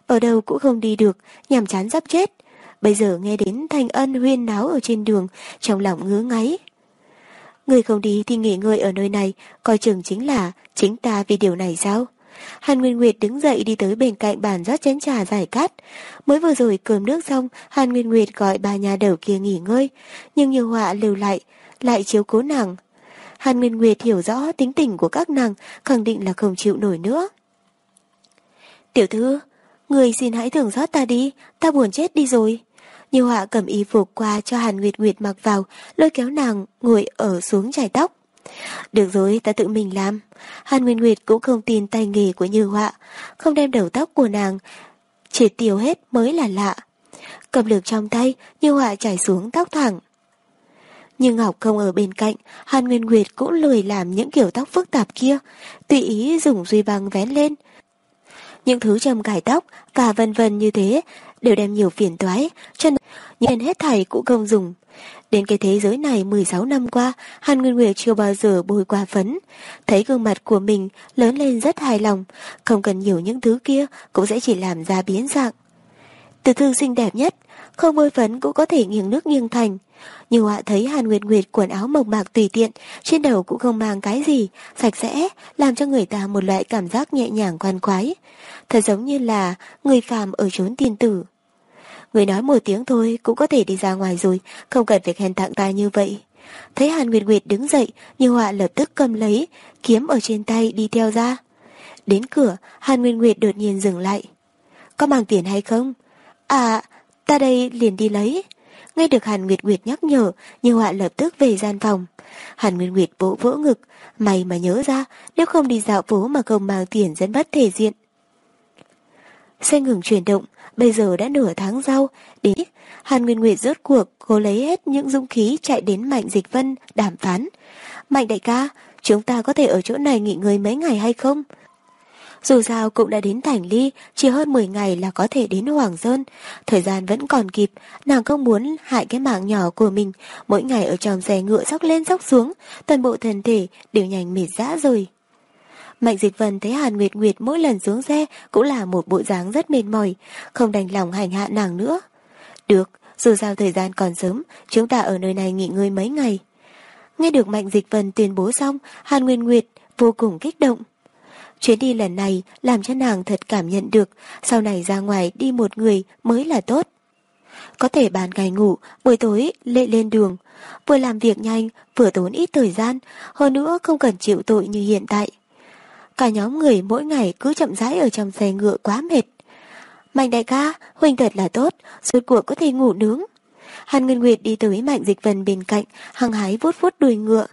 Ở đâu cũng không đi được, nhàm chán sắp chết. Bây giờ nghe đến thanh ân huyên náo ở trên đường, trong lòng ngứa ngáy. Người không đi thì nghỉ ngơi ở nơi này, coi chừng chính là chính ta vì điều này sao? Hàn Nguyên Nguyệt đứng dậy đi tới bên cạnh bàn rót chén trà giải cát. Mới vừa rồi cơm nước xong, Hàn Nguyên Nguyệt gọi bà nhà đầu kia nghỉ ngơi, nhưng nhiều họa lưu lại, lại chiếu cố nàng. Hàn Nguyên Nguyệt hiểu rõ tính tình của các nàng, khẳng định là không chịu nổi nữa. Tiểu thư, người xin hãy thưởng rót ta đi, ta buồn chết đi rồi. Như họa cầm y phục qua cho Hàn Nguyệt Nguyệt mặc vào, lôi kéo nàng ngồi ở xuống chải tóc. Được rồi, ta tự mình làm. Hàn Nguyệt Nguyệt cũng không tin tay nghề của Như họa, không đem đầu tóc của nàng triệt tiêu hết mới là lạ. Cầm lược trong tay, Như họa chảy xuống tóc thẳng. Nhưng Ngọc không ở bên cạnh, Hàn Nguyên Nguyệt cũng lười làm những kiểu tóc phức tạp kia, tùy ý dùng duy băng vén lên. Những thứ trầm cải tóc và vân vân như thế đều đem nhiều phiền toái, cho nên hết thảy cũng không dùng. Đến cái thế giới này 16 năm qua, Hàn Nguyên Nguyệt chưa bao giờ bôi qua phấn. Thấy gương mặt của mình lớn lên rất hài lòng, không cần nhiều những thứ kia cũng sẽ chỉ làm ra biến dạng. Từ thư xinh đẹp nhất, không bôi phấn cũng có thể nghiêng nước nghiêng thành. Như họa thấy Hàn Nguyệt Nguyệt quần áo mộc mạc tùy tiện, trên đầu cũng không mang cái gì, sạch sẽ, làm cho người ta một loại cảm giác nhẹ nhàng quan khoái. Thật giống như là người phàm ở chốn tiên tử. Người nói một tiếng thôi cũng có thể đi ra ngoài rồi, không cần phải khen tặng ta như vậy. Thấy Hàn Nguyệt Nguyệt đứng dậy, Như Họa lập tức cầm lấy, kiếm ở trên tay đi theo ra. Đến cửa, Hàn Nguyệt Nguyệt đột nhiên dừng lại. Có mang tiền hay không? À, ta đây liền đi lấy. Nghe được Hàn Nguyệt Nguyệt nhắc nhở, Như Họa lập tức về gian phòng. Hàn Nguyệt Nguyệt vỗ vỗ ngực, mày mà nhớ ra, nếu không đi dạo phố mà không mang tiền dẫn bất thể diện. Xe ngừng chuyển động, bây giờ đã nửa tháng sau, đến Hàn Nguyên Nguyệt rốt cuộc cố lấy hết những dung khí chạy đến Mạnh Dịch Vân đàm phán. Mạnh đại ca, chúng ta có thể ở chỗ này nghỉ ngơi mấy ngày hay không? Dù sao cũng đã đến Thành Ly, chỉ hơn 10 ngày là có thể đến Hoàng Sơn. Thời gian vẫn còn kịp, nàng không muốn hại cái mạng nhỏ của mình. Mỗi ngày ở trong xe ngựa sóc lên sóc xuống, toàn bộ thân thể đều nhanh mệt dã rồi. Mạnh Dịch Vân thấy Hàn Nguyệt Nguyệt mỗi lần xuống xe cũng là một bộ dáng rất mệt mỏi, không đành lòng hành hạ nàng nữa. Được, dù sao thời gian còn sớm, chúng ta ở nơi này nghỉ ngơi mấy ngày. Nghe được Mạnh Dịch Vân tuyên bố xong, Hàn Nguyên Nguyệt vô cùng kích động. Chuyến đi lần này làm cho nàng thật cảm nhận được sau này ra ngoài đi một người mới là tốt. Có thể bàn ngày ngủ, buổi tối lệ lên đường, vừa làm việc nhanh, vừa tốn ít thời gian, hơn nữa không cần chịu tội như hiện tại. Cả nhóm người mỗi ngày cứ chậm rãi ở trong xe ngựa quá mệt. Mạnh đại ca, huynh thật là tốt, suốt cuộc có thể ngủ nướng. Hàn Nguyên Nguyệt đi tới Mạnh Dịch Vân bên cạnh, hăng hái vuốt vuốt đuôi ngựa.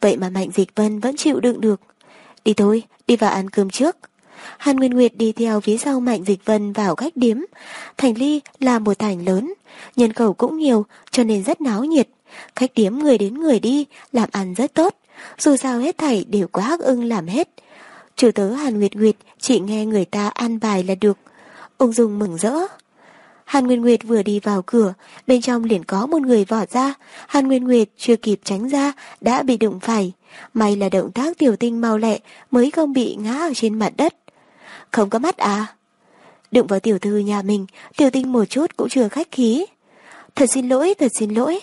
Vậy mà Mạnh Dịch Vân vẫn chịu đựng được. Đi thôi, đi vào ăn cơm trước. Hàn Nguyên Nguyệt đi theo phía sau Mạnh Dịch Vân vào khách điếm. Thành Ly là một thành lớn, nhân khẩu cũng nhiều cho nên rất náo nhiệt. Khách điếm người đến người đi, làm ăn rất tốt. Dù sao hết thảy đều quá hắc ưng làm hết. Chủ tớ Hàn Nguyệt Nguyệt chỉ nghe người ta an bài là được. ông dung mừng rỡ. Hàn Nguyên Nguyệt vừa đi vào cửa, bên trong liền có một người vọt ra. Hàn Nguyên Nguyệt chưa kịp tránh ra, đã bị đụng phải. May là động tác tiểu tinh mau lẹ mới không bị ngã ở trên mặt đất. Không có mắt à? Đụng vào tiểu thư nhà mình, tiểu tinh một chút cũng chưa khách khí. Thật xin lỗi, thật xin lỗi.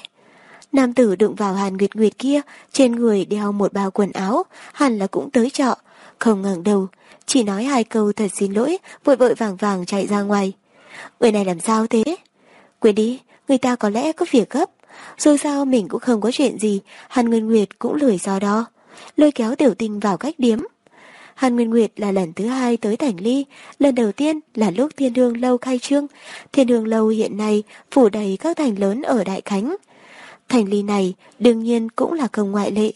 Nam tử đụng vào Hàn Nguyệt Nguyệt kia, trên người đeo một bao quần áo, hẳn là cũng tới trọ, không ngẩng đầu, chỉ nói hai câu thật xin lỗi, vội vội vàng vàng chạy ra ngoài. Người này làm sao thế? Quên đi, người ta có lẽ có việc gấp. Dù sao mình cũng không có chuyện gì, Hàn Nguyên Nguyệt cũng lười do đó. Lôi kéo tiểu tinh vào cách điếm. Hàn Nguyên Nguyệt là lần thứ hai tới Thành Ly, lần đầu tiên là lúc Thiên Hương Lâu khai trương. Thiên Hương Lâu hiện nay phủ đầy các thành lớn ở Đại Khánh. Thành Ly này đương nhiên cũng là không ngoại lệ.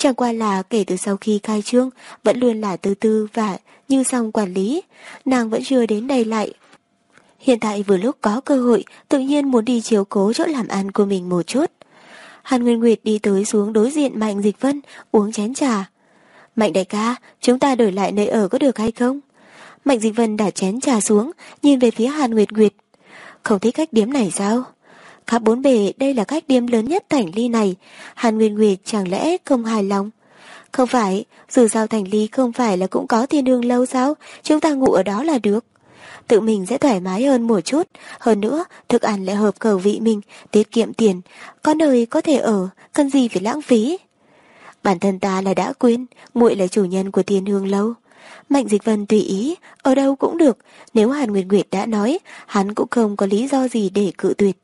Chẳng qua là kể từ sau khi khai trương vẫn luôn là từ từ và như xong quản lý, nàng vẫn chưa đến đây lại. Hiện tại vừa lúc có cơ hội, tự nhiên muốn đi chiếu cố chỗ làm ăn của mình một chút. Hàn Nguyên Nguyệt đi tới xuống đối diện Mạnh Dịch Vân, uống chén trà. Mạnh đại ca, chúng ta đổi lại nơi ở có được hay không? Mạnh Dịch Vân đã chén trà xuống, nhìn về phía Hàn Nguyệt Nguyệt. Không thích cách điếm này sao? Khắp bốn bề đây là cách điếm lớn nhất thành ly này, Hàn Nguyên Nguyệt chẳng lẽ không hài lòng? Không phải, dù sao thành ly không phải là cũng có thiên đường lâu sao, chúng ta ngủ ở đó là được. Tự mình sẽ thoải mái hơn một chút, hơn nữa thức ăn lại hợp khẩu vị mình, tiết kiệm tiền, có nơi có thể ở, cần gì phải lãng phí. Bản thân ta là đã quên, muội là chủ nhân của thiên hương lâu. Mạnh Dịch Vân tùy ý, ở đâu cũng được, nếu Hàn Nguyệt Nguyệt đã nói, hắn cũng không có lý do gì để cự tuyệt.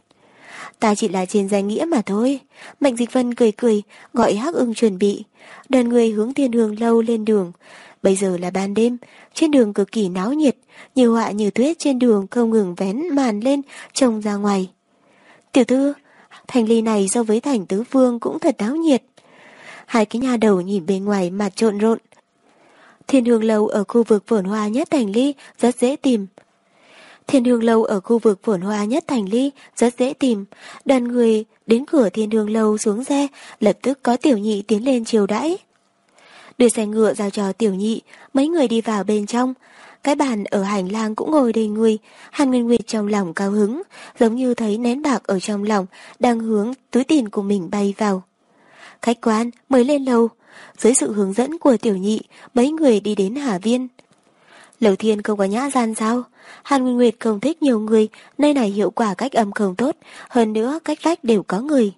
Ta chỉ là trên danh nghĩa mà thôi. Mạnh Dịch Vân cười cười, gọi Hắc ưng chuẩn bị. Đoàn người hướng thiên hương lâu lên đường. Bây giờ là ban đêm, trên đường cực kỳ náo nhiệt, nhiều họa như tuyết trên đường không ngừng vén màn lên, trông ra ngoài. Tiểu thư, thành ly này so với thành tứ phương cũng thật náo nhiệt. Hai cái nhà đầu nhìn bên ngoài mặt trộn rộn. Thiên hương lâu ở khu vực vườn hoa nhất thành ly rất dễ tìm, Thiên hương lâu ở khu vực phồn hoa nhất thành ly, rất dễ tìm. Đoàn người đến cửa thiên hương lâu xuống xe, lập tức có tiểu nhị tiến lên chiều đãi. Đưa xe ngựa giao cho tiểu nhị, mấy người đi vào bên trong. Cái bàn ở hành lang cũng ngồi đầy người, Hàn Nguyên Nguyệt trong lòng cao hứng, giống như thấy nén bạc ở trong lòng, đang hướng túi tiền của mình bay vào. Khách quan mới lên lầu, dưới sự hướng dẫn của tiểu nhị, mấy người đi đến Hà Viên. Lầu thiên không có nhã gian sao? Hàn Nguyên Nguyệt không thích nhiều người, nơi này hiệu quả cách âm không tốt, hơn nữa cách vách đều có người.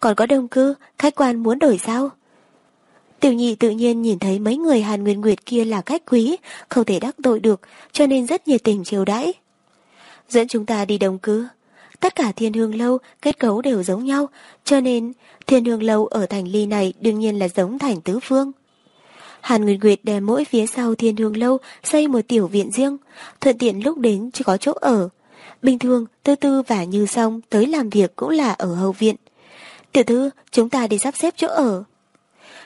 Còn có đông cư, khách quan muốn đổi sao? Tiểu nhị tự nhiên nhìn thấy mấy người Hàn Nguyên Nguyệt kia là khách quý, không thể đắc tội được, cho nên rất nhiệt tình chiều đãi. Dẫn chúng ta đi đồng cư. Tất cả thiên hương lâu kết cấu đều giống nhau, cho nên thiên hương lâu ở thành ly này đương nhiên là giống thành tứ phương. Hàn Nguyệt Nguyệt đè mỗi phía sau thiên hương lâu xây một tiểu viện riêng, thuận tiện lúc đến chỉ có chỗ ở. Bình thường, Tư Tư và Như xong tới làm việc cũng là ở hậu viện. Tiểu thư, chúng ta đi sắp xếp chỗ ở.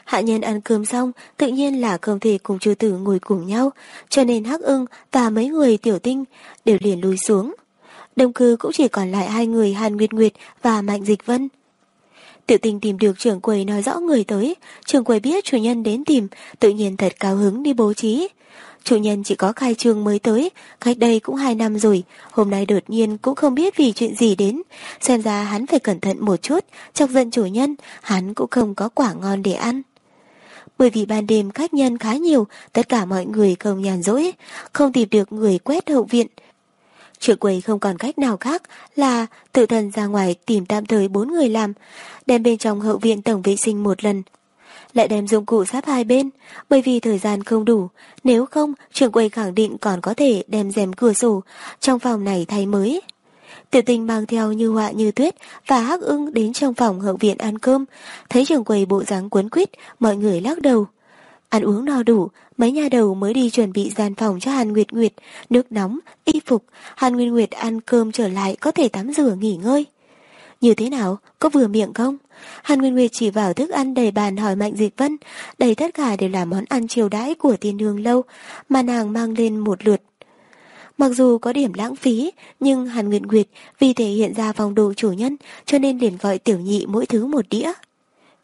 Hạ nhân ăn cơm xong, tự nhiên là không thể cùng chư tử ngồi cùng nhau, cho nên Hắc ưng và mấy người tiểu tinh đều liền lùi xuống. Đồng cư cũng chỉ còn lại hai người Hàn Nguyệt Nguyệt và Mạnh Dịch Vân. Tiểu tình tìm được trưởng quầy nói rõ người tới, trưởng quầy biết chủ nhân đến tìm, tự nhiên thật cao hứng đi bố trí. Chủ nhân chỉ có khai trương mới tới, cách đây cũng hai năm rồi, hôm nay đột nhiên cũng không biết vì chuyện gì đến. Xem ra hắn phải cẩn thận một chút, chọc giận chủ nhân, hắn cũng không có quả ngon để ăn. Bởi vì ban đêm khách nhân khá nhiều, tất cả mọi người không nhàn rỗi, không tìm được người quét hậu viện, Trưởng quầy không còn cách nào khác là tự thân ra ngoài tìm tạm thời bốn người làm, đem bên trong hậu viện tổng vệ sinh một lần. Lại đem dụng cụ sắp hai bên, bởi vì thời gian không đủ, nếu không trưởng quầy khẳng định còn có thể đem rèm cửa sổ trong phòng này thay mới. Tiểu tình mang theo như họa như tuyết và hắc ưng đến trong phòng hậu viện ăn cơm, thấy trưởng quầy bộ dáng cuốn quýt, mọi người lắc đầu. Ăn uống no đủ, mấy nhà đầu mới đi chuẩn bị gian phòng cho Hàn Nguyệt Nguyệt, nước nóng, y phục, Hàn Nguyệt Nguyệt ăn cơm trở lại có thể tắm rửa nghỉ ngơi. Như thế nào, có vừa miệng không? Hàn Nguyên Nguyệt chỉ vào thức ăn đầy bàn hỏi Mạnh Dịch Vân, đầy tất cả đều là món ăn chiều đãi của tiên hương lâu, mà nàng mang lên một lượt. Mặc dù có điểm lãng phí, nhưng Hàn Nguyệt Nguyệt vì thể hiện ra vòng đồ chủ nhân cho nên liền gọi tiểu nhị mỗi thứ một đĩa.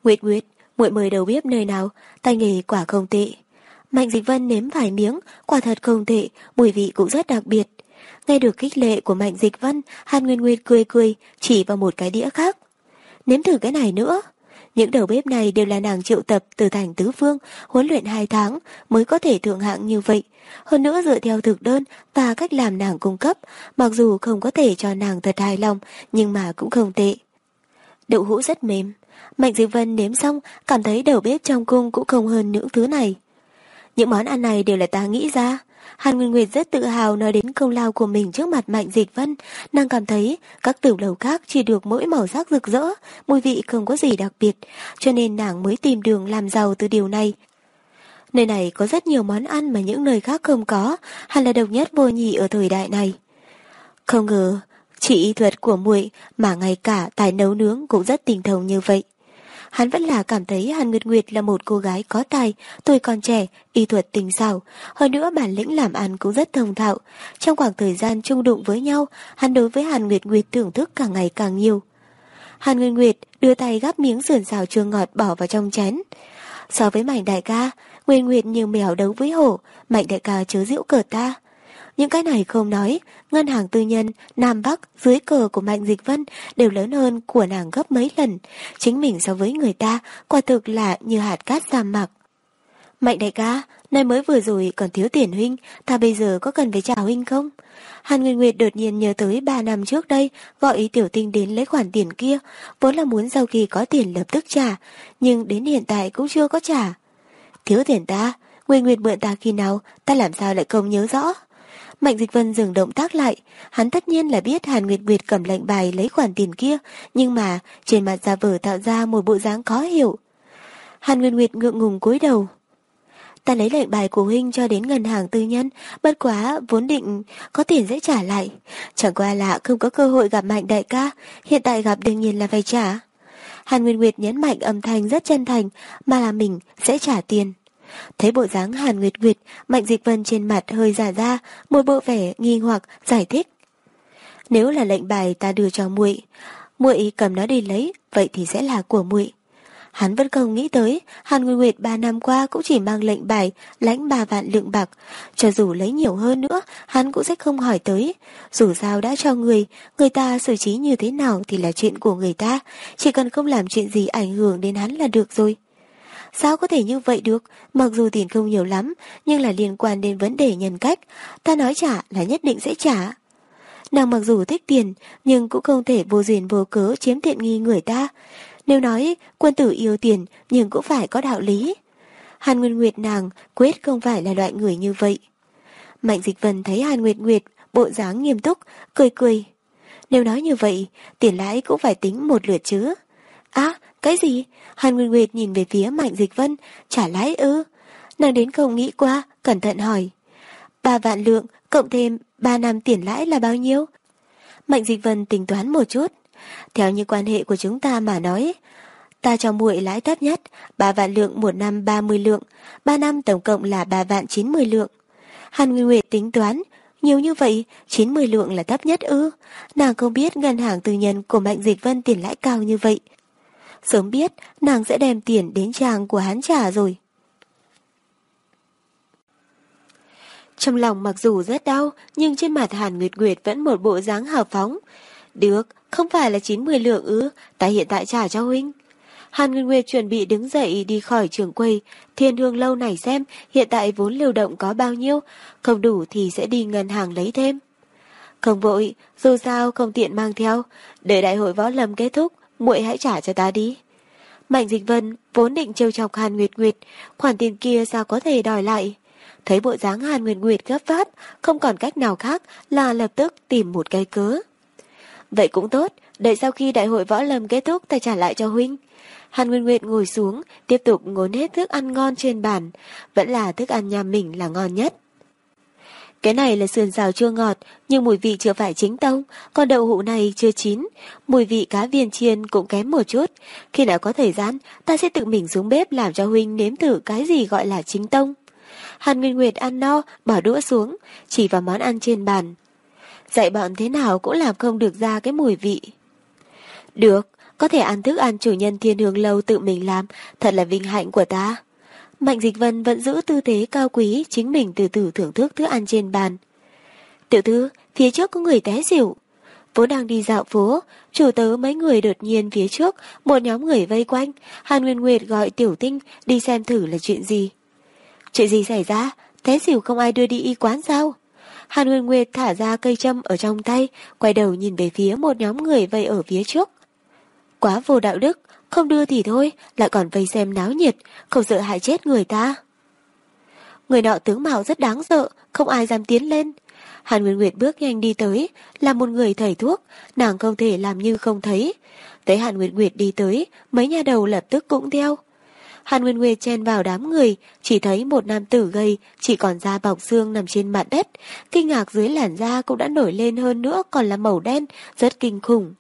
Nguyệt Nguyệt, muội mời đầu bếp nơi nào, tay nghề quả không tệ. Mạnh Dịch Vân nếm vài miếng, quả thật không tệ, mùi vị cũng rất đặc biệt nghe được khích lệ của Mạnh Dịch Vân, Hàn Nguyên Nguyệt cười cười, chỉ vào một cái đĩa khác. Nếm thử cái này nữa. Những đầu bếp này đều là nàng triệu tập từ thành tứ phương, huấn luyện hai tháng mới có thể thượng hạng như vậy. Hơn nữa dựa theo thực đơn và cách làm nàng cung cấp, mặc dù không có thể cho nàng thật hài lòng, nhưng mà cũng không tệ. Đậu hũ rất mềm. Mạnh Dịch Vân nếm xong, cảm thấy đầu bếp trong cung cũng không hơn những thứ này. Những món ăn này đều là ta nghĩ ra. Hàn Nguyên Nguyệt rất tự hào nói đến công lao của mình trước mặt Mạnh Dịch Vân. Nàng cảm thấy các tử lầu khác chỉ được mỗi màu sắc rực rỡ, mùi vị không có gì đặc biệt, cho nên nàng mới tìm đường làm giàu từ điều này. Nơi này có rất nhiều món ăn mà những nơi khác không có, hẳn là độc nhất vô nhị ở thời đại này. Không ngờ, chỉ y thuật của muội mà ngay cả tài nấu nướng cũng rất tình thông như vậy. Hắn vẫn là cảm thấy Hàn Nguyệt Nguyệt là một cô gái có tài, tuổi còn trẻ, y thuật tình xảo, hơn nữa bản lĩnh làm ăn cũng rất thông thạo. Trong khoảng thời gian chung đụng với nhau, hắn đối với Hàn Nguyệt Nguyệt thưởng thức càng ngày càng nhiều. Hàn Nguyệt Nguyệt đưa tay gắp miếng sườn xào chua ngọt bỏ vào trong chén. So với Mạnh đại ca, nguyệt Nguyệt như mèo đấu với hổ, Mạnh đại ca chớ giễu cờ ta. Những cái này không nói, ngân hàng tư nhân, Nam Bắc, dưới cờ của Mạnh Dịch Vân đều lớn hơn của nàng gấp mấy lần. Chính mình so với người ta, quả thực là như hạt cát sa mạc. Mạnh đại ca, nay mới vừa rồi còn thiếu tiền huynh, ta bây giờ có cần phải trả huynh không? Hàn Nguyên Nguyệt đột nhiên nhớ tới 3 năm trước đây, gọi ý tiểu tinh đến lấy khoản tiền kia, vốn là muốn sau khi có tiền lập tức trả, nhưng đến hiện tại cũng chưa có trả. Thiếu tiền ta, Nguyên Nguyệt mượn ta khi nào, ta làm sao lại không nhớ rõ? Mạnh Dịch Vân dừng động tác lại, hắn tất nhiên là biết Hàn Nguyệt Nguyệt cầm lệnh bài lấy khoản tiền kia, nhưng mà trên mặt giả vờ tạo ra một bộ dáng khó hiểu. Hàn Nguyệt Nguyệt ngượng ngùng cúi đầu. Ta lấy lệnh bài của huynh cho đến ngân hàng tư nhân, bất quá vốn định có tiền dễ trả lại. Chẳng qua là không có cơ hội gặp Mạnh đại ca, hiện tại gặp đương nhiên là phải trả. Hàn Nguyệt Nguyệt nhấn mạnh âm thanh rất chân thành, mà là mình sẽ trả tiền. Thấy bộ dáng Hàn Nguyệt Nguyệt, Mạnh Dịch Vân trên mặt hơi giả ra, một bộ vẻ nghi hoặc giải thích. Nếu là lệnh bài ta đưa cho muội, muội cầm nó đi lấy, vậy thì sẽ là của muội. Hắn vẫn không nghĩ tới, Hàn Nguyệt Nguyệt ba năm qua cũng chỉ mang lệnh bài, lãnh ba vạn lượng bạc. Cho dù lấy nhiều hơn nữa, hắn cũng sẽ không hỏi tới. Dù sao đã cho người, người ta xử trí như thế nào thì là chuyện của người ta, chỉ cần không làm chuyện gì ảnh hưởng đến hắn là được rồi. Sao có thể như vậy được, mặc dù tiền không nhiều lắm, nhưng là liên quan đến vấn đề nhân cách, ta nói trả là nhất định sẽ trả. Nàng mặc dù thích tiền, nhưng cũng không thể vô duyên vô cớ chiếm tiện nghi người ta. Nếu nói quân tử yêu tiền, nhưng cũng phải có đạo lý. Hàn Nguyên Nguyệt nàng quyết không phải là loại người như vậy. Mạnh Dịch Vân thấy Hàn Nguyệt Nguyệt bộ dáng nghiêm túc, cười cười. Nếu nói như vậy, tiền lãi cũng phải tính một lượt chứ. Á, cái gì? Hàn Nguyên Nguyệt nhìn về phía Mạnh Dịch Vân, trả lãi ư? Nàng đến không nghĩ qua, cẩn thận hỏi. Ba vạn lượng, cộng thêm ba năm tiền lãi là bao nhiêu? Mạnh Dịch Vân tính toán một chút. Theo như quan hệ của chúng ta mà nói, ta cho muội lãi thấp nhất, ba vạn lượng một năm ba mươi lượng, ba năm tổng cộng là ba vạn chín mươi lượng. Hàn Nguyên Nguyệt tính toán, nhiều như vậy, 90 lượng là thấp nhất ư. Nàng không biết ngân hàng tư nhân của Mạnh Dịch Vân tiền lãi cao như vậy. Sớm biết nàng sẽ đem tiền đến chàng của hắn trả rồi. Trong lòng mặc dù rất đau, nhưng trên mặt Hàn Nguyệt Nguyệt vẫn một bộ dáng hào phóng. Được, không phải là 90 lượng ư, ta hiện tại trả cho huynh. Hàn Nguyệt Nguyệt chuẩn bị đứng dậy đi khỏi trường quầy, thiên hương lâu này xem hiện tại vốn lưu động có bao nhiêu, không đủ thì sẽ đi ngân hàng lấy thêm. Không vội, dù sao không tiện mang theo, để đại hội võ lâm kết thúc, muội hãy trả cho ta đi. Mạnh Dịch Vân vốn định trêu chọc Hàn Nguyệt Nguyệt, khoản tiền kia sao có thể đòi lại. Thấy bộ dáng Hàn Nguyệt Nguyệt gấp váp, không còn cách nào khác là lập tức tìm một cái cớ. Vậy cũng tốt, đợi sau khi đại hội võ lâm kết thúc ta trả lại cho huynh. Hàn Nguyên Nguyệt ngồi xuống, tiếp tục ngốn hết thức ăn ngon trên bàn, vẫn là thức ăn nhà mình là ngon nhất. Cái này là sườn xào chua ngọt, nhưng mùi vị chưa phải chính tông, còn đậu hũ này chưa chín, mùi vị cá viên chiên cũng kém một chút. Khi nào có thời gian, ta sẽ tự mình xuống bếp làm cho huynh nếm thử cái gì gọi là chính tông. Hàn Nguyên Nguyệt ăn no, bỏ đũa xuống, chỉ vào món ăn trên bàn. Dạy bọn thế nào cũng làm không được ra cái mùi vị. Được, có thể ăn thức ăn chủ nhân thiên hương lâu tự mình làm, thật là vinh hạnh của ta. Mạnh Dịch Vân vẫn giữ tư thế cao quý, chính mình từ từ thưởng thức thức ăn trên bàn. Tiểu thư, phía trước có người té xỉu. Vốn đang đi dạo phố, chủ tớ mấy người đột nhiên phía trước, một nhóm người vây quanh. Hàn Nguyên Nguyệt gọi Tiểu Tinh đi xem thử là chuyện gì. Chuyện gì xảy ra? Té xỉu không ai đưa đi y quán sao? Hàn Nguyên Nguyệt thả ra cây châm ở trong tay, quay đầu nhìn về phía một nhóm người vây ở phía trước. Quá vô đạo đức, không đưa thì thôi, lại còn vây xem náo nhiệt, không sợ hại chết người ta. Người nọ tướng mạo rất đáng sợ, không ai dám tiến lên. Hàn Nguyên Nguyệt bước nhanh đi tới, là một người thầy thuốc, nàng không thể làm như không thấy. Thấy Hàn Nguyệt Nguyệt đi tới, mấy nhà đầu lập tức cũng theo. Hàn Nguyên Nguyệt chen vào đám người, chỉ thấy một nam tử gầy, chỉ còn da bọc xương nằm trên mặt đất. Kinh ngạc dưới làn da cũng đã nổi lên hơn nữa còn là màu đen, rất kinh khủng.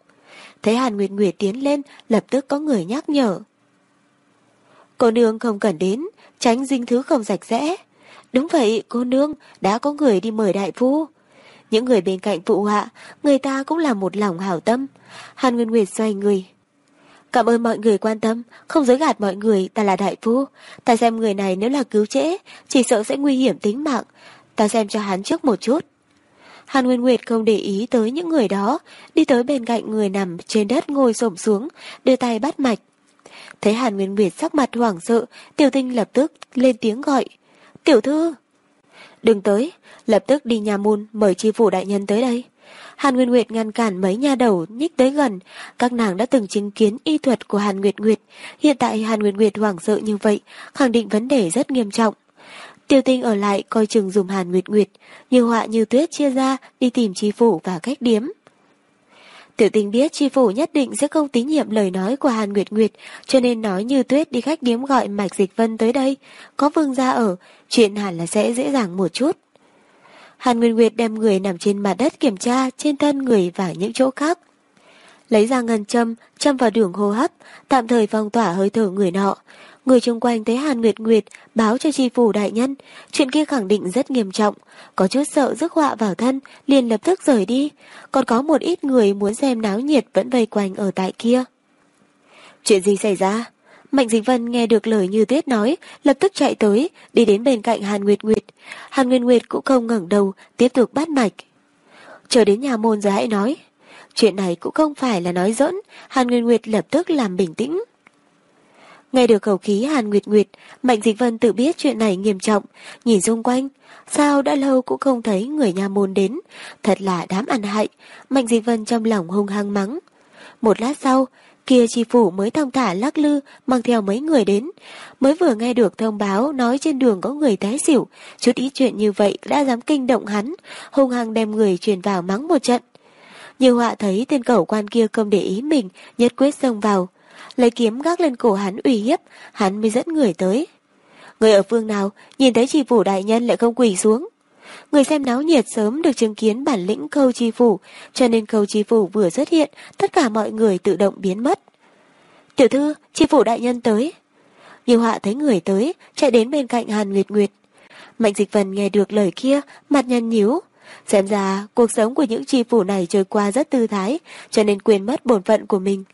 Thấy Hàn Nguyệt Nguyệt tiến lên, lập tức có người nhắc nhở. Cô nương không cần đến, tránh dinh thứ không sạch sẽ. Đúng vậy, cô nương, đã có người đi mời đại phu. Những người bên cạnh phụ họa, người ta cũng là một lòng hảo tâm. Hàn Nguyên Nguyệt xoay người. Cảm ơn mọi người quan tâm, không dối gạt mọi người, ta là đại phu. Ta xem người này nếu là cứu trễ, chỉ sợ sẽ nguy hiểm tính mạng. Ta xem cho hắn trước một chút. Hàn Nguyên Nguyệt không để ý tới những người đó, đi tới bên cạnh người nằm trên đất ngồi xổm xuống, đưa tay bắt mạch. Thấy Hàn Nguyên Nguyệt sắc mặt hoảng sợ, tiểu tinh lập tức lên tiếng gọi. Tiểu thư! Đừng tới, lập tức đi nhà môn mời chi phủ đại nhân tới đây. Hàn Nguyên Nguyệt ngăn cản mấy nhà đầu nhích tới gần, các nàng đã từng chứng kiến y thuật của Hàn Nguyệt Nguyệt, hiện tại Hàn Nguyệt Nguyệt hoảng sợ như vậy, khẳng định vấn đề rất nghiêm trọng. Tiêu tinh ở lại coi chừng dùm Hàn Nguyệt Nguyệt, như họa như tuyết chia ra đi tìm chi phủ và cách điếm. Tiểu tinh biết chi phủ nhất định sẽ không tín nhiệm lời nói của Hàn Nguyệt Nguyệt, cho nên nói như tuyết đi khách điếm gọi Mạch Dịch Vân tới đây, có vương gia ở, chuyện hẳn là sẽ dễ dàng một chút. Hàn Nguyệt Nguyệt đem người nằm trên mặt đất kiểm tra trên thân người và những chỗ khác. Lấy ra ngân châm, châm vào đường hô hấp, tạm thời phong tỏa hơi thở người nọ. Người chung quanh thấy Hàn Nguyệt Nguyệt báo cho tri phủ đại nhân, chuyện kia khẳng định rất nghiêm trọng, có chút sợ rước họa vào thân, liền lập tức rời đi. Còn có một ít người muốn xem náo nhiệt vẫn vây quanh ở tại kia. Chuyện gì xảy ra? Mạnh Dịch Vân nghe được lời như tuyết nói, lập tức chạy tới, đi đến bên cạnh Hàn Nguyệt Nguyệt. Hàn Nguyệt Nguyệt cũng không ngẩng đầu, tiếp tục bắt mạch. Chờ đến nhà môn rồi hãy nói. Chuyện này cũng không phải là nói giỡn, Hàn Nguyệt Nguyệt lập tức làm bình tĩnh. Nghe được khẩu khí Hàn Nguyệt Nguyệt, Mạnh Dịch Vân tự biết chuyện này nghiêm trọng, nhìn xung quanh, sao đã lâu cũng không thấy người nhà môn đến, thật là đám ăn hại, Mạnh Dịch Vân trong lòng hung hăng mắng. Một lát sau, kia chi phủ mới thong thả lắc lư mang theo mấy người đến. Mới vừa nghe được thông báo nói trên đường có người té xỉu, chút ý chuyện như vậy đã dám kinh động hắn, hung hăng đem người truyền vào mắng một trận. Như họa thấy tên cẩu quan kia không để ý mình, nhất quyết xông vào. Lấy kiếm gác lên cổ hắn ủy hiếp, hắn mới dẫn người tới. Người ở phương nào, nhìn thấy chi phủ đại nhân lại không quỳ xuống. Người xem náo nhiệt sớm được chứng kiến bản lĩnh câu chi phủ, cho nên câu chi phủ vừa xuất hiện, tất cả mọi người tự động biến mất. Tiểu thư, chi phủ đại nhân tới. nhiều họa thấy người tới, chạy đến bên cạnh Hàn Nguyệt Nguyệt. Mạnh dịch vần nghe được lời kia, mặt nhăn nhíu. Xem ra, cuộc sống của những chi phủ này trôi qua rất tư thái, cho nên quên mất bổn phận của mình.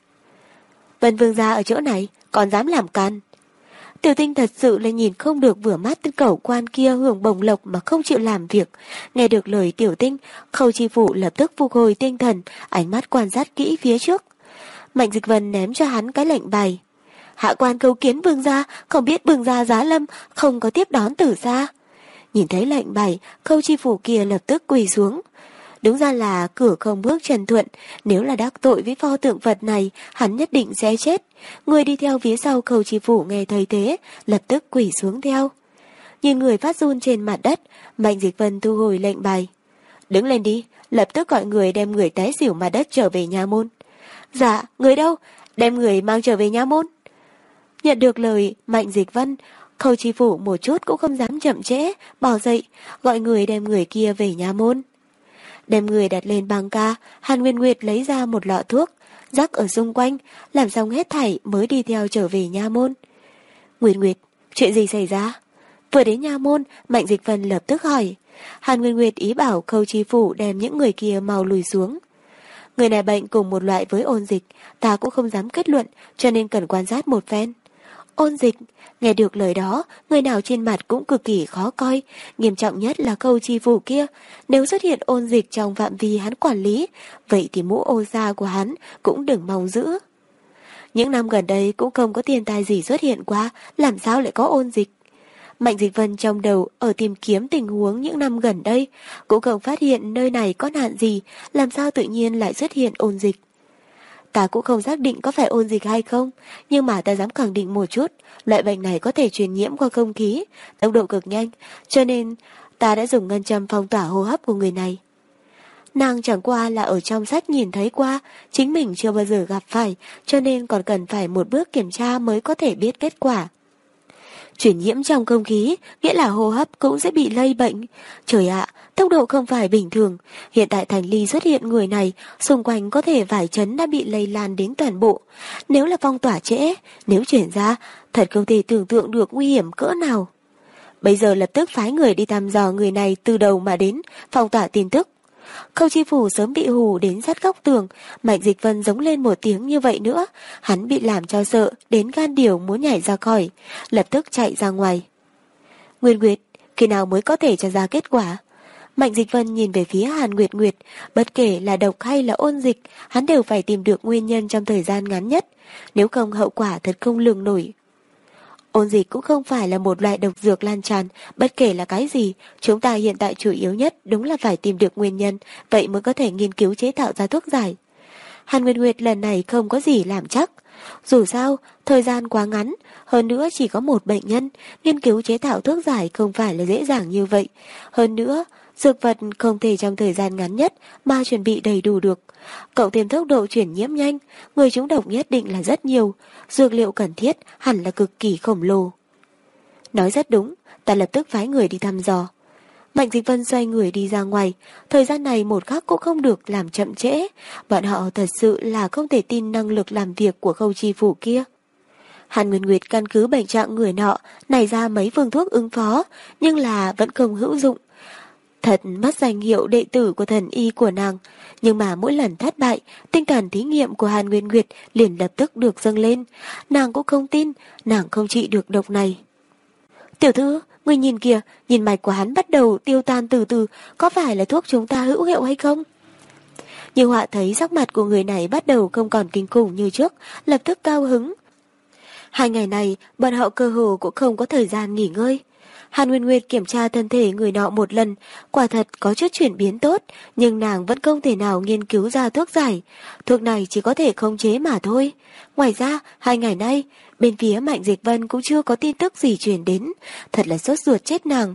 Vân vương gia ở chỗ này, còn dám làm can. Tiểu tinh thật sự là nhìn không được vừa mắt tên cẩu quan kia hưởng bồng lộc mà không chịu làm việc. Nghe được lời tiểu tinh, khâu chi phụ lập tức phục hồi tinh thần, ánh mắt quan sát kỹ phía trước. Mạnh dịch vân ném cho hắn cái lệnh bài. Hạ quan cầu kiến vương gia, không biết vương gia giá lâm, không có tiếp đón từ xa. Nhìn thấy lệnh bài, khâu chi phủ kia lập tức quỳ xuống. Đúng ra là cửa không bước trần thuận, nếu là đắc tội với pho tượng Phật này, hắn nhất định sẽ chết. Người đi theo phía sau khâu chi phủ nghe thấy thế, lập tức quỷ xuống theo. Nhìn người phát run trên mặt đất, Mạnh Dịch Vân thu hồi lệnh bài. Đứng lên đi, lập tức gọi người đem người té xỉu mặt đất trở về nhà môn. Dạ, người đâu? Đem người mang trở về nhà môn. Nhận được lời Mạnh Dịch Vân, Khâu Chi Phủ một chút cũng không dám chậm trễ, bỏ dậy, gọi người đem người kia về nhà môn. Đem người đặt lên băng ca, Hàn Nguyên Nguyệt lấy ra một lọ thuốc, rắc ở xung quanh, làm xong hết thảy mới đi theo trở về nha môn. Nguyệt Nguyệt, chuyện gì xảy ra? Vừa đến nha môn, Mạnh Dịch Vân lập tức hỏi. Hàn Nguyên Nguyệt ý bảo khâu chi phủ đem những người kia mau lùi xuống. Người này bệnh cùng một loại với ôn dịch, ta cũng không dám kết luận, cho nên cần quan sát một phen. Ôn dịch, nghe được lời đó, người nào trên mặt cũng cực kỳ khó coi, nghiêm trọng nhất là câu chi phủ kia. Nếu xuất hiện ôn dịch trong phạm vi hắn quản lý, vậy thì mũ ô gia của hắn cũng đừng mong giữ. Những năm gần đây cũng không có tiền tài gì xuất hiện qua, làm sao lại có ôn dịch. Mạnh Dịch Vân trong đầu ở tìm kiếm tình huống những năm gần đây, cũng không phát hiện nơi này có nạn gì, làm sao tự nhiên lại xuất hiện ôn dịch. Ta cũng không xác định có phải ôn dịch hay không, nhưng mà ta dám khẳng định một chút, loại bệnh này có thể truyền nhiễm qua không khí, tốc độ cực nhanh, cho nên ta đã dùng ngân châm phong tỏa hô hấp của người này. Nàng chẳng qua là ở trong sách nhìn thấy qua, chính mình chưa bao giờ gặp phải, cho nên còn cần phải một bước kiểm tra mới có thể biết kết quả. Chuyển nhiễm trong không khí, nghĩa là hô hấp cũng sẽ bị lây bệnh. Trời ạ, tốc độ không phải bình thường. Hiện tại thành ly xuất hiện người này, xung quanh có thể vài chấn đã bị lây lan đến toàn bộ. Nếu là phong tỏa trễ, nếu chuyển ra, thật không thể tưởng tượng được nguy hiểm cỡ nào. Bây giờ lập tức phái người đi thăm dò người này từ đầu mà đến, phong tỏa tin tức. Khâu chi phủ sớm bị hù đến sát góc tường, Mạnh Dịch Vân giống lên một tiếng như vậy nữa, hắn bị làm cho sợ, đến gan điều muốn nhảy ra khỏi, lập tức chạy ra ngoài. Nguyên Nguyệt, khi nào mới có thể cho ra kết quả? Mạnh Dịch Vân nhìn về phía Hàn Nguyệt Nguyệt, bất kể là độc hay là ôn dịch, hắn đều phải tìm được nguyên nhân trong thời gian ngắn nhất, nếu không hậu quả thật không lường nổi. Ôn dịch cũng không phải là một loại độc dược lan tràn, bất kể là cái gì, chúng ta hiện tại chủ yếu nhất đúng là phải tìm được nguyên nhân, vậy mới có thể nghiên cứu chế tạo ra thuốc giải. Hàn Nguyệt Nguyệt lần này không có gì làm chắc. Dù sao, thời gian quá ngắn, hơn nữa chỉ có một bệnh nhân, nghiên cứu chế tạo thuốc giải không phải là dễ dàng như vậy. Hơn nữa, Dược vật không thể trong thời gian ngắn nhất mà chuẩn bị đầy đủ được. Cộng thêm tốc độ chuyển nhiễm nhanh, người chúng độc nhất định là rất nhiều. Dược liệu cần thiết hẳn là cực kỳ khổng lồ. Nói rất đúng, ta lập tức phái người đi thăm dò. Mạnh Dịch Vân xoay người đi ra ngoài, thời gian này một khắc cũng không được làm chậm trễ, bọn họ thật sự là không thể tin năng lực làm việc của khâu chi phủ kia. Hàn Nguyên Nguyệt căn cứ bệnh trạng người nọ, này ra mấy phương thuốc ứng phó, nhưng là vẫn không hữu dụng. Thật mất danh hiệu đệ tử của thần y của nàng, nhưng mà mỗi lần thất bại, tinh thần thí nghiệm của Hàn Nguyên Nguyệt liền lập tức được dâng lên. Nàng cũng không tin, nàng không trị được độc này. Tiểu thư, người nhìn kìa, nhìn mạch của hắn bắt đầu tiêu tan từ từ, có phải là thuốc chúng ta hữu hiệu hay không? Như họa thấy sắc mặt của người này bắt đầu không còn kinh khủng như trước, lập tức cao hứng. Hai ngày này, bọn họ cơ hồ cũng không có thời gian nghỉ ngơi. Hàn Nguyên Nguyệt kiểm tra thân thể người nọ một lần, quả thật có chút chuyển biến tốt, nhưng nàng vẫn không thể nào nghiên cứu ra thuốc giải. Thuốc này chỉ có thể khống chế mà thôi. Ngoài ra, hai ngày nay, bên phía Mạnh Dịch Vân cũng chưa có tin tức gì truyền đến, thật là sốt ruột chết nàng.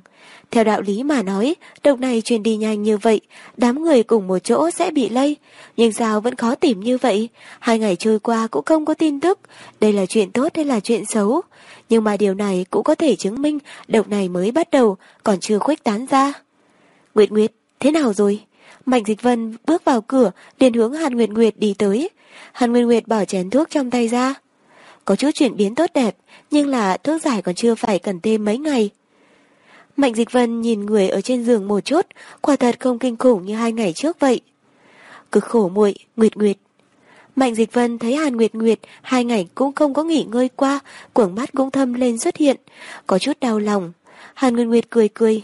Theo đạo lý mà nói, độc này truyền đi nhanh như vậy, đám người cùng một chỗ sẽ bị lây. Nhưng sao vẫn khó tìm như vậy? Hai ngày trôi qua cũng không có tin tức. Đây là chuyện tốt hay là chuyện xấu? Nhưng mà điều này cũng có thể chứng minh độc này mới bắt đầu, còn chưa khuếch tán ra. Nguyệt Nguyệt, thế nào rồi? Mạnh Dịch Vân bước vào cửa, liền hướng Hàn Nguyệt Nguyệt đi tới. Hàn Nguyệt Nguyệt bỏ chén thuốc trong tay ra. Có chút chuyển biến tốt đẹp, nhưng là thuốc giải còn chưa phải cần thêm mấy ngày. Mạnh Dịch Vân nhìn người ở trên giường một chút, quả thật không kinh khủng như hai ngày trước vậy. Cực khổ muội, Nguyệt Nguyệt. Mạnh Dịch Vân thấy Hàn Nguyệt Nguyệt hai ngày cũng không có nghỉ ngơi qua, cuồng mắt cũng thâm lên xuất hiện, có chút đau lòng. Hàn Nguyệt Nguyệt cười cười.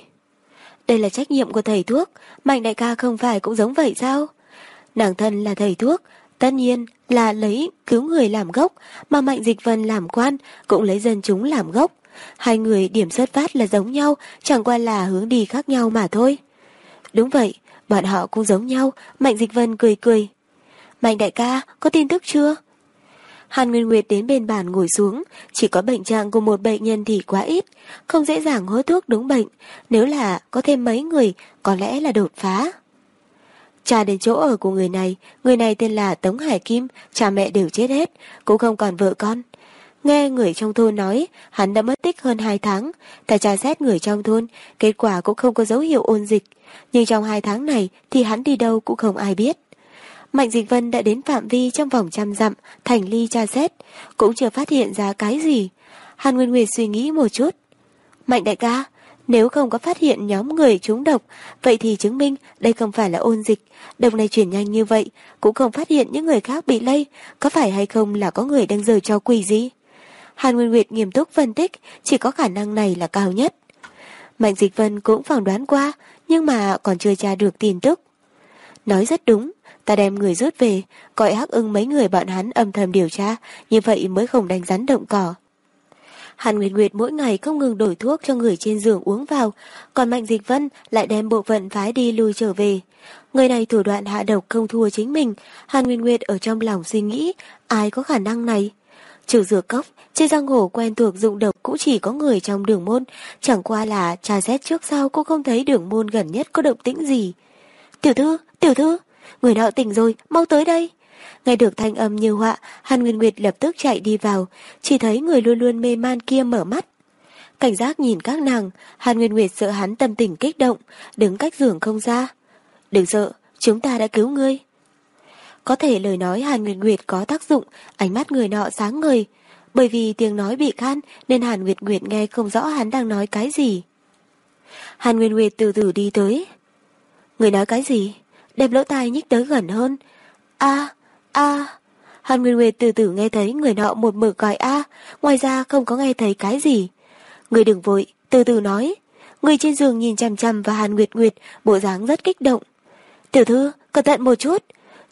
Đây là trách nhiệm của thầy thuốc, Mạnh đại ca không phải cũng giống vậy sao? Nàng thân là thầy thuốc, tất nhiên là lấy cứu người làm gốc, mà Mạnh Dịch Vân làm quan cũng lấy dân chúng làm gốc. Hai người điểm xuất phát là giống nhau, chẳng qua là hướng đi khác nhau mà thôi. Đúng vậy, bọn họ cũng giống nhau, Mạnh Dịch Vân cười cười. Mạnh đại ca, có tin tức chưa? Hàn Nguyên Nguyệt đến bên bàn ngồi xuống, chỉ có bệnh trạng của một bệnh nhân thì quá ít, không dễ dàng hối thuốc đúng bệnh, nếu là có thêm mấy người, có lẽ là đột phá. Cha đến chỗ ở của người này, người này tên là Tống Hải Kim, cha mẹ đều chết hết, cũng không còn vợ con. Nghe người trong thôn nói, hắn đã mất tích hơn 2 tháng, ta tra xét người trong thôn, kết quả cũng không có dấu hiệu ôn dịch, nhưng trong 2 tháng này thì hắn đi đâu cũng không ai biết. Mạnh Dịch Vân đã đến phạm vi trong vòng trăm dặm, thành ly tra xét, cũng chưa phát hiện ra cái gì. Hàn Nguyên Nguyệt suy nghĩ một chút. Mạnh đại ca, nếu không có phát hiện nhóm người trúng độc, vậy thì chứng minh đây không phải là ôn dịch. Độc này chuyển nhanh như vậy, cũng không phát hiện những người khác bị lây, có phải hay không là có người đang giờ cho quỷ gì? Hàn Nguyên Nguyệt nghiêm túc phân tích, chỉ có khả năng này là cao nhất. Mạnh Dịch Vân cũng phỏng đoán qua, nhưng mà còn chưa tra được tin tức. Nói rất đúng, ta đem người rút về, gọi hắc ưng mấy người bọn hắn âm thầm điều tra, như vậy mới không đánh rắn động cỏ. Hàn Nguyệt Nguyệt mỗi ngày không ngừng đổi thuốc cho người trên giường uống vào, còn Mạnh Dịch Vân lại đem bộ phận phái đi lui trở về. Người này thủ đoạn hạ độc không thua chính mình, Hàn Nguyệt Nguyệt ở trong lòng suy nghĩ, ai có khả năng này? Trừ dừa cốc, trên giang hồ quen thuộc dụng độc cũng chỉ có người trong đường môn, chẳng qua là trà xét trước sau cũng không thấy đường môn gần nhất có động tĩnh gì. Tiểu thư, tiểu thư, người nọ tỉnh rồi, mau tới đây. Nghe được thanh âm như họa, Hàn Nguyên Nguyệt lập tức chạy đi vào, chỉ thấy người luôn luôn mê man kia mở mắt. Cảnh giác nhìn các nàng, Hàn Nguyên Nguyệt sợ hắn tâm tình kích động, đứng cách giường không ra. Đừng sợ, chúng ta đã cứu ngươi. Có thể lời nói Hàn Nguyệt Nguyệt có tác dụng, ánh mắt người nọ sáng ngời. Bởi vì tiếng nói bị khan nên Hàn Nguyệt Nguyệt nghe không rõ hắn đang nói cái gì. Hàn Nguyệt Nguyệt từ từ đi tới. Người nói cái gì? Đem lỗ tai nhích tới gần hơn. a a Hàn Nguyệt Nguyệt từ từ nghe thấy người nọ một mực gọi a ngoài ra không có nghe thấy cái gì. Người đừng vội, từ từ nói. Người trên giường nhìn chằm chằm vào Hàn Nguyệt Nguyệt, bộ dáng rất kích động. Tiểu thư, cẩn thận một chút,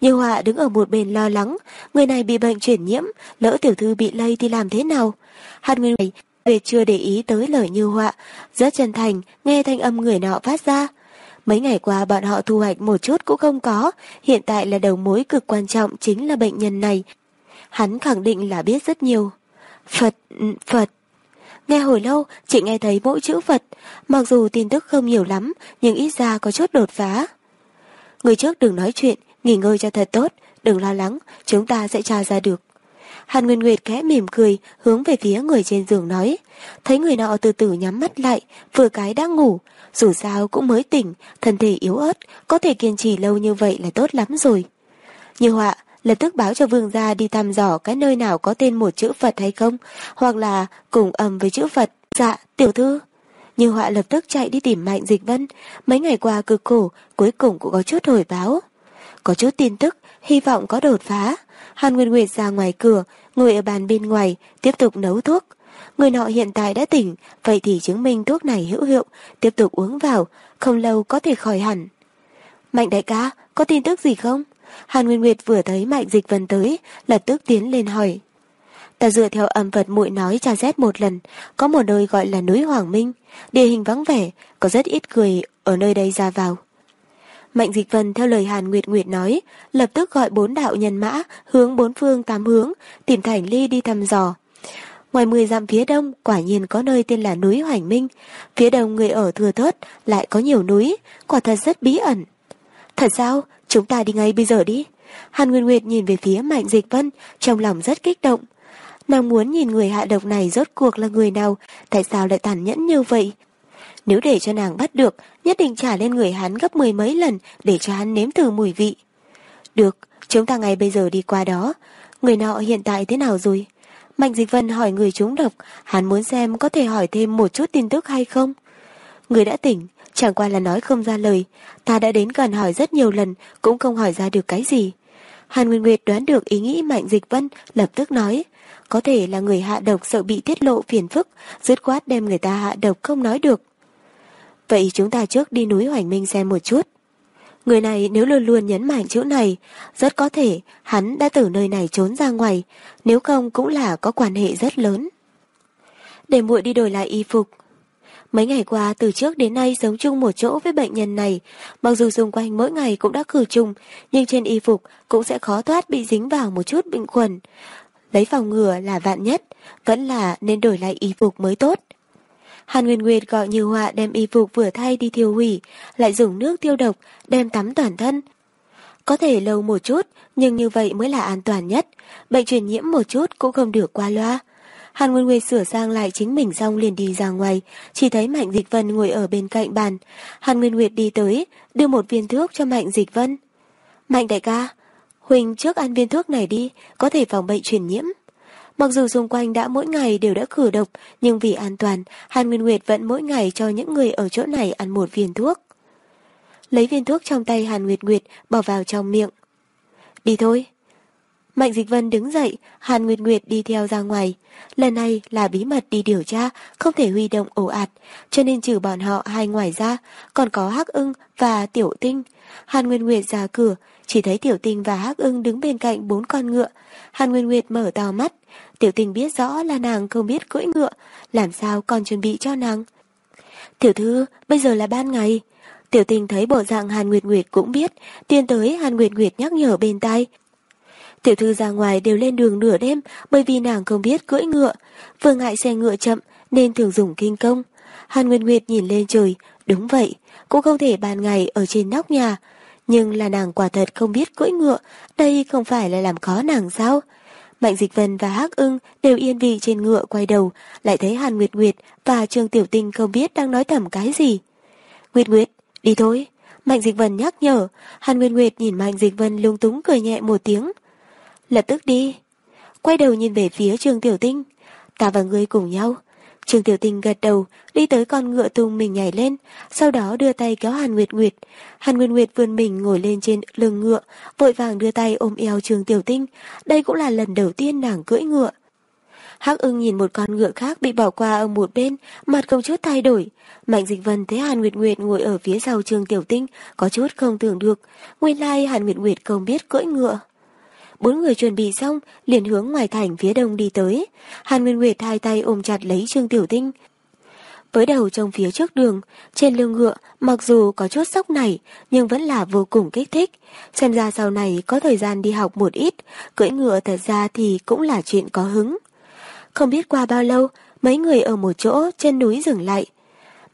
như Họa đứng ở một bên lo lắng, người này bị bệnh chuyển nhiễm, lỡ tiểu thư bị lây thì làm thế nào? Hàn Nguyên này về chưa để ý tới lời Như Họa, rất chân thành, nghe thanh âm người nọ phát ra. Mấy ngày qua bọn họ thu hoạch một chút cũng không có, hiện tại là đầu mối cực quan trọng chính là bệnh nhân này. Hắn khẳng định là biết rất nhiều. Phật, ừ, Phật. Nghe hồi lâu, chị nghe thấy mỗi chữ Phật, mặc dù tin tức không nhiều lắm, nhưng ít ra có chút đột phá. Người trước đừng nói chuyện, nghỉ ngơi cho thật tốt, đừng lo lắng, chúng ta sẽ tra ra được. Hàn Nguyên Nguyệt khẽ mỉm cười, hướng về phía người trên giường nói. Thấy người nọ từ từ nhắm mắt lại, vừa cái đang ngủ, dù sao cũng mới tỉnh, thân thể yếu ớt, có thể kiên trì lâu như vậy là tốt lắm rồi. Như họa, lập tức báo cho vương gia đi thăm dò cái nơi nào có tên một chữ Phật hay không, hoặc là cùng âm với chữ Phật. Dạ, tiểu thư. Như họa lập tức chạy đi tìm Mạnh Dịch Vân, mấy ngày qua cực khổ, cuối cùng cũng có chút hồi báo. Có chút tin tức, hy vọng có đột phá. Hàn Nguyên Nguyệt ra ngoài cửa, ngồi ở bàn bên ngoài, tiếp tục nấu thuốc. Người nọ hiện tại đã tỉnh, vậy thì chứng minh thuốc này hữu hiệu, tiếp tục uống vào, không lâu có thể khỏi hẳn. Mạnh đại ca, có tin tức gì không? Hàn Nguyên Nguyệt vừa thấy Mạnh Dịch Vân tới, lập tức tiến lên hỏi. Ta dựa theo âm vật muội nói tra xét một lần, có một nơi gọi là núi Hoàng Minh, địa hình vắng vẻ, có rất ít người ở nơi đây ra vào. Mạnh Dịch Vân theo lời Hàn Nguyệt Nguyệt nói, lập tức gọi bốn đạo nhân mã, hướng bốn phương tám hướng, tìm Thành Ly đi thăm dò. Ngoài mười dặm phía đông, quả nhiên có nơi tên là núi Hoành Minh. Phía đông người ở thừa thớt, lại có nhiều núi, quả thật rất bí ẩn. Thật sao? Chúng ta đi ngay bây giờ đi. Hàn Nguyên Nguyệt nhìn về phía Mạnh Dịch Vân, trong lòng rất kích động. Nàng muốn nhìn người hạ độc này rốt cuộc là người nào, tại sao lại tàn nhẫn như vậy, nếu để cho nàng bắt được, nhất định trả lên người hắn gấp mười mấy lần để cho hắn nếm thử mùi vị. Được, chúng ta ngay bây giờ đi qua đó. Người nọ hiện tại thế nào rồi? Mạnh Dịch Vân hỏi người trúng độc, hắn muốn xem có thể hỏi thêm một chút tin tức hay không. Người đã tỉnh, chẳng qua là nói không ra lời. Ta đã đến gần hỏi rất nhiều lần, cũng không hỏi ra được cái gì. Hàn Nguyên Nguyệt đoán được ý nghĩ Mạnh Dịch Vân, lập tức nói. Có thể là người hạ độc sợ bị tiết lộ phiền phức, dứt khoát đem người ta hạ độc không nói được. Vậy chúng ta trước đi núi Hoành Minh xem một chút. Người này nếu luôn luôn nhấn mạnh chữ này, rất có thể hắn đã từ nơi này trốn ra ngoài, nếu không cũng là có quan hệ rất lớn. Để muội đi đổi lại y phục. Mấy ngày qua từ trước đến nay sống chung một chỗ với bệnh nhân này, mặc dù xung quanh mỗi ngày cũng đã khử trùng, nhưng trên y phục cũng sẽ khó thoát bị dính vào một chút bệnh khuẩn. Lấy phòng ngừa là vạn nhất, vẫn là nên đổi lại y phục mới tốt. Hàn Nguyên Nguyệt gọi Như Họa đem y phục vừa thay đi thiêu hủy, lại dùng nước tiêu độc, đem tắm toàn thân. Có thể lâu một chút, nhưng như vậy mới là an toàn nhất. Bệnh truyền nhiễm một chút cũng không được qua loa. Hàn Nguyên Nguyệt sửa sang lại chính mình xong liền đi ra ngoài, chỉ thấy Mạnh Dịch Vân ngồi ở bên cạnh bàn. Hàn Nguyên Nguyệt đi tới, đưa một viên thuốc cho Mạnh Dịch Vân. Mạnh đại ca, Huỳnh trước ăn viên thuốc này đi, có thể phòng bệnh truyền nhiễm. Mặc dù xung quanh đã mỗi ngày đều đã khử độc, nhưng vì an toàn, Hàn Nguyên Nguyệt vẫn mỗi ngày cho những người ở chỗ này ăn một viên thuốc. Lấy viên thuốc trong tay Hàn Nguyệt Nguyệt bỏ vào trong miệng. Đi thôi. Mạnh Dịch Vân đứng dậy, Hàn Nguyệt Nguyệt đi theo ra ngoài. Lần này là bí mật đi điều tra, không thể huy động ồ ạt, cho nên trừ bọn họ hai ngoài ra, còn có Hắc ưng và Tiểu Tinh. Hàn Nguyệt Nguyệt ra cửa, chỉ thấy Tiểu tình và Hắc ưng đứng bên cạnh bốn con ngựa. Hàn nguyên Nguyệt mở to mắt, Tiểu tình biết rõ là nàng không biết cưỡi ngựa, làm sao còn chuẩn bị cho nàng. Tiểu thư, bây giờ là ban ngày. Tiểu tình thấy bộ dạng Hàn Nguyệt Nguyệt cũng biết, tiến tới Hàn Nguyệt Nguyệt nhắc nhở bên tai. Tiểu thư ra ngoài đều lên đường nửa đêm bởi vì nàng không biết cưỡi ngựa. Vừa ngại xe ngựa chậm nên thường dùng kinh công. Hàn Nguyệt Nguyệt nhìn lên trời, đúng vậy, cũng không thể ban ngày ở trên nóc nhà. Nhưng là nàng quả thật không biết cưỡi ngựa, đây không phải là làm khó nàng sao? Mạnh Dịch Vân và Hắc Ưng đều yên vị trên ngựa quay đầu, lại thấy Hàn Nguyệt Nguyệt và Trương Tiểu Tinh không biết đang nói thầm cái gì. Nguyệt Nguyệt, đi thôi. Mạnh Dịch Vân nhắc nhở, Hàn Nguyệt Nguyệt nhìn Mạnh Dịch Vân lung túng cười nhẹ một tiếng lập tức đi. Quay đầu nhìn về phía Trương Tiểu Tinh, ta và ngươi cùng nhau. Trương Tiểu Tinh gật đầu, đi tới con ngựa tung mình nhảy lên, sau đó đưa tay kéo Hàn Nguyệt Nguyệt. Hàn Nguyệt Nguyệt vươn mình ngồi lên trên lưng ngựa, vội vàng đưa tay ôm eo Trương Tiểu Tinh. Đây cũng là lần đầu tiên nàng cưỡi ngựa. Hắc ưng nhìn một con ngựa khác bị bỏ qua ở một bên, mặt không chút thay đổi. Mạnh dịch vân thấy Hàn Nguyệt Nguyệt ngồi ở phía sau Trương Tiểu Tinh, có chút không tưởng được. Nguyên lai Hàn Nguyệt Nguyệt không biết cưỡi ngựa. Bốn người chuẩn bị xong, liền hướng ngoài thành phía đông đi tới. Hàn Nguyên Nguyệt hai tay ôm chặt lấy Trương Tiểu Tinh. Với đầu trong phía trước đường, trên lưng ngựa, mặc dù có chút sốc này, nhưng vẫn là vô cùng kích thích. Xem ra sau này có thời gian đi học một ít, cưỡi ngựa thật ra thì cũng là chuyện có hứng. Không biết qua bao lâu, mấy người ở một chỗ trên núi dừng lại.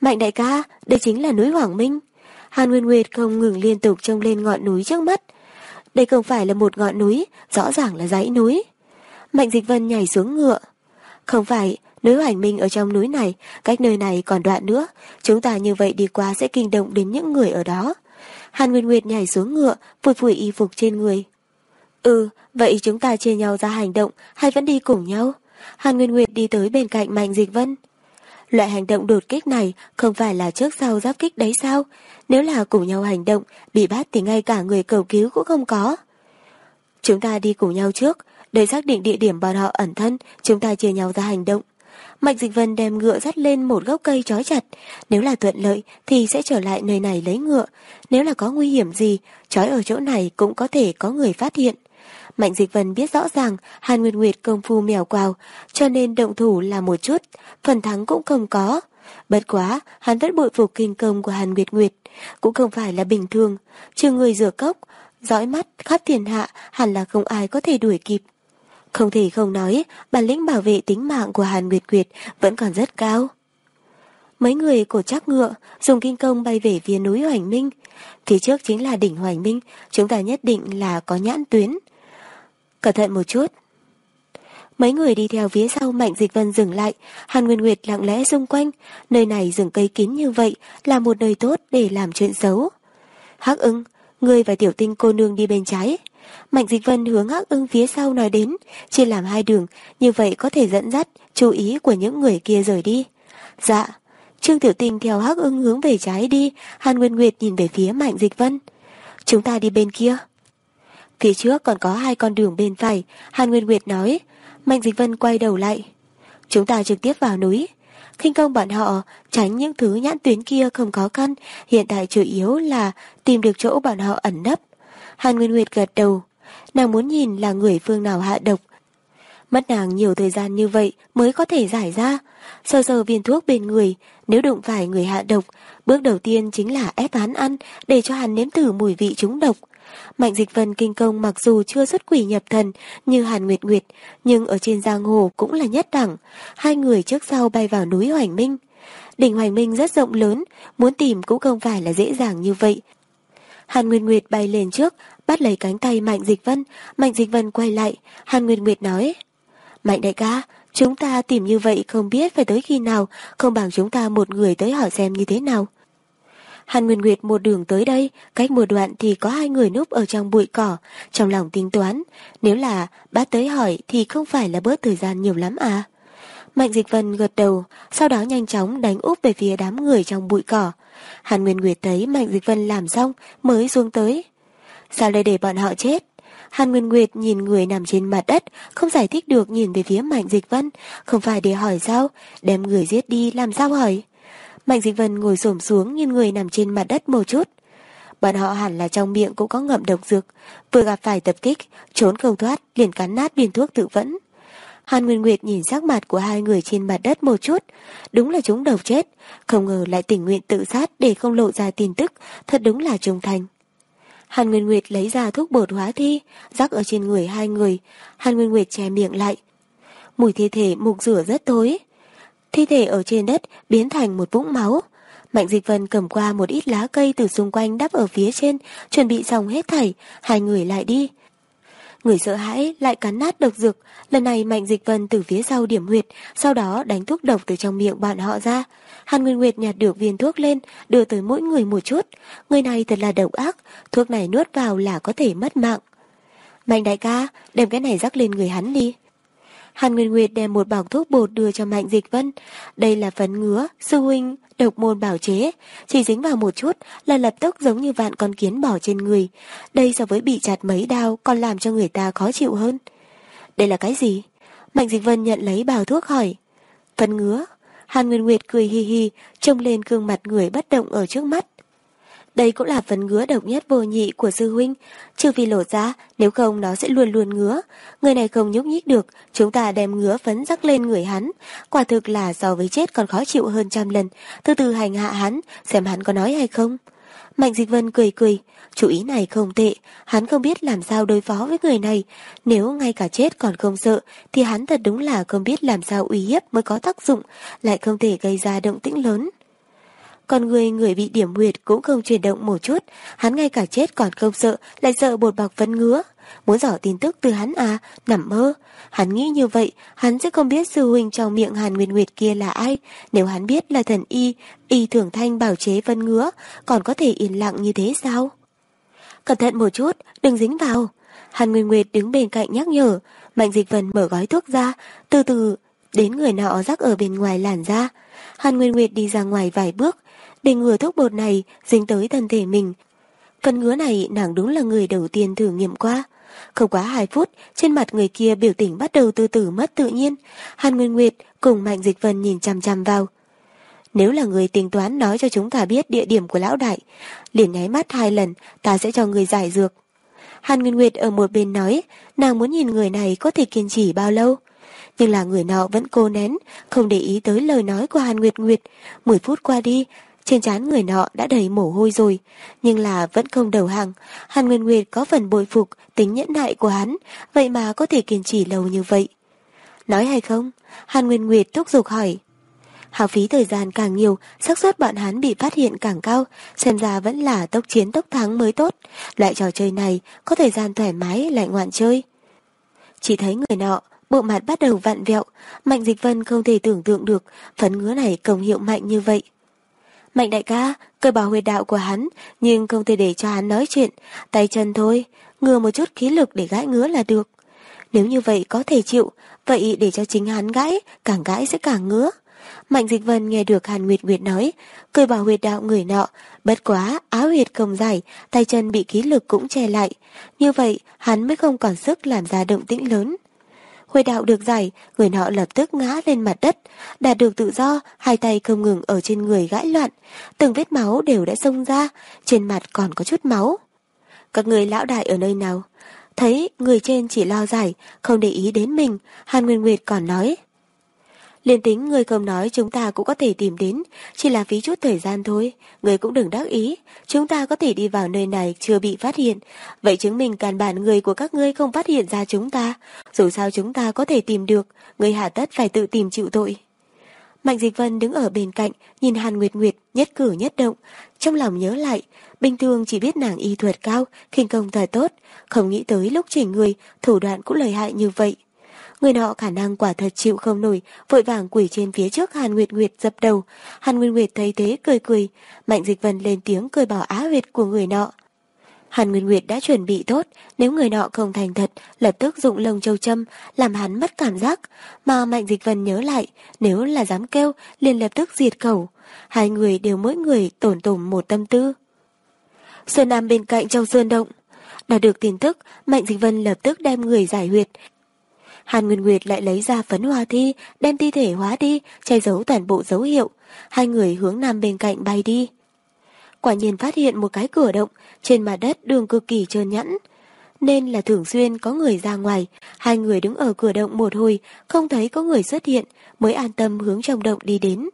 Mạnh đại ca, đây chính là núi Hoàng Minh. Hàn Nguyên Nguyệt không ngừng liên tục trông lên ngọn núi trước mắt, đây không phải là một ngọn núi, rõ ràng là dãy núi. Mạnh Dịch Vân nhảy xuống ngựa. Không phải, núi Hoành Minh ở trong núi này, cách nơi này còn đoạn nữa, chúng ta như vậy đi qua sẽ kinh động đến những người ở đó. Hàn Nguyên Nguyệt nhảy xuống ngựa, phủi phủi y phục trên người. Ừ, vậy chúng ta chia nhau ra hành động hay vẫn đi cùng nhau? Hàn Nguyên Nguyệt đi tới bên cạnh Mạnh Dịch Vân. Loại hành động đột kích này không phải là trước sau giáp kích đấy sao? Nếu là cùng nhau hành động, bị bắt thì ngay cả người cầu cứu cũng không có. Chúng ta đi cùng nhau trước, để xác định địa điểm bọn họ ẩn thân, chúng ta chia nhau ra hành động. Mạch Dịch Vân đem ngựa dắt lên một gốc cây trói chặt. Nếu là thuận lợi thì sẽ trở lại nơi này lấy ngựa. Nếu là có nguy hiểm gì, trói ở chỗ này cũng có thể có người phát hiện. Mạnh Dịch Vân biết rõ ràng Hàn Nguyệt Nguyệt công phu mèo quào, cho nên động thủ là một chút, phần thắng cũng không có. Bất quá, hắn vẫn bội phục kinh công của Hàn Nguyệt Nguyệt, cũng không phải là bình thường, trừ người rửa cốc, dõi mắt khắp thiên hạ hẳn là không ai có thể đuổi kịp. Không thể không nói, bản lĩnh bảo vệ tính mạng của Hàn Nguyệt Nguyệt vẫn còn rất cao. Mấy người cổ chắc ngựa dùng kinh công bay về phía núi Hoành Minh. Phía trước chính là đỉnh Hoành Minh, chúng ta nhất định là có nhãn tuyến. Cẩn thận một chút. Mấy người đi theo phía sau Mạnh Dịch Vân dừng lại, Hàn Nguyên Nguyệt lặng lẽ xung quanh, nơi này rừng cây kín như vậy là một nơi tốt để làm chuyện xấu. Hắc ưng, ngươi và tiểu tinh cô nương đi bên trái. Mạnh Dịch Vân hướng Hắc ưng phía sau nói đến, chia làm hai đường, như vậy có thể dẫn dắt chú ý của những người kia rời đi. Dạ, Trương Tiểu Tinh theo Hắc ưng hướng về trái đi, Hàn Nguyên Nguyệt nhìn về phía Mạnh Dịch Vân. Chúng ta đi bên kia. Phía trước còn có hai con đường bên phải, Hàn Nguyên Nguyệt nói. Mạnh Dịch Vân quay đầu lại. Chúng ta trực tiếp vào núi. khinh công bọn họ tránh những thứ nhãn tuyến kia không có căn, hiện tại chủ yếu là tìm được chỗ bọn họ ẩn nấp. Hàn Nguyên Nguyệt gật đầu. Nàng muốn nhìn là người phương nào hạ độc. Mất nàng nhiều thời gian như vậy mới có thể giải ra. Sờ sờ viên thuốc bên người, nếu đụng phải người hạ độc, bước đầu tiên chính là ép hắn ăn để cho hắn nếm thử mùi vị chúng độc. Mạnh dịch vân kinh công mặc dù chưa xuất quỷ nhập thần như Hàn Nguyệt Nguyệt, nhưng ở trên giang hồ cũng là nhất đẳng. Hai người trước sau bay vào núi Hoành Minh. Đỉnh Hoành Minh rất rộng lớn, muốn tìm cũng không phải là dễ dàng như vậy. Hàn Nguyệt Nguyệt bay lên trước, bắt lấy cánh tay Mạnh Dịch Vân. Mạnh Dịch Vân quay lại, Hàn Nguyệt Nguyệt nói. Mạnh đại ca, chúng ta tìm như vậy không biết phải tới khi nào, không bằng chúng ta một người tới hỏi xem như thế nào. Hàn Nguyên Nguyệt một đường tới đây, cách một đoạn thì có hai người núp ở trong bụi cỏ, trong lòng tính toán, nếu là bác tới hỏi thì không phải là bớt thời gian nhiều lắm à. Mạnh Dịch Vân gật đầu, sau đó nhanh chóng đánh úp về phía đám người trong bụi cỏ. Hàn Nguyên Nguyệt thấy Mạnh Dịch Vân làm xong mới xuống tới. Sao lại để bọn họ chết? Hàn Nguyên Nguyệt nhìn người nằm trên mặt đất, không giải thích được nhìn về phía Mạnh Dịch Vân, không phải để hỏi sao, đem người giết đi làm sao hỏi. Mạnh Dịch Vân ngồi xổm xuống nhìn người nằm trên mặt đất một chút. Bọn họ hẳn là trong miệng cũng có ngậm độc dược, vừa gặp phải tập kích, trốn không thoát, liền cắn nát viên thuốc tự vẫn. Hàn Nguyên Nguyệt nhìn sắc mặt của hai người trên mặt đất một chút, đúng là chúng đầu chết, không ngờ lại tình nguyện tự sát để không lộ ra tin tức, thật đúng là trung thành. Hàn Nguyên Nguyệt lấy ra thuốc bột hóa thi, rắc ở trên người hai người, Hàn Nguyên Nguyệt che miệng lại. Mùi thi thể mục rửa rất tối. Thi thể ở trên đất biến thành một vũng máu. Mạnh Dịch Vân cầm qua một ít lá cây từ xung quanh đắp ở phía trên, chuẩn bị xong hết thảy, hai người lại đi. Người sợ hãi lại cắn nát độc dược, lần này Mạnh Dịch Vân từ phía sau điểm huyệt, sau đó đánh thuốc độc từ trong miệng bọn họ ra. Hàn Nguyên Nguyệt nhặt được viên thuốc lên, đưa tới mỗi người một chút. Người này thật là độc ác, thuốc này nuốt vào là có thể mất mạng. Mạnh đại ca, đem cái này rắc lên người hắn đi. Hàn Nguyên Nguyệt đem một bọc thuốc bột đưa cho Mạnh Dịch Vân. Đây là phấn ngứa, sư huynh, độc môn bảo chế. Chỉ dính vào một chút là lập tức giống như vạn con kiến bỏ trên người. Đây so với bị chặt mấy đao còn làm cho người ta khó chịu hơn. Đây là cái gì? Mạnh Dịch Vân nhận lấy bào thuốc hỏi. Phấn ngứa. Hàn Nguyên Nguyệt cười hi hi, trông lên gương mặt người bất động ở trước mắt. Đây cũng là phần ngứa độc nhất vô nhị của sư huynh, trừ vì lộ ra, nếu không nó sẽ luôn luôn ngứa. Người này không nhúc nhích được, chúng ta đem ngứa phấn rắc lên người hắn. Quả thực là so với chết còn khó chịu hơn trăm lần, từ từ hành hạ hắn, xem hắn có nói hay không. Mạnh Dịch Vân cười cười, chủ ý này không tệ, hắn không biết làm sao đối phó với người này. Nếu ngay cả chết còn không sợ, thì hắn thật đúng là không biết làm sao uy hiếp mới có tác dụng, lại không thể gây ra động tĩnh lớn. Còn người người bị điểm huyệt cũng không chuyển động một chút, hắn ngay cả chết còn không sợ, lại sợ bột bọc vân ngứa. Muốn dò tin tức từ hắn à, nằm mơ. Hắn nghĩ như vậy, hắn sẽ không biết sư huynh trong miệng Hàn Nguyên Nguyệt kia là ai. Nếu hắn biết là thần y, y thường thanh bảo chế vân ngứa, còn có thể yên lặng như thế sao? Cẩn thận một chút, đừng dính vào. Hàn Nguyên Nguyệt đứng bên cạnh nhắc nhở, Mạnh Dịch Vân mở gói thuốc ra, từ từ đến người nọ rắc ở bên ngoài làn da. Hàn Nguyên Nguyệt đi ra ngoài vài bước, để ngừa thuốc bột này dính tới thân thể mình. Phần ngứa này nàng đúng là người đầu tiên thử nghiệm qua. Không quá 2 phút, trên mặt người kia biểu tình bắt đầu từ từ mất tự nhiên. Hàn Nguyên Nguyệt cùng Mạnh Dịch Vân nhìn chăm chăm vào. Nếu là người tính toán nói cho chúng ta biết địa điểm của lão đại, liền nháy mắt hai lần, ta sẽ cho người giải dược. Hàn Nguyên Nguyệt ở một bên nói, nàng muốn nhìn người này có thể kiên trì bao lâu. Nhưng là người nọ vẫn cô nén, không để ý tới lời nói của Hàn Nguyệt Nguyệt. Mười phút qua đi, trên trán người nọ đã đầy mồ hôi rồi, nhưng là vẫn không đầu hàng. Hàn Nguyên Nguyệt có phần bội phục tính nhẫn nại của hắn, vậy mà có thể kiên trì lâu như vậy. Nói hay không? Hàn Nguyên Nguyệt thúc giục hỏi. Hào phí thời gian càng nhiều, xác suất bọn hắn bị phát hiện càng cao, xem ra vẫn là tốc chiến tốc thắng mới tốt. Loại trò chơi này có thời gian thoải mái lại ngoạn chơi. Chỉ thấy người nọ, bộ mặt bắt đầu vặn vẹo, Mạnh Dịch Vân không thể tưởng tượng được phấn ngứa này công hiệu mạnh như vậy. Mạnh đại ca, cởi bỏ huyệt đạo của hắn, nhưng không thể để cho hắn nói chuyện, tay chân thôi, ngừa một chút khí lực để gãi ngứa là được. Nếu như vậy có thể chịu, vậy để cho chính hắn gãi, càng gãi sẽ càng ngứa. Mạnh Dịch Vân nghe được Hàn Nguyệt Nguyệt nói, cười bảo huyệt đạo người nọ, bất quá áo huyệt không dài, tay chân bị khí lực cũng che lại. Như vậy, hắn mới không còn sức làm ra động tĩnh lớn. Khuê đạo được giải, người nọ lập tức ngã lên mặt đất. Đạt được tự do, hai tay không ngừng ở trên người gãi loạn. Từng vết máu đều đã xông ra, trên mặt còn có chút máu. Các người lão đại ở nơi nào? Thấy người trên chỉ lo giải, không để ý đến mình, Hàn Nguyên Nguyệt còn nói. Liên tính người không nói chúng ta cũng có thể tìm đến, chỉ là phí chút thời gian thôi, người cũng đừng đắc ý, chúng ta có thể đi vào nơi này chưa bị phát hiện, vậy chứng minh càn bản người của các ngươi không phát hiện ra chúng ta, dù sao chúng ta có thể tìm được, người hạ tất phải tự tìm chịu tội. Mạnh Dịch Vân đứng ở bên cạnh, nhìn Hàn Nguyệt Nguyệt nhất cử nhất động, trong lòng nhớ lại, bình thường chỉ biết nàng y thuật cao, khinh công thật tốt, không nghĩ tới lúc chỉnh người, thủ đoạn cũng lợi hại như vậy. Người nọ khả năng quả thật chịu không nổi, vội vàng quỷ trên phía trước Hàn Nguyệt Nguyệt dập đầu. Hàn Nguyệt Nguyệt thấy thế cười cười, Mạnh Dịch Vân lên tiếng cười bỏ á huyệt của người nọ. Hàn Nguyệt Nguyệt đã chuẩn bị tốt, nếu người nọ không thành thật, lập tức dụng lông châu châm, làm hắn mất cảm giác. Mà Mạnh Dịch Vân nhớ lại, nếu là dám kêu, liền lập tức diệt khẩu. Hai người đều mỗi người tổn tổn một tâm tư. Sơn Nam bên cạnh trong sơn động. đã được tin tức, Mạnh Dịch Vân lập tức đem người giải huyệt. Hàn Nguyên Nguyệt lại lấy ra phấn hoa thi, đem thi thể hóa đi, che giấu toàn bộ dấu hiệu. Hai người hướng nam bên cạnh bay đi. Quả nhiên phát hiện một cái cửa động, trên mặt đất đường cực kỳ trơn nhẵn. Nên là thường xuyên có người ra ngoài, hai người đứng ở cửa động một hồi, không thấy có người xuất hiện, mới an tâm hướng trong động đi đến.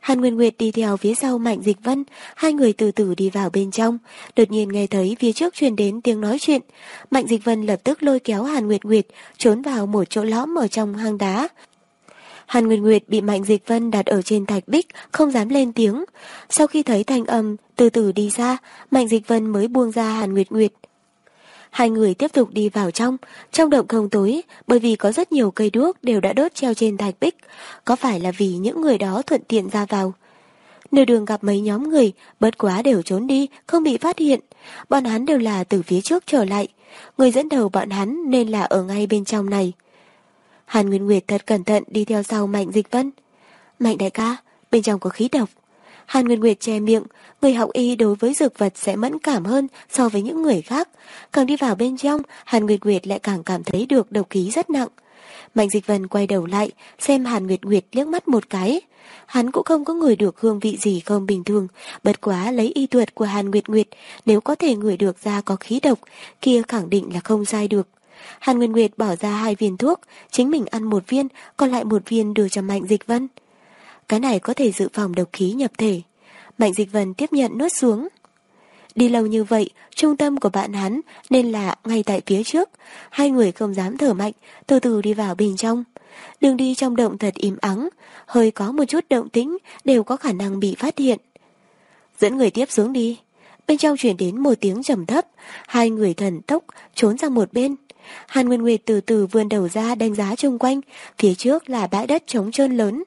Hàn Nguyên Nguyệt đi theo phía sau Mạnh Dịch Vân, hai người từ từ đi vào bên trong, đột nhiên nghe thấy phía trước truyền đến tiếng nói chuyện. Mạnh Dịch Vân lập tức lôi kéo Hàn Nguyệt Nguyệt, trốn vào một chỗ lõm ở trong hang đá. Hàn Nguyệt Nguyệt bị Mạnh Dịch Vân đặt ở trên thạch bích, không dám lên tiếng. Sau khi thấy thanh âm, từ từ đi ra, Mạnh Dịch Vân mới buông ra Hàn Nguyệt Nguyệt. Hai người tiếp tục đi vào trong, trong động không tối, bởi vì có rất nhiều cây đuốc đều đã đốt treo trên thạch bích, có phải là vì những người đó thuận tiện ra vào. Nơi đường gặp mấy nhóm người, bất quá đều trốn đi, không bị phát hiện. Bọn hắn đều là từ phía trước trở lại. Người dẫn đầu bọn hắn nên là ở ngay bên trong này. Hàn Nguyên Nguyệt thật cẩn thận đi theo sau Mạnh Dịch Vân. Mạnh đại ca, bên trong có khí độc. Hàn Nguyên Nguyệt che miệng, người học y đối với dược vật sẽ mẫn cảm hơn so với những người khác. Càng đi vào bên trong, Hàn Nguyệt Nguyệt lại càng cảm thấy được độc khí rất nặng. Mạnh Dịch Vân quay đầu lại, xem Hàn Nguyệt Nguyệt liếc mắt một cái. Hắn cũng không có người được hương vị gì không bình thường, bật quá lấy y thuật của Hàn Nguyệt Nguyệt, nếu có thể ngửi được ra có khí độc, kia khẳng định là không sai được. Hàn Nguyệt Nguyệt bỏ ra hai viên thuốc, chính mình ăn một viên, còn lại một viên đưa cho Mạnh Dịch Vân. Cái này có thể dự phòng độc khí nhập thể. Mạnh Dịch Vân tiếp nhận nuốt xuống. Đi lâu như vậy, trung tâm của bạn hắn nên là ngay tại phía trước. Hai người không dám thở mạnh, từ từ đi vào bên trong. Đường đi trong động thật im ắng, hơi có một chút động tĩnh đều có khả năng bị phát hiện. Dẫn người tiếp xuống đi. Bên trong chuyển đến một tiếng trầm thấp, hai người thần tốc trốn sang một bên. Hàn Nguyên Nguyệt từ từ vươn đầu ra đánh giá chung quanh, phía trước là bãi đất trống trơn lớn.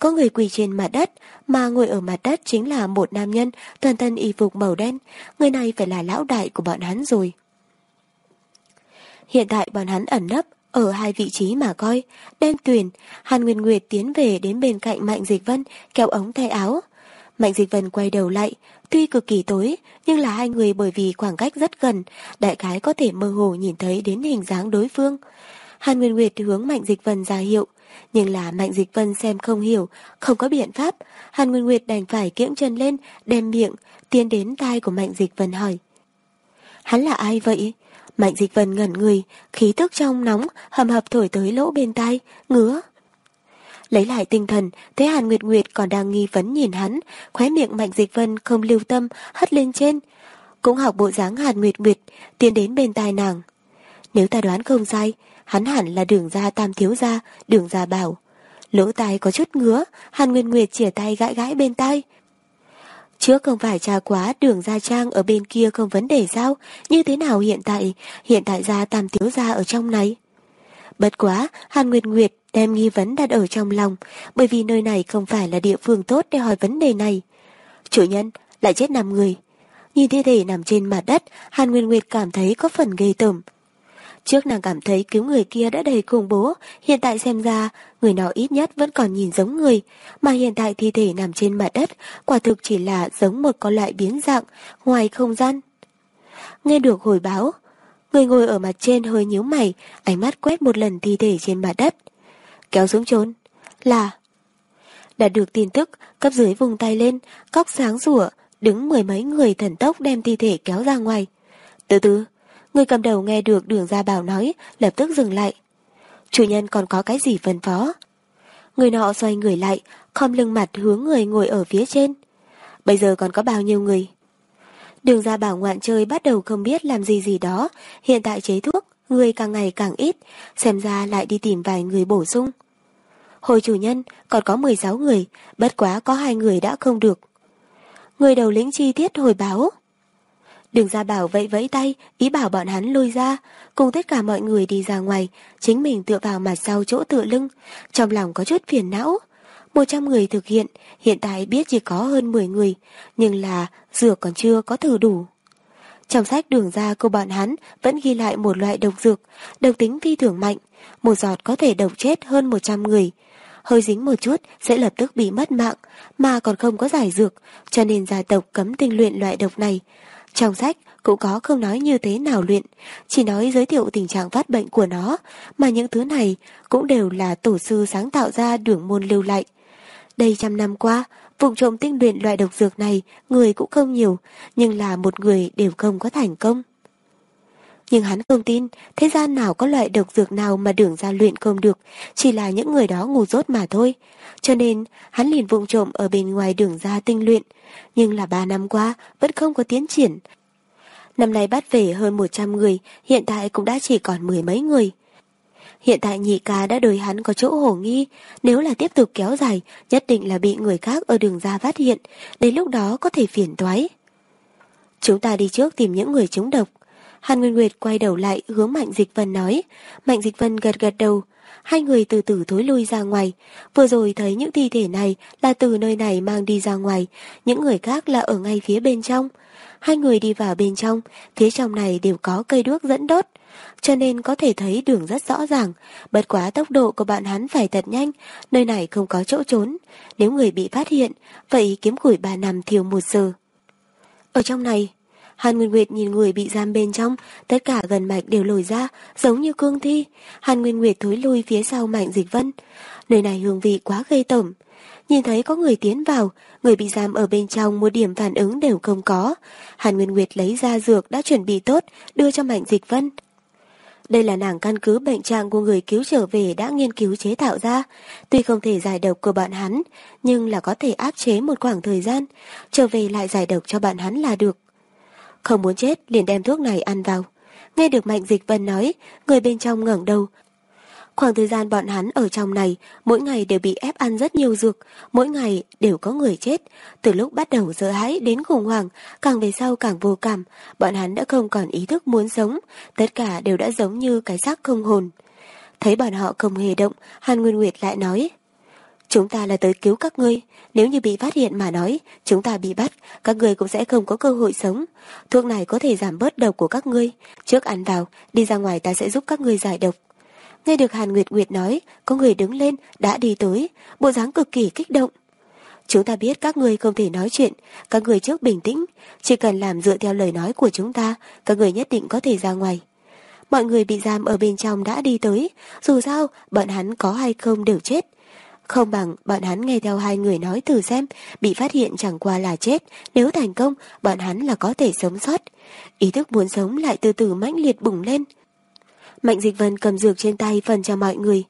Có người quỳ trên mặt đất, mà ngồi ở mặt đất chính là một nam nhân toàn thân y phục màu đen. Người này phải là lão đại của bọn hắn rồi. Hiện tại bọn hắn ẩn nấp ở hai vị trí mà coi. Đen tuyền, Hàn Nguyên Nguyệt tiến về đến bên cạnh Mạnh Dịch Vân, kéo ống tay áo. Mạnh Dịch Vân quay đầu lại, tuy cực kỳ tối, nhưng là hai người bởi vì khoảng cách rất gần, đại khái có thể mơ hồ nhìn thấy đến hình dáng đối phương. Hàn Nguyên Nguyệt hướng Mạnh Dịch Vân ra hiệu, nhưng là Mạnh Dịch Vân xem không hiểu, không có biện pháp. Hàn Nguyên Nguyệt đành phải kiễng chân lên, đem miệng, tiến đến tai của Mạnh Dịch Vân hỏi. Hắn là ai vậy? Mạnh Dịch Vân ngẩn người, khí tức trong nóng, hầm hập thổi tới lỗ bên tai, ngứa. Lấy lại tinh thần, thấy Hàn Nguyệt Nguyệt còn đang nghi vấn nhìn hắn, khóe miệng Mạnh Dịch Vân không lưu tâm, hất lên trên. Cũng học bộ dáng Hàn Nguyệt Nguyệt, tiến đến bên tai nàng. Nếu ta đoán không sai, hắn hẳn là đường gia tam thiếu gia, đường gia bảo. Lỗ tai có chút ngứa, Hàn Nguyên Nguyệt chỉa tay gãi gãi bên tai. Trước không phải trà quá đường gia trang ở bên kia không vấn đề sao, như thế nào hiện tại, hiện tại gia tam thiếu gia ở trong này. Bất quá, Hàn Nguyệt Nguyệt đem nghi vấn đặt ở trong lòng, bởi vì nơi này không phải là địa phương tốt để hỏi vấn đề này. Chủ nhân, lại chết 5 người. Nhìn thi thể nằm trên mặt đất, Hàn Nguyên Nguyệt cảm thấy có phần ghê tởm. Trước nàng cảm thấy cứu người kia đã đầy khủng bố, hiện tại xem ra, người nào ít nhất vẫn còn nhìn giống người, mà hiện tại thi thể nằm trên mặt đất, quả thực chỉ là giống một con loại biến dạng, ngoài không gian. Nghe được hồi báo, người ngồi ở mặt trên hơi nhíu mày, ánh mắt quét một lần thi thể trên mặt đất. Kéo xuống trốn, là... Đã được tin tức, cấp dưới vùng tay lên, cóc sáng rủa đứng mười mấy người thần tốc đem thi thể kéo ra ngoài. Từ từ, Người cầm đầu nghe được đường gia bảo nói, lập tức dừng lại. Chủ nhân còn có cái gì phân phó? Người nọ xoay người lại, khom lưng mặt hướng người ngồi ở phía trên. Bây giờ còn có bao nhiêu người? Đường gia bảo ngoạn chơi bắt đầu không biết làm gì gì đó, hiện tại chế thuốc, người càng ngày càng ít, xem ra lại đi tìm vài người bổ sung. Hồi chủ nhân, còn có 16 người, bất quá có hai người đã không được. Người đầu lĩnh chi tiết hồi báo. Đường ra bảo vẫy vẫy tay, ý bảo bọn hắn lôi ra, cùng tất cả mọi người đi ra ngoài, chính mình tựa vào mặt sau chỗ tựa lưng, trong lòng có chút phiền não. Một trăm người thực hiện, hiện tại biết chỉ có hơn 10 người, nhưng là dược còn chưa có thử đủ. Trong sách đường ra của bọn hắn vẫn ghi lại một loại độc dược, độc tính phi thường mạnh, một giọt có thể độc chết hơn 100 người. Hơi dính một chút sẽ lập tức bị mất mạng, mà còn không có giải dược, cho nên gia tộc cấm tinh luyện loại độc này. Trong sách cũng có không nói như thế nào luyện, chỉ nói giới thiệu tình trạng phát bệnh của nó, mà những thứ này cũng đều là tổ sư sáng tạo ra đường môn lưu lại. Đây trăm năm qua, vùng trộm tinh luyện loại độc dược này người cũng không nhiều, nhưng là một người đều không có thành công. Nhưng hắn không tin, thế gian nào có loại độc dược nào mà đường ra luyện không được, chỉ là những người đó ngu dốt mà thôi. Cho nên, hắn liền vụng trộm ở bên ngoài đường ra tinh luyện. Nhưng là ba năm qua, vẫn không có tiến triển. Năm nay bắt về hơn 100 người, hiện tại cũng đã chỉ còn mười mấy người. Hiện tại nhị ca đã đối hắn có chỗ hổ nghi, nếu là tiếp tục kéo dài, nhất định là bị người khác ở đường ra phát hiện, đến lúc đó có thể phiền toái. Chúng ta đi trước tìm những người chống độc. Hàn Nguyên Nguyệt quay đầu lại hướng Mạnh Dịch Vân nói. Mạnh Dịch Vân gật gật đầu. Hai người từ từ thối lui ra ngoài. Vừa rồi thấy những thi thể này là từ nơi này mang đi ra ngoài. Những người khác là ở ngay phía bên trong. Hai người đi vào bên trong. Phía trong này đều có cây đuốc dẫn đốt. Cho nên có thể thấy đường rất rõ ràng. Bất quá tốc độ của bạn hắn phải thật nhanh. Nơi này không có chỗ trốn. Nếu người bị phát hiện, vậy kiếm củi bà năm thiêu một giờ. Ở trong này, Hàn Nguyên Nguyệt nhìn người bị giam bên trong, tất cả gần mạch đều lồi ra, giống như cương thi. Hàn Nguyên Nguyệt thối lui phía sau Mạnh Dịch Vân. Nơi này hương vị quá gây tẩm. Nhìn thấy có người tiến vào, người bị giam ở bên trong một điểm phản ứng đều không có. Hàn Nguyên Nguyệt lấy ra dược đã chuẩn bị tốt, đưa cho Mạnh Dịch Vân. Đây là nàng căn cứ bệnh trạng của người cứu trở về đã nghiên cứu chế tạo ra. Tuy không thể giải độc của bạn hắn, nhưng là có thể áp chế một khoảng thời gian. Trở về lại giải độc cho bạn hắn là được. Không muốn chết liền đem thuốc này ăn vào. Nghe được Mạnh Dịch Vân nói, người bên trong ngẩng đầu. Khoảng thời gian bọn hắn ở trong này, mỗi ngày đều bị ép ăn rất nhiều dược, mỗi ngày đều có người chết. Từ lúc bắt đầu sợ hãi đến khủng hoảng, càng về sau càng vô cảm, bọn hắn đã không còn ý thức muốn sống, tất cả đều đã giống như cái xác không hồn. Thấy bọn họ không hề động, Hàn Nguyên Nguyệt lại nói. Chúng ta là tới cứu các ngươi, nếu như bị phát hiện mà nói, chúng ta bị bắt, các người cũng sẽ không có cơ hội sống. Thuốc này có thể giảm bớt độc của các ngươi. Trước ăn vào, đi ra ngoài ta sẽ giúp các ngươi giải độc. Nghe được Hàn Nguyệt Nguyệt nói, có người đứng lên, đã đi tới, bộ dáng cực kỳ kích động. Chúng ta biết các người không thể nói chuyện, các người trước bình tĩnh, chỉ cần làm dựa theo lời nói của chúng ta, các người nhất định có thể ra ngoài. Mọi người bị giam ở bên trong đã đi tới, dù sao, bọn hắn có hay không đều chết. Không bằng bọn hắn nghe theo hai người nói thử xem, bị phát hiện chẳng qua là chết, nếu thành công, bọn hắn là có thể sống sót. Ý thức muốn sống lại từ từ mãnh liệt bùng lên. Mạnh Dịch Vân cầm dược trên tay phần cho mọi người.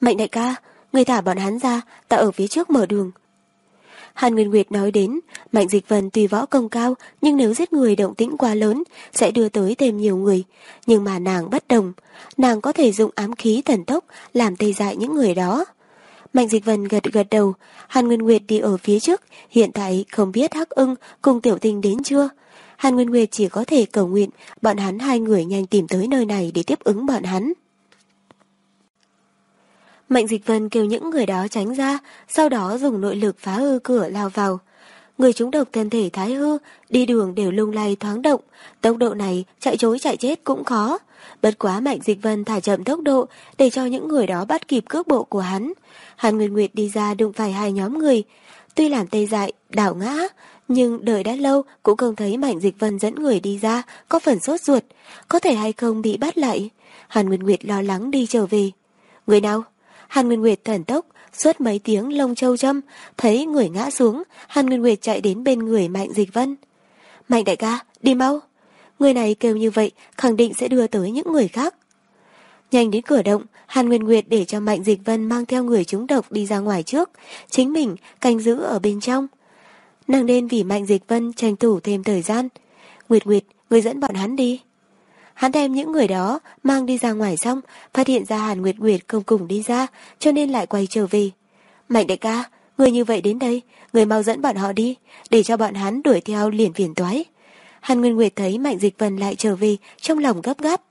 Mạnh đại ca, người thả bọn hắn ra, ta ở phía trước mở đường. Hàn Nguyên Nguyệt nói đến, Mạnh Dịch Vân tùy võ công cao, nhưng nếu giết người động tĩnh quá lớn, sẽ đưa tới thêm nhiều người. Nhưng mà nàng bất đồng, nàng có thể dùng ám khí thần tốc, làm tê dại những người đó. Mạnh Dịch Vân gật gật đầu, Hàn Nguyên Nguyệt đi ở phía trước, hiện tại không biết Hắc ưng cùng Tiểu Tình đến chưa. Hàn Nguyên Nguyệt chỉ có thể cầu nguyện bọn hắn hai người nhanh tìm tới nơi này để tiếp ứng bọn hắn. Mạnh Dịch Vân kêu những người đó tránh ra, sau đó dùng nội lực phá hư cửa lao vào. Người chúng độc thân thể thái hư, đi đường đều lung lay thoáng động, tốc độ này chạy chối chạy chết cũng khó. Bất quá Mạnh Dịch Vân thả chậm tốc độ để cho những người đó bắt kịp cước bộ của hắn. Hàn Nguyên Nguyệt đi ra đụng phải hai nhóm người. Tuy làm tê dại, đảo ngã, nhưng đợi đã lâu cũng không thấy Mạnh Dịch Vân dẫn người đi ra, có phần sốt ruột. Có thể hay không bị bắt lại? Hàn Nguyên Nguyệt lo lắng đi trở về. Người nào? Hàn Nguyên Nguyệt thần tốc, suốt mấy tiếng lông châu châm, thấy người ngã xuống, Hàn Nguyên Nguyệt chạy đến bên người Mạnh Dịch Vân. Mạnh đại ca, đi mau. Người này kêu như vậy, khẳng định sẽ đưa tới những người khác. Nhanh đến cửa động, Hàn Nguyên Nguyệt để cho Mạnh Dịch Vân mang theo người chúng độc đi ra ngoài trước, chính mình canh giữ ở bên trong. Nàng nên vì Mạnh Dịch Vân tranh thủ thêm thời gian. Nguyệt Nguyệt, người dẫn bọn hắn đi. Hắn đem những người đó mang đi ra ngoài xong, phát hiện ra Hàn Nguyệt Nguyệt không cùng đi ra, cho nên lại quay trở về. Mạnh đại ca, người như vậy đến đây, người mau dẫn bọn họ đi, để cho bọn hắn đuổi theo liền phiền toái. Hàn Nguyên Nguyệt thấy Mạnh Dịch Vân lại trở về, trong lòng gấp gáp.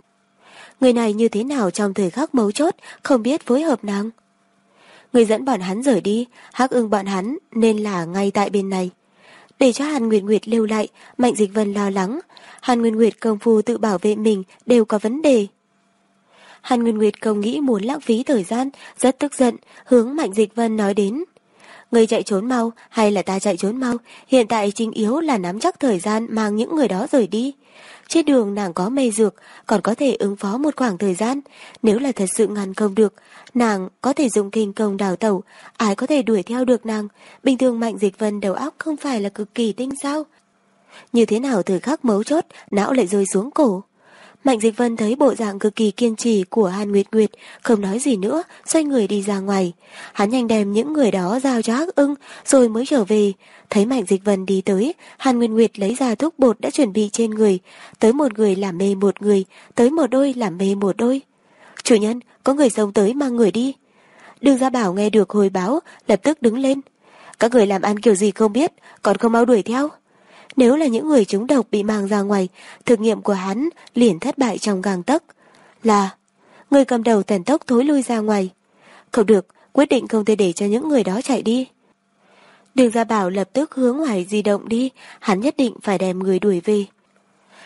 Người này như thế nào trong thời khắc mấu chốt, không biết phối hợp nàng. Người dẫn bọn hắn rời đi, hắc ưng bọn hắn nên là ngay tại bên này. Để cho Hàn Nguyệt Nguyệt lưu lại, Mạnh Dịch Vân lo lắng. Hàn Nguyên Nguyệt công phu tự bảo vệ mình đều có vấn đề. Hàn Nguyên Nguyệt không nghĩ muốn lãng phí thời gian, rất tức giận, hướng Mạnh Dịch Vân nói đến. Người chạy trốn mau hay là ta chạy trốn mau, hiện tại chính yếu là nắm chắc thời gian mang những người đó rời đi. Trên đường nàng có mê dược, còn có thể ứng phó một khoảng thời gian. Nếu là thật sự ngăn không được, nàng có thể dùng kinh công đào tẩu, ai có thể đuổi theo được nàng. Bình thường mạnh dịch vân đầu óc không phải là cực kỳ tinh sao. Như thế nào từ khắc mấu chốt, não lại rơi xuống cổ. Mạnh Dịch Vân thấy bộ dạng cực kỳ kiên trì của Hàn Nguyệt Nguyệt, không nói gì nữa, xoay người đi ra ngoài. Hắn nhanh đem những người đó giao cho Hắc ưng, rồi mới trở về. Thấy Mạnh Dịch Vân đi tới, Hàn Nguyệt Nguyệt lấy ra thuốc bột đã chuẩn bị trên người. Tới một người làm mê một người, tới một đôi làm mê một đôi. Chủ nhân, có người sống tới mang người đi. Đường Gia Bảo nghe được hồi báo, lập tức đứng lên. Các người làm ăn kiểu gì không biết, còn không mau đuổi theo. Nếu là những người trúng độc bị mang ra ngoài, thực nghiệm của hắn liền thất bại trong gang tấc. Là, người cầm đầu tần tốc thối lui ra ngoài. Không được, quyết định không thể để cho những người đó chạy đi. Đường Gia Bảo lập tức hướng ngoài di động đi, hắn nhất định phải đem người đuổi về.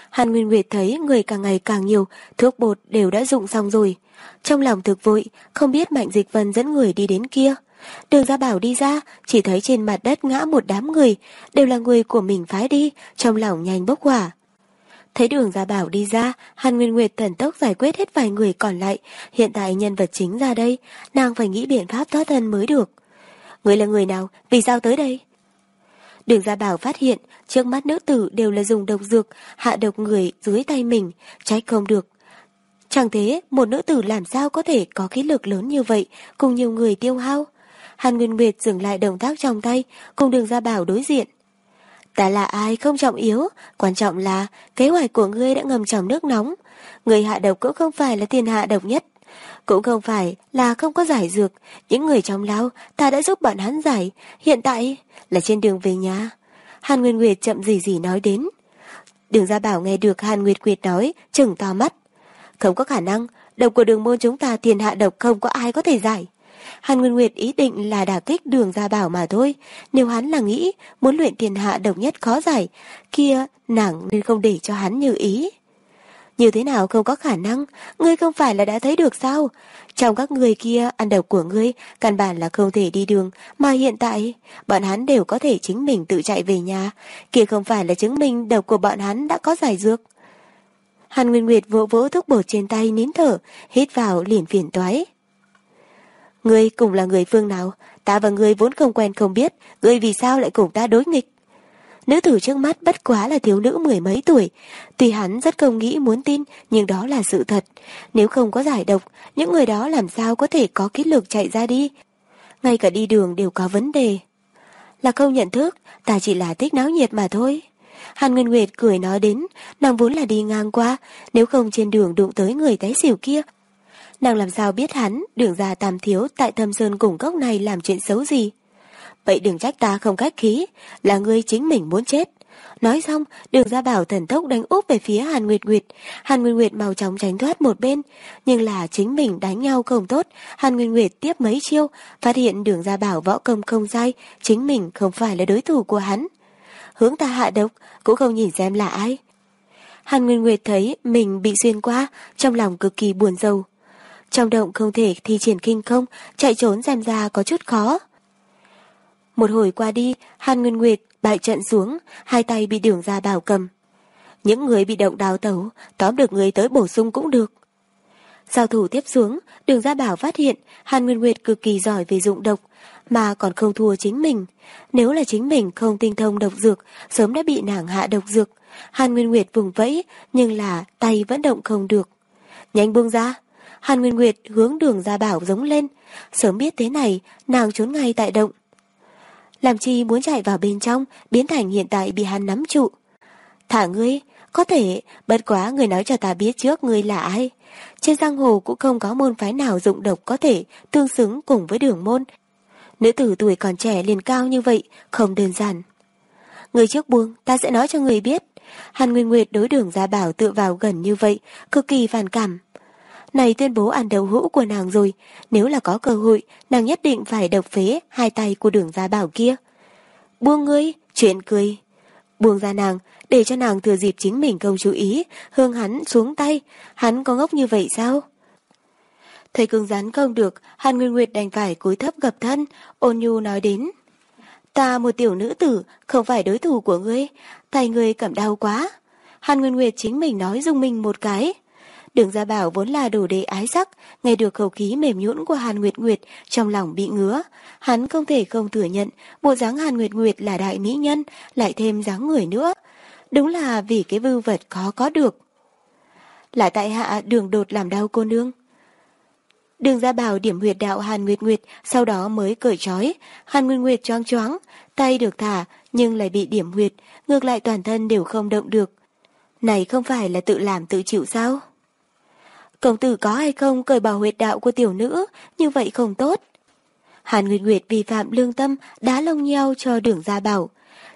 Hàn Nguyên Nguyệt thấy người càng ngày càng nhiều, thuốc bột đều đã dụng xong rồi. Trong lòng thực vội, không biết Mạnh Dịch Vân dẫn người đi đến kia. Đường Gia Bảo đi ra, chỉ thấy trên mặt đất ngã một đám người, đều là người của mình phái đi, trong lòng nhanh bốc hỏa. Thấy đường Gia Bảo đi ra, Hàn Nguyên Nguyệt thần tốc giải quyết hết vài người còn lại, hiện tại nhân vật chính ra đây, nàng phải nghĩ biện pháp thoát thân mới được. Người là người nào, vì sao tới đây? Đường Gia Bảo phát hiện, trước mắt nữ tử đều là dùng độc dược, hạ độc người dưới tay mình, trách không được. Chẳng thế, một nữ tử làm sao có thể có khí lực lớn như vậy, cùng nhiều người tiêu hao? Hàn Nguyên Nguyệt dừng lại động tác trong tay, cùng đường ra bảo đối diện. Ta là ai không trọng yếu, quan trọng là kế hoạch của ngươi đã ngầm trong nước nóng. Người hạ độc cũng không phải là tiền hạ độc nhất. Cũng không phải là không có giải dược, những người trong lao ta đã giúp bọn hắn giải, hiện tại là trên đường về nhà. Hàn Nguyên Nguyệt chậm gì gì nói đến. Đường ra bảo nghe được Hàn Nguyệt Nguyệt nói, chừng to mắt. Không có khả năng, độc của đường môn chúng ta tiền hạ độc không có ai có thể giải. Hàn Nguyên Nguyệt ý định là đả kích đường gia bảo mà thôi. Nếu hắn là nghĩ muốn luyện tiền hạ độc nhất khó giải, kia nàng nên không để cho hắn như ý. Như thế nào không có khả năng, ngươi không phải là đã thấy được sao? Trong các người kia, ăn độc của ngươi, căn bản là không thể đi đường, mà hiện tại, bọn hắn đều có thể chính mình tự chạy về nhà. Kia không phải là chứng minh độc của bọn hắn đã có giải dược. Hàn Nguyên Nguyệt vỗ vỗ thuốc bột trên tay nín thở, hít vào liền phiền toái. Ngươi cùng là người phương nào? Ta và ngươi vốn không quen không biết, ngươi vì sao lại cùng ta đối nghịch? Nữ tử trước mắt bất quá là thiếu nữ mười mấy tuổi. Tuy hắn rất không nghĩ muốn tin, nhưng đó là sự thật. Nếu không có giải độc, những người đó làm sao có thể có kỹ lực chạy ra đi? Ngay cả đi đường đều có vấn đề. Là không nhận thức, ta chỉ là thích náo nhiệt mà thôi. Hàn Nguyên Nguyệt cười nói đến, nàng vốn là đi ngang qua, nếu không trên đường đụng tới người té xỉu kia. Nàng làm sao biết hắn, đường ra tam thiếu tại thâm sơn cùng cốc này làm chuyện xấu gì. Vậy đừng trách ta không cách khí, là ngươi chính mình muốn chết. Nói xong, đường ra bảo thần tốc đánh úp về phía Hàn Nguyệt Nguyệt. Hàn Nguyệt Nguyệt mau chóng tránh thoát một bên. Nhưng là chính mình đánh nhau không tốt. Hàn Nguyệt Nguyệt tiếp mấy chiêu, phát hiện đường ra bảo võ công không sai, chính mình không phải là đối thủ của hắn hướng ta hạ độc, cũng không nhìn xem là ai. Hàn Nguyên Nguyệt thấy mình bị xuyên qua, trong lòng cực kỳ buồn rầu. Trong động không thể thi triển kinh không, chạy trốn xem ra có chút khó. Một hồi qua đi, Hàn Nguyên Nguyệt bại trận xuống, hai tay bị đường ra bảo cầm. Những người bị động đào tẩu, tóm được người tới bổ sung cũng được. Giao thủ tiếp xuống, đường ra bảo phát hiện Hàn Nguyên Nguyệt cực kỳ giỏi về dụng độc, mà còn không thua chính mình. Nếu là chính mình không tinh thông độc dược, sớm đã bị nàng hạ độc dược. Hàn Nguyên Nguyệt vùng vẫy, nhưng là tay vẫn động không được. Nhanh buông ra. Hàn Nguyên Nguyệt hướng đường ra bảo giống lên. Sớm biết thế này, nàng trốn ngay tại động. Làm chi muốn chạy vào bên trong, biến thành hiện tại bị hắn nắm trụ. Thả ngươi, có thể, bất quá người nói cho ta biết trước ngươi là ai. Trên giang hồ cũng không có môn phái nào dụng độc có thể tương xứng cùng với đường môn Nữ tử tuổi còn trẻ liền cao như vậy, không đơn giản. Người trước buông, ta sẽ nói cho người biết. Hàn Nguyên Nguyệt đối đường gia bảo tựa vào gần như vậy, cực kỳ phản cảm. Này tuyên bố ăn đầu hũ của nàng rồi, nếu là có cơ hội, nàng nhất định phải độc phế hai tay của đường gia bảo kia. Buông ngươi, chuyện cười. Buông ra nàng, để cho nàng thừa dịp chính mình không chú ý, hương hắn xuống tay. Hắn có ngốc như vậy sao? Thấy cứng rắn không được, Hàn Nguyên Nguyệt đành phải cúi thấp gập thân, ôn nhu nói đến. Ta một tiểu nữ tử, không phải đối thủ của ngươi, tay ngươi cảm đau quá. Hàn Nguyên Nguyệt chính mình nói dùng mình một cái. Đường Gia Bảo vốn là đồ đệ ái sắc, nghe được khẩu khí mềm nhũn của Hàn Nguyệt Nguyệt, trong lòng bị ngứa. Hắn không thể không thừa nhận, bộ dáng Hàn Nguyệt Nguyệt là đại mỹ nhân, lại thêm dáng người nữa. Đúng là vì cái vư vật khó có được. Là tại hạ đường đột làm đau cô nương. Đường Gia Bảo điểm huyệt đạo Hàn Nguyệt Nguyệt, sau đó mới cởi trói. Hàn Nguyệt Nguyệt choáng choáng, tay được thả, nhưng lại bị điểm huyệt, ngược lại toàn thân đều không động được. Này không phải là tự làm tự chịu sao? Công tử có hay không cởi bỏ huyệt đạo của tiểu nữ, như vậy không tốt. Hàn Nguyệt Nguyệt vi phạm lương tâm, đá lông nheo cho đường Gia Bảo.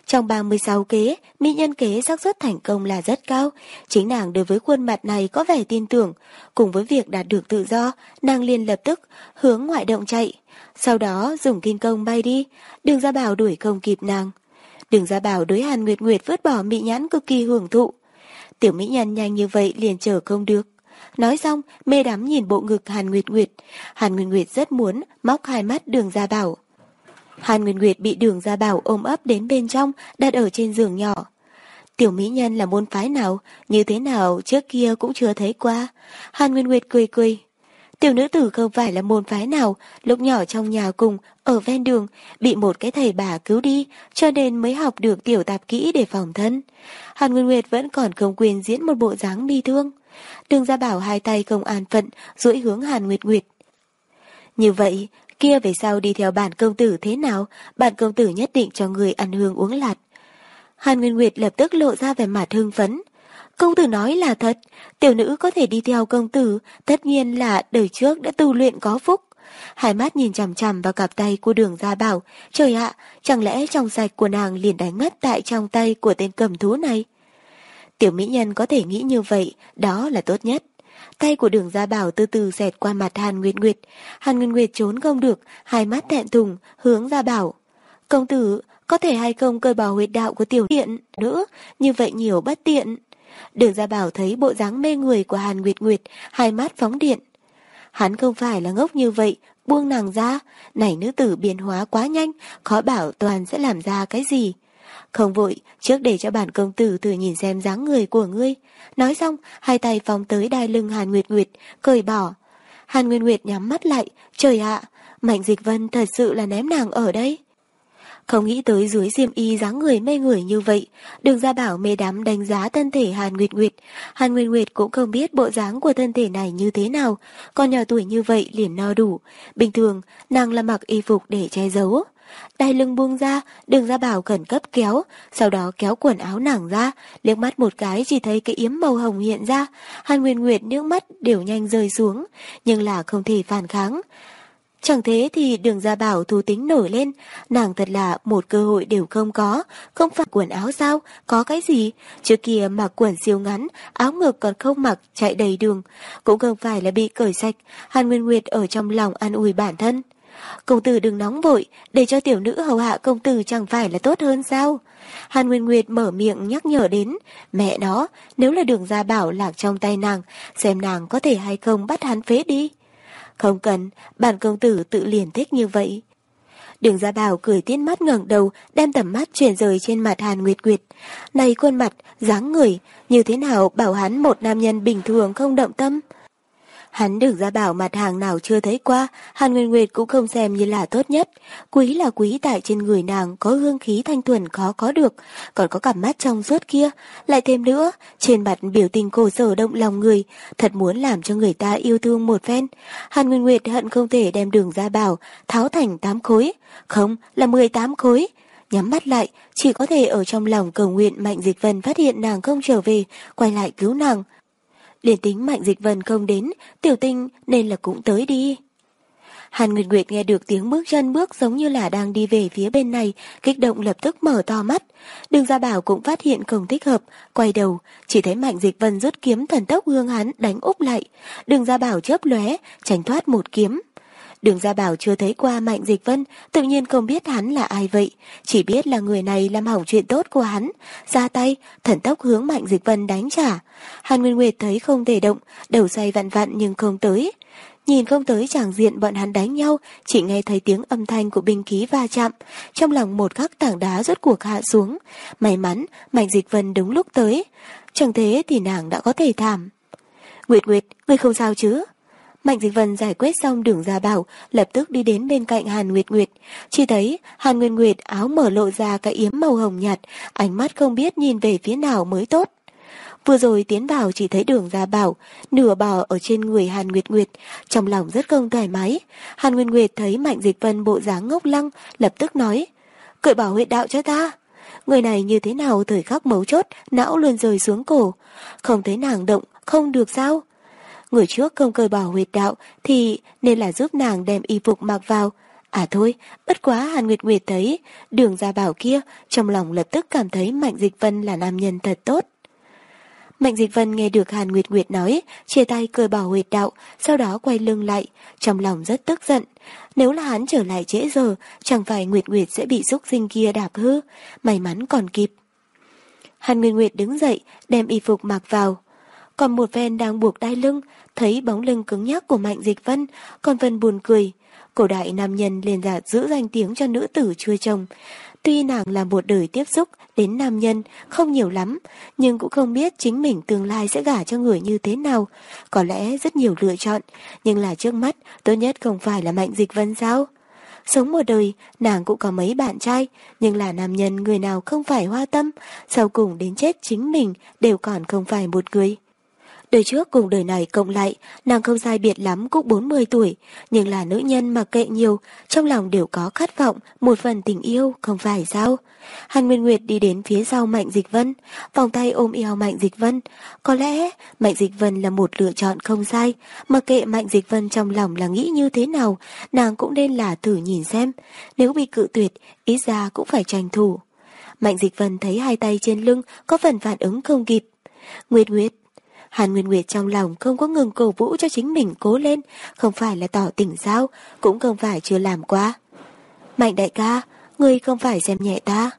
Trong 36 kế, mỹ nhân kế xác suất thành công là rất cao. Chính nàng đối với khuôn mặt này có vẻ tin tưởng. Cùng với việc đạt được tự do, nàng liền lập tức hướng ngoại động chạy. Sau đó dùng kinh công bay đi, đường gia bảo đuổi không kịp nàng. Đường gia bảo đối Hàn Nguyệt Nguyệt vứt bỏ mỹ nhãn cực kỳ hưởng thụ. Tiểu mỹ nhân nhanh như vậy liền chờ không được. Nói xong, mê đắm nhìn bộ ngực Hàn Nguyệt Nguyệt. Hàn Nguyệt Nguyệt rất muốn móc hai mắt đường ra bảo. Hàn Nguyệt Nguyệt bị đường gia bảo ôm ấp đến bên trong, đặt ở trên giường nhỏ. Tiểu mỹ nhân là môn phái nào, như thế nào trước kia cũng chưa thấy qua. Hàn Nguyên Nguyệt cười cười. Tiểu nữ tử không phải là môn phái nào, lúc nhỏ trong nhà cùng, ở ven đường, bị một cái thầy bà cứu đi, cho nên mới học được tiểu tạp kỹ để phòng thân. Hàn Nguyên Nguyệt vẫn còn không quyền diễn một bộ dáng bi thương. Đường gia bảo hai tay không an phận, duỗi hướng Hàn Nguyệt Nguyệt. Như vậy, kia về sau đi theo bản công tử thế nào, bản công tử nhất định cho người ăn hương uống lạt. Hàn Nguyên Nguyệt lập tức lộ ra vẻ mặt hưng phấn. Công tử nói là thật, tiểu nữ có thể đi theo công tử, tất nhiên là đời trước đã tu luyện có phúc. Hai mắt nhìn chằm chằm vào cặp tay của đường gia bảo, trời ạ, chẳng lẽ trong sạch của nàng liền đánh ngất tại trong tay của tên cầm thú này? Tiểu mỹ nhân có thể nghĩ như vậy, đó là tốt nhất. Tay của đường gia bảo từ từ xẹt qua mặt Hàn Nguyệt Nguyệt. Hàn Nguyệt Nguyệt trốn không được, hai mắt thẹn thùng, hướng gia bảo. Công tử, có thể hay không cơi bỏ huyệt đạo của tiểu điện nữa, như vậy nhiều bất tiện. Đường gia bảo thấy bộ dáng mê người của Hàn Nguyệt Nguyệt, hai mắt phóng điện. Hắn không phải là ngốc như vậy, buông nàng ra, này nữ tử biến hóa quá nhanh, khó bảo toàn sẽ làm ra cái gì. Không vội, trước để cho bản công tử thử nhìn xem dáng người của ngươi. Nói xong, hai tay phóng tới đai lưng Hàn Nguyệt Nguyệt, cởi bỏ. Hàn Nguyệt Nguyệt nhắm mắt lại, trời ạ, Mạnh Dịch Vân thật sự là ném nàng ở đây. Không nghĩ tới dưới diêm y dáng người mê người như vậy, đường ra bảo mê đắm đánh giá thân thể Hàn Nguyệt Nguyệt. Hàn Nguyệt Nguyệt cũng không biết bộ dáng của thân thể này như thế nào, còn nhỏ tuổi như vậy liền no đủ. Bình thường, nàng là mặc y phục để che giấu. Đai lưng buông ra, đường ra bảo khẩn cấp kéo, sau đó kéo quần áo nàng ra, liếc mắt một cái chỉ thấy cái yếm màu hồng hiện ra, Hàn Nguyên Nguyệt nước mắt đều nhanh rơi xuống, nhưng là không thể phản kháng. Chẳng thế thì đường ra bảo thú tính nổi lên, nàng thật là một cơ hội đều không có, không phải quần áo sao, có cái gì, trước kia mặc quần siêu ngắn, áo ngực còn không mặc, chạy đầy đường, cũng không phải là bị cởi sạch, Hàn Nguyên Nguyệt ở trong lòng an ủi bản thân. Công tử đừng nóng vội, để cho tiểu nữ hầu hạ công tử chẳng phải là tốt hơn sao? Hàn Nguyên Nguyệt mở miệng nhắc nhở đến, mẹ nó, nếu là đường gia bảo lạc trong tay nàng, xem nàng có thể hay không bắt hắn phế đi. Không cần, bản công tử tự liền thích như vậy. Đường gia bảo cười tiết mắt ngẩng đầu, đem tầm mắt chuyển rời trên mặt Hàn Nguyệt Nguyệt. Này khuôn mặt, dáng người, như thế nào bảo hắn một nam nhân bình thường không động tâm? Hắn được ra bảo mặt hàng nào chưa thấy qua, Hàn Nguyên Nguyệt cũng không xem như là tốt nhất. Quý là quý tại trên người nàng có hương khí thanh thuần khó có được, còn có cặp mắt trong suốt kia. Lại thêm nữa, trên mặt biểu tình cổ sở động lòng người, thật muốn làm cho người ta yêu thương một phen. Hàn Nguyên Nguyệt hận không thể đem đường ra bảo, tháo thành tám khối. Không, là 18 khối. Nhắm mắt lại, chỉ có thể ở trong lòng cầu nguyện Mạnh Dịch Vân phát hiện nàng không trở về, quay lại cứu nàng liền tính mạnh dịch vân không đến, tiểu tinh nên là cũng tới đi. Hàn Nguyệt Nguyệt nghe được tiếng bước chân bước giống như là đang đi về phía bên này, kích động lập tức mở to mắt. Đường Gia Bảo cũng phát hiện không thích hợp, quay đầu, chỉ thấy Mạnh Dịch Vân rút kiếm thần tốc hương hắn đánh úp lại. Đường Gia Bảo chớp lóe, tránh thoát một kiếm. Đường Gia Bảo chưa thấy qua Mạnh Dịch Vân, tự nhiên không biết hắn là ai vậy, chỉ biết là người này làm hỏng chuyện tốt của hắn. Ra tay, thần tốc hướng Mạnh Dịch Vân đánh trả. Hàn Nguyên Nguyệt thấy không thể động, đầu xoay vặn vặn nhưng không tới. nhìn không tới chàng diện bọn hắn đánh nhau, chỉ nghe thấy tiếng âm thanh của binh khí va chạm. Trong lòng một khắc tảng đá rốt cuộc hạ xuống. May mắn, Mạnh Dịch Vân đúng lúc tới. Chẳng thế thì nàng đã có thể thảm. Nguyệt Nguyệt, ngươi không sao chứ? Mạnh Dịch Vân giải quyết xong đường ra bảo, lập tức đi đến bên cạnh Hàn Nguyệt Nguyệt. Chỉ thấy Hàn Nguyệt Nguyệt áo mở lộ ra cái yếm màu hồng nhạt, ánh mắt không biết nhìn về phía nào mới tốt. Vừa rồi tiến vào chỉ thấy đường ra bảo, nửa bò ở trên người Hàn Nguyệt Nguyệt, trong lòng rất không thoải mái. Hàn Nguyệt Nguyệt thấy Mạnh Dịch Vân bộ dáng ngốc lăng, lập tức nói, cởi bảo huyệt đạo cho ta. Người này như thế nào thời khắc mấu chốt, não luôn rời xuống cổ. Không thấy nàng động, không được sao? Người trước không cởi bỏ huyệt đạo thì nên là giúp nàng đem y phục mặc vào. À thôi, bất quá Hàn Nguyệt Nguyệt thấy đường ra bảo kia, trong lòng lập tức cảm thấy Mạnh Dịch Vân là nam nhân thật tốt. Mạnh Dịch Vân nghe được Hàn Nguyệt Nguyệt nói, chia tay cười bảo huyệt đạo, sau đó quay lưng lại, trong lòng rất tức giận. Nếu là hắn trở lại trễ giờ, chẳng phải Nguyệt Nguyệt sẽ bị xúc sinh kia đạp hư, may mắn còn kịp. Hàn Nguyệt Nguyệt đứng dậy, đem y phục mặc vào. Còn một ven đang buộc đai lưng, thấy bóng lưng cứng nhắc của Mạnh Dịch Vân, còn Vân buồn cười. Cổ đại nam nhân liền giả giữ danh tiếng cho nữ tử chưa chồng. Tuy nàng là một đời tiếp xúc đến nam nhân không nhiều lắm, nhưng cũng không biết chính mình tương lai sẽ gả cho người như thế nào. Có lẽ rất nhiều lựa chọn, nhưng là trước mắt tốt nhất không phải là Mạnh Dịch Vân sao? Sống một đời, nàng cũng có mấy bạn trai, nhưng là nam nhân người nào không phải hoa tâm, sau cùng đến chết chính mình đều còn không phải một người. Đời trước cùng đời này cộng lại, nàng không sai biệt lắm cũng 40 tuổi, nhưng là nữ nhân mà kệ nhiều, trong lòng đều có khát vọng, một phần tình yêu, không phải sao? Hàn Nguyên Nguyệt đi đến phía sau Mạnh Dịch Vân, vòng tay ôm eo Mạnh Dịch Vân. Có lẽ Mạnh Dịch Vân là một lựa chọn không sai, mà kệ Mạnh Dịch Vân trong lòng là nghĩ như thế nào, nàng cũng nên là thử nhìn xem. Nếu bị cự tuyệt, ít ra cũng phải tranh thủ. Mạnh Dịch Vân thấy hai tay trên lưng có phần phản ứng không kịp. Nguyệt Nguyệt, Hàn Nguyên Nguyệt trong lòng không có ngừng cổ vũ cho chính mình cố lên, không phải là tỏ tỉnh sao, cũng không phải chưa làm quá. Mạnh đại ca, ngươi không phải xem nhẹ ta.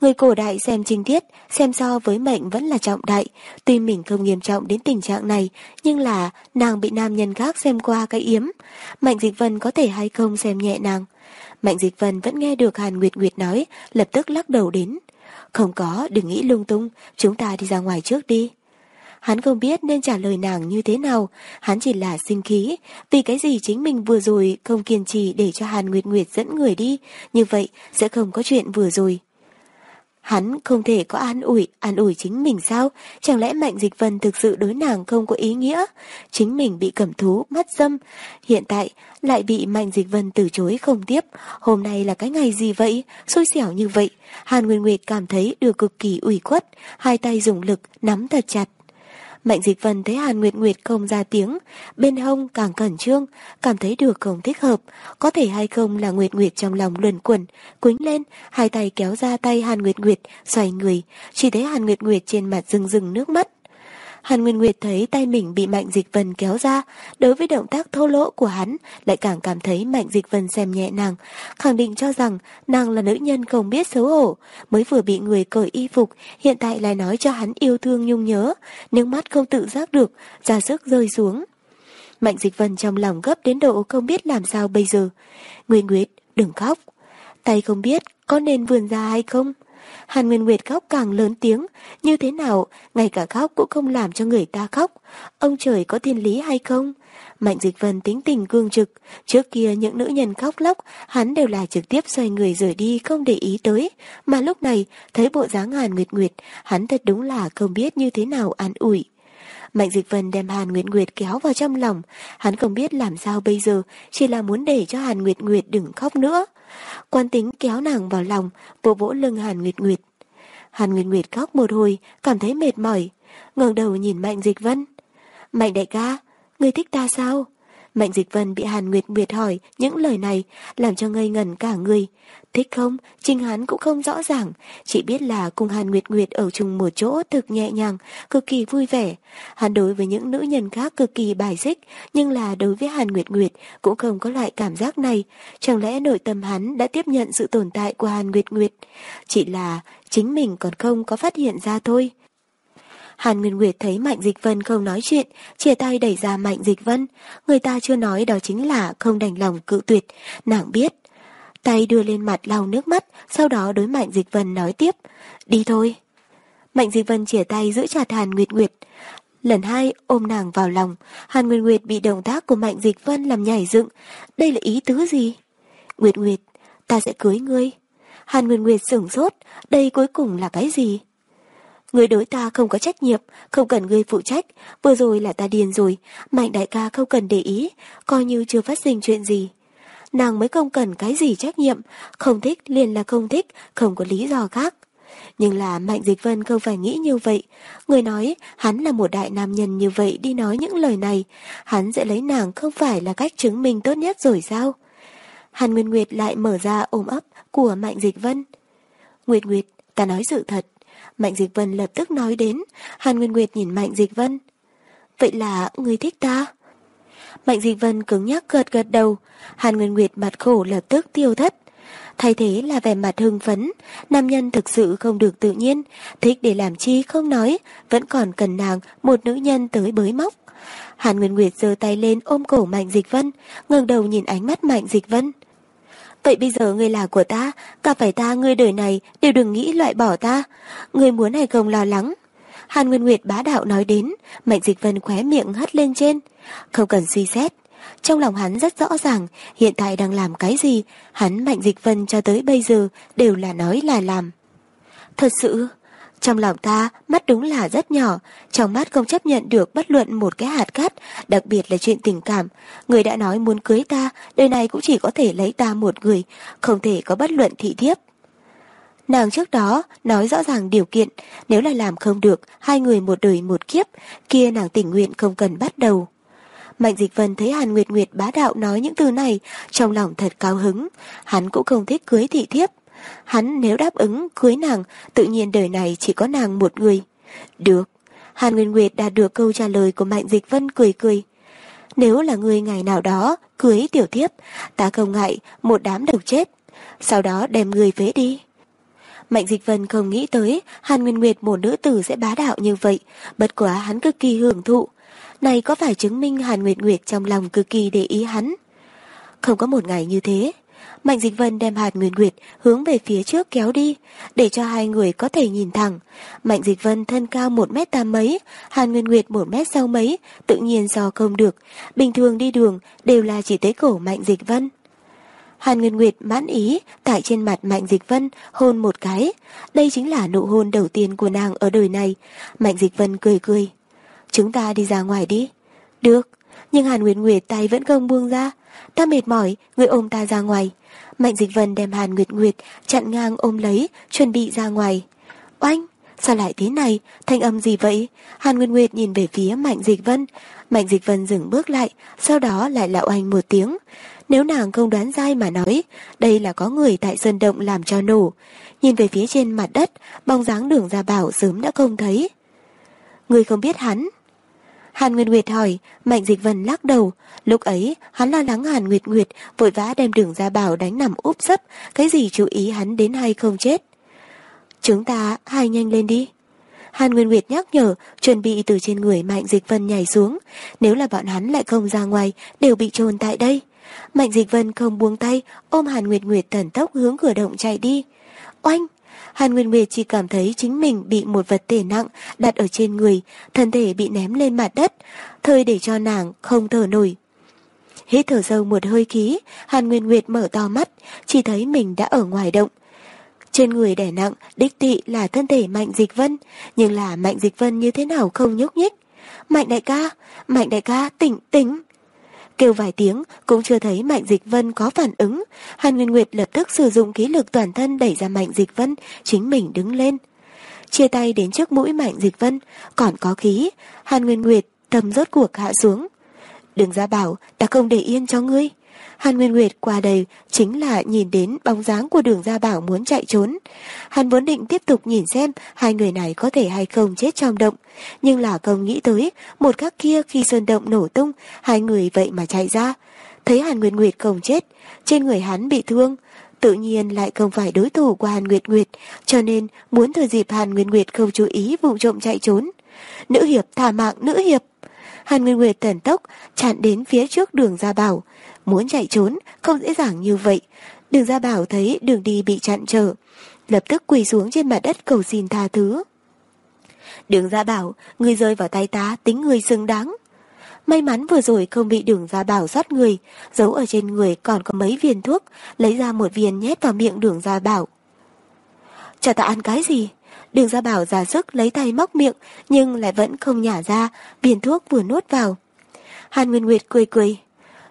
Người cổ đại xem trinh tiết, xem so với mệnh vẫn là trọng đại, tuy mình không nghiêm trọng đến tình trạng này, nhưng là nàng bị nam nhân khác xem qua cái yếm. Mạnh Dịch Vân có thể hay không xem nhẹ nàng. Mạnh Dịch Vân vẫn nghe được Hàn Nguyệt Nguyệt nói, lập tức lắc đầu đến. Không có, đừng nghĩ lung tung, chúng ta đi ra ngoài trước đi. Hắn không biết nên trả lời nàng như thế nào, hắn chỉ là sinh khí, vì cái gì chính mình vừa rồi không kiên trì để cho Hàn Nguyệt Nguyệt dẫn người đi, như vậy sẽ không có chuyện vừa rồi. Hắn không thể có an ủi, an ủi chính mình sao? Chẳng lẽ Mạnh Dịch Vân thực sự đối nàng không có ý nghĩa? Chính mình bị cẩm thú, mất dâm. Hiện tại lại bị Mạnh Dịch Vân từ chối không tiếp. Hôm nay là cái ngày gì vậy? Xôi xẻo như vậy. Hàn Nguyên Nguyệt cảm thấy được cực kỳ ủy khuất. Hai tay dùng lực, nắm thật chặt. Mạnh Dịch Vân thấy Hàn Nguyệt Nguyệt không ra tiếng, bên hông càng cẩn trương, cảm thấy được không thích hợp, có thể hay không là Nguyệt Nguyệt trong lòng luẩn quẩn, quính lên, hai tay kéo ra tay Hàn Nguyệt Nguyệt, xoay người, chỉ thấy Hàn Nguyệt Nguyệt trên mặt rưng rưng nước mắt. Hàn Nguyên Nguyệt thấy tay mình bị Mạnh Dịch Vân kéo ra, đối với động tác thô lỗ của hắn, lại càng cảm thấy Mạnh Dịch Vân xem nhẹ nàng, khẳng định cho rằng nàng là nữ nhân không biết xấu hổ, mới vừa bị người cởi y phục, hiện tại lại nói cho hắn yêu thương nhung nhớ, nước mắt không tự giác được, ra sức rơi xuống. Mạnh Dịch Vân trong lòng gấp đến độ không biết làm sao bây giờ. Nguyên Nguyệt, đừng khóc. Tay không biết có nên vươn ra hay không? Hàn Nguyên Nguyệt khóc càng lớn tiếng, như thế nào, ngay cả khóc cũng không làm cho người ta khóc. Ông trời có thiên lý hay không? Mạnh Dịch Vân tính tình cương trực, trước kia những nữ nhân khóc lóc, hắn đều là trực tiếp xoay người rời đi không để ý tới, mà lúc này, thấy bộ dáng Hàn Nguyệt Nguyệt, hắn thật đúng là không biết như thế nào an ủi. Mạnh Dịch Vân đem Hàn Nguyệt Nguyệt kéo vào trong lòng, hắn không biết làm sao bây giờ, chỉ là muốn để cho Hàn Nguyệt Nguyệt đừng khóc nữa. Quan tính kéo nàng vào lòng, vỗ vỗ lưng Hàn Nguyệt Nguyệt. Hàn Nguyệt Nguyệt khóc một hồi, cảm thấy mệt mỏi, ngẩng đầu nhìn Mạnh Dịch Vân. Mạnh đại ca, người thích ta sao? Mạnh Dịch Vân bị Hàn Nguyệt Nguyệt hỏi những lời này, làm cho ngây ngẩn cả người. Thích không, trình hắn cũng không rõ ràng, chỉ biết là cùng Hàn Nguyệt Nguyệt ở chung một chỗ thực nhẹ nhàng, cực kỳ vui vẻ. Hắn đối với những nữ nhân khác cực kỳ bài xích, nhưng là đối với Hàn Nguyệt Nguyệt cũng không có loại cảm giác này. Chẳng lẽ nội tâm hắn đã tiếp nhận sự tồn tại của Hàn Nguyệt Nguyệt? Chỉ là chính mình còn không có phát hiện ra thôi. Hàn Nguyên Nguyệt thấy Mạnh Dịch Vân không nói chuyện, chia tay đẩy ra Mạnh Dịch Vân. Người ta chưa nói đó chính là không đành lòng cự tuyệt, nàng biết. Tay đưa lên mặt lau nước mắt, sau đó đối Mạnh Dịch Vân nói tiếp, đi thôi. Mạnh Dịch Vân chia tay giữ chặt Hàn Nguyệt Nguyệt. Lần hai ôm nàng vào lòng, Hàn Nguyệt Nguyệt bị động tác của Mạnh Dịch Vân làm nhảy dựng. Đây là ý tứ gì? Nguyệt Nguyệt, ta sẽ cưới ngươi. Hàn Nguyệt Nguyệt sửng sốt, đây cuối cùng là cái gì? Người đối ta không có trách nhiệm, không cần ngươi phụ trách, vừa rồi là ta điên rồi, mạnh đại ca không cần để ý, coi như chưa phát sinh chuyện gì. Nàng mới không cần cái gì trách nhiệm, không thích liền là không thích, không có lý do khác. Nhưng là Mạnh Dịch Vân không phải nghĩ như vậy. Người nói hắn là một đại nam nhân như vậy đi nói những lời này. Hắn sẽ lấy nàng không phải là cách chứng minh tốt nhất rồi sao? Hàn Nguyên Nguyệt lại mở ra ôm ấp của Mạnh Dịch Vân. Nguyệt Nguyệt, ta nói sự thật. Mạnh Dịch Vân lập tức nói đến. Hàn Nguyên Nguyệt nhìn Mạnh Dịch Vân. Vậy là người thích ta? Mạnh Dịch Vân cứng nhắc gật gật đầu. Hàn Nguyên Nguyệt mặt khổ lập tức tiêu thất. Thay thế là vẻ mặt hưng phấn, nam nhân thực sự không được tự nhiên, thích để làm chi không nói, vẫn còn cần nàng, một nữ nhân tới bới móc. Hàn Nguyên Nguyệt giơ tay lên ôm cổ Mạnh Dịch Vân, ngẩng đầu nhìn ánh mắt Mạnh Dịch Vân. Vậy bây giờ ngươi là của ta, cả phải ta ngươi đời này đều đừng nghĩ loại bỏ ta. Ngươi muốn hay không lo lắng. Hàn Nguyên Nguyệt bá đạo nói đến, Mạnh Dịch Vân khóe miệng hất lên trên. Không cần suy xét. Trong lòng hắn rất rõ ràng, hiện tại đang làm cái gì, hắn Mạnh Dịch Vân cho tới bây giờ đều là nói là làm. Thật sự, trong lòng ta, mắt đúng là rất nhỏ, trong mắt không chấp nhận được bất luận một cái hạt cát, đặc biệt là chuyện tình cảm. Người đã nói muốn cưới ta, đời này cũng chỉ có thể lấy ta một người, không thể có bất luận thị thiếp. Nàng trước đó nói rõ ràng điều kiện, nếu là làm không được, hai người một đời một kiếp, kia nàng tình nguyện không cần bắt đầu. Mạnh Dịch Vân thấy Hàn Nguyệt Nguyệt bá đạo nói những từ này, trong lòng thật cao hứng, hắn cũng không thích cưới thị thiếp. Hắn nếu đáp ứng cưới nàng, tự nhiên đời này chỉ có nàng một người. Được. Hàn Nguyệt Nguyệt đạt được câu trả lời của Mạnh Dịch Vân cười cười. Nếu là người ngày nào đó cưới tiểu thiếp, ta không ngại một đám đầu chết. Sau đó đem người phế đi. Mạnh Dịch Vân không nghĩ tới Hàn Nguyên Nguyệt một nữ tử sẽ bá đạo như vậy, bất quá hắn cực kỳ hưởng thụ. Này có phải chứng minh Hàn Nguyệt Nguyệt trong lòng cực kỳ để ý hắn? Không có một ngày như thế, Mạnh Dịch Vân đem Hàn Nguyệt Nguyệt hướng về phía trước kéo đi, để cho hai người có thể nhìn thẳng. Mạnh Dịch Vân thân cao 1 mét tám mấy, Hàn Nguyệt Nguyệt 1 mét sáu mấy, tự nhiên do không được. Bình thường đi đường đều là chỉ tới cổ Mạnh Dịch Vân. Hàn Nguyên Nguyệt mãn ý tại trên mặt Mạnh Dịch Vân hôn một cái. Đây chính là nụ hôn đầu tiên của nàng ở đời này. Mạnh Dịch Vân cười cười. Chúng ta đi ra ngoài đi. Được. Nhưng Hàn Nguyệt Nguyệt tay vẫn không buông ra. Ta mệt mỏi, người ôm ta ra ngoài. Mạnh Dịch Vân đem Hàn Nguyệt Nguyệt chặn ngang ôm lấy, chuẩn bị ra ngoài. Oanh! Sao lại thế này? Thanh âm gì vậy? Hàn Nguyệt Nguyệt nhìn về phía Mạnh Dịch Vân. Mạnh Dịch Vân dừng bước lại, sau đó lại lạo oanh một tiếng. Nếu nàng không đoán sai mà nói, đây là có người tại sơn động làm cho nổ. Nhìn về phía trên mặt đất, bóng dáng đường ra bảo sớm đã không thấy. Người không biết hắn. Hàn Nguyệt Nguyệt hỏi, Mạnh Dịch Vân lắc đầu. Lúc ấy, hắn lo lắng Hàn Nguyệt Nguyệt vội vã đem đường ra bảo đánh nằm úp sấp, cái gì chú ý hắn đến hay không chết. Chúng ta hai nhanh lên đi. Hàn Nguyên Nguyệt nhắc nhở, chuẩn bị từ trên người Mạnh Dịch Vân nhảy xuống. Nếu là bọn hắn lại không ra ngoài, đều bị trồn tại đây. Mạnh Dịch Vân không buông tay, ôm Hàn Nguyệt Nguyệt tẩn tốc hướng cửa động chạy đi. Oanh! Hàn Nguyên Nguyệt chỉ cảm thấy chính mình bị một vật thể nặng đặt ở trên người, thân thể bị ném lên mặt đất, thời để cho nàng không thở nổi. Hít thở sâu một hơi khí, Hàn Nguyên Nguyệt mở to mắt, chỉ thấy mình đã ở ngoài động. Trên người đẻ nặng, đích tị là thân thể Mạnh Dịch Vân, nhưng là Mạnh Dịch Vân như thế nào không nhúc nhích. Mạnh đại ca, Mạnh đại ca, tỉnh, tỉnh. Kêu vài tiếng, cũng chưa thấy Mạnh Dịch Vân có phản ứng. Hàn Nguyên Nguyệt lập tức sử dụng khí lực toàn thân đẩy ra Mạnh Dịch Vân, chính mình đứng lên. Chia tay đến trước mũi Mạnh Dịch Vân, còn có khí. Hàn Nguyên Nguyệt tầm rốt cuộc hạ xuống. Đừng ra bảo, ta không để yên cho ngươi. Hàn Nguyên Nguyệt qua đây chính là nhìn đến bóng dáng của đường Gia Bảo muốn chạy trốn. Hắn vốn định tiếp tục nhìn xem hai người này có thể hay không chết trong động. Nhưng là không nghĩ tới, một khắc kia khi sơn động nổ tung, hai người vậy mà chạy ra. Thấy Hàn Nguyên Nguyệt không chết, trên người hắn bị thương. tự nhiên lại không phải đối thủ của Hàn Nguyệt Nguyệt, cho nên muốn thừa dịp Hàn Nguyệt Nguyệt không chú ý vụ trộm chạy trốn. Nữ hiệp thả mạng nữ hiệp. Hàn Nguyên Nguyệt tẩn tốc chặn đến phía trước đường Gia Bảo. Muốn chạy trốn không dễ dàng như vậy. Đường Gia Bảo thấy đường đi bị chặn trở. Lập tức quỳ xuống trên mặt đất cầu xin tha thứ. Đường Gia Bảo, người rơi vào tay ta tính người xứng đáng. May mắn vừa rồi không bị đường Gia Bảo rót người, giấu ở trên người còn có mấy viên thuốc, lấy ra một viên nhét vào miệng đường Gia Bảo. Cho ta ăn cái gì? Đường Gia Bảo ra sức lấy tay móc miệng, nhưng lại vẫn không nhả ra, viên thuốc vừa nuốt vào. Hàn Nguyên Nguyệt cười cười,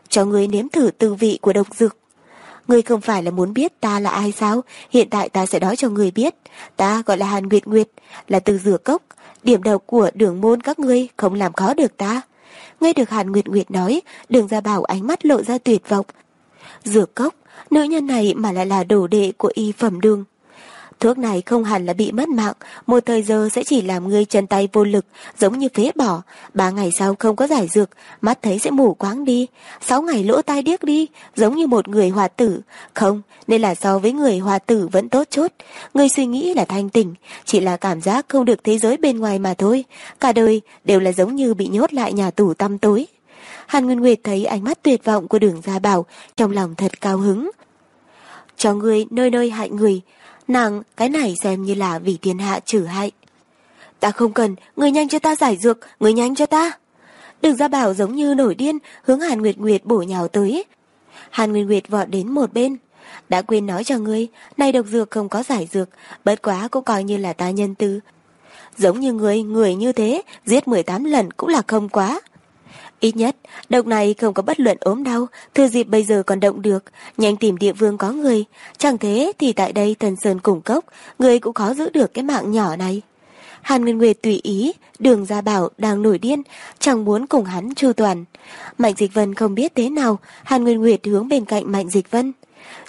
cho người nếm thử tư vị của độc dược. Người không phải là muốn biết ta là ai sao? Hiện tại ta sẽ nói cho người biết. Ta gọi là Hàn Nguyệt Nguyệt, là từ rửa cốc. Điểm đầu của đường môn các ngươi không làm khó được ta. Nghe được Hàn Nguyệt Nguyệt nói, đường ra bảo ánh mắt lộ ra tuyệt vọng. Rửa cốc, nữ nhân này mà lại là đồ đệ của y phẩm đường. Thuốc này không hẳn là bị mất mạng, một thời giờ sẽ chỉ làm ngươi chân tay vô lực, giống như phế bỏ. Ba ngày sau không có giải dược, mắt thấy sẽ mù quáng đi. Sáu ngày lỗ tai điếc đi, giống như một người hòa tử. Không, nên là so với người hòa tử vẫn tốt chốt. Ngươi suy nghĩ là thanh tỉnh, chỉ là cảm giác không được thế giới bên ngoài mà thôi. Cả đời đều là giống như bị nhốt lại nhà tù tăm tối. Hàn Nguyên Nguyệt thấy ánh mắt tuyệt vọng của đường Gia Bảo, trong lòng thật cao hứng. Cho người nơi nơi hại người, Nàng cái này xem như là vì thiên hạ trừ hại. Ta không cần, người nhanh cho ta giải dược, người nhanh cho ta. Đừng ra bảo giống như nổi điên, hướng Hàn Nguyệt Nguyệt bổ nhào tới. Hàn Nguyệt Nguyệt vọt đến một bên. Đã quên nói cho ngươi, nay độc dược không có giải dược, bất quá cũng coi như là ta nhân tư. Giống như người, người như thế, giết 18 lần cũng là không quá. Ít nhất, độc này không có bất luận ốm đau, thừa dịp bây giờ còn động được, nhanh tìm địa phương có người. Chẳng thế thì tại đây thần sơn cùng cốc, người cũng khó giữ được cái mạng nhỏ này. Hàn Nguyên Nguyệt tùy ý, đường gia bảo đang nổi điên, chẳng muốn cùng hắn chu toàn. Mạnh Dịch Vân không biết thế nào, Hàn Nguyên Nguyệt hướng bên cạnh Mạnh Dịch Vân.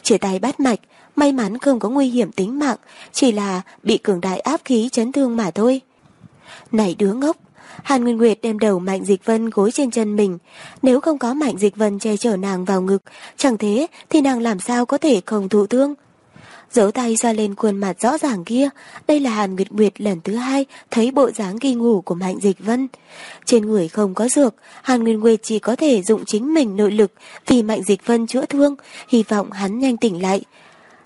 Chỉ tay bắt mạch, may mắn không có nguy hiểm tính mạng, chỉ là bị cường đại áp khí chấn thương mà thôi. Này đứa ngốc, Hàn Nguyên Nguyệt đem đầu Mạnh Dịch Vân gối trên chân mình. Nếu không có Mạnh Dịch Vân che chở nàng vào ngực, chẳng thế thì nàng làm sao có thể không thụ thương. Giấu tay ra lên khuôn mặt rõ ràng kia, đây là Hàn Nguyệt Nguyệt lần thứ hai thấy bộ dáng ghi ngủ của Mạnh Dịch Vân. Trên người không có dược, Hàn Nguyệt Nguyệt chỉ có thể dụng chính mình nội lực vì Mạnh Dịch Vân chữa thương, hy vọng hắn nhanh tỉnh lại.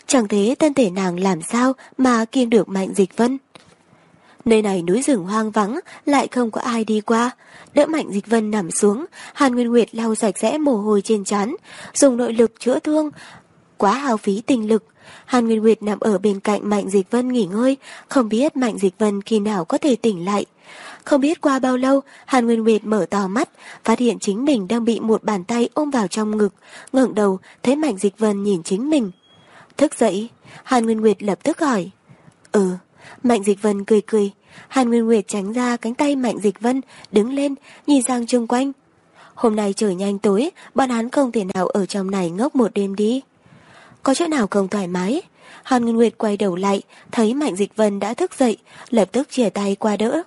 Chẳng thế thân thể nàng làm sao mà kiêng được Mạnh Dịch Vân. Nơi này núi rừng hoang vắng, lại không có ai đi qua. Đỡ Mạnh Dịch Vân nằm xuống, Hàn Nguyên Nguyệt lau sạch sẽ mồ hôi trên trán, dùng nội lực chữa thương, quá hao phí tinh lực. Hàn Nguyên Nguyệt nằm ở bên cạnh Mạnh Dịch Vân nghỉ ngơi, không biết Mạnh Dịch Vân khi nào có thể tỉnh lại. Không biết qua bao lâu, Hàn Nguyên Nguyệt mở to mắt, phát hiện chính mình đang bị một bàn tay ôm vào trong ngực, ngẩng đầu thấy Mạnh Dịch Vân nhìn chính mình. Thức dậy, Hàn Nguyên Nguyệt lập tức hỏi. Ừ, Mạnh Dịch Vân cười cười, Hàn Nguyên Nguyệt tránh ra cánh tay Mạnh Dịch Vân, đứng lên, nhìn sang chung quanh. Hôm nay trời nhanh tối, bọn hắn không thể nào ở trong này ngốc một đêm đi. Có chỗ nào không thoải mái? Hàn Nguyên Nguyệt quay đầu lại, thấy Mạnh Dịch Vân đã thức dậy, lập tức chìa tay qua đỡ.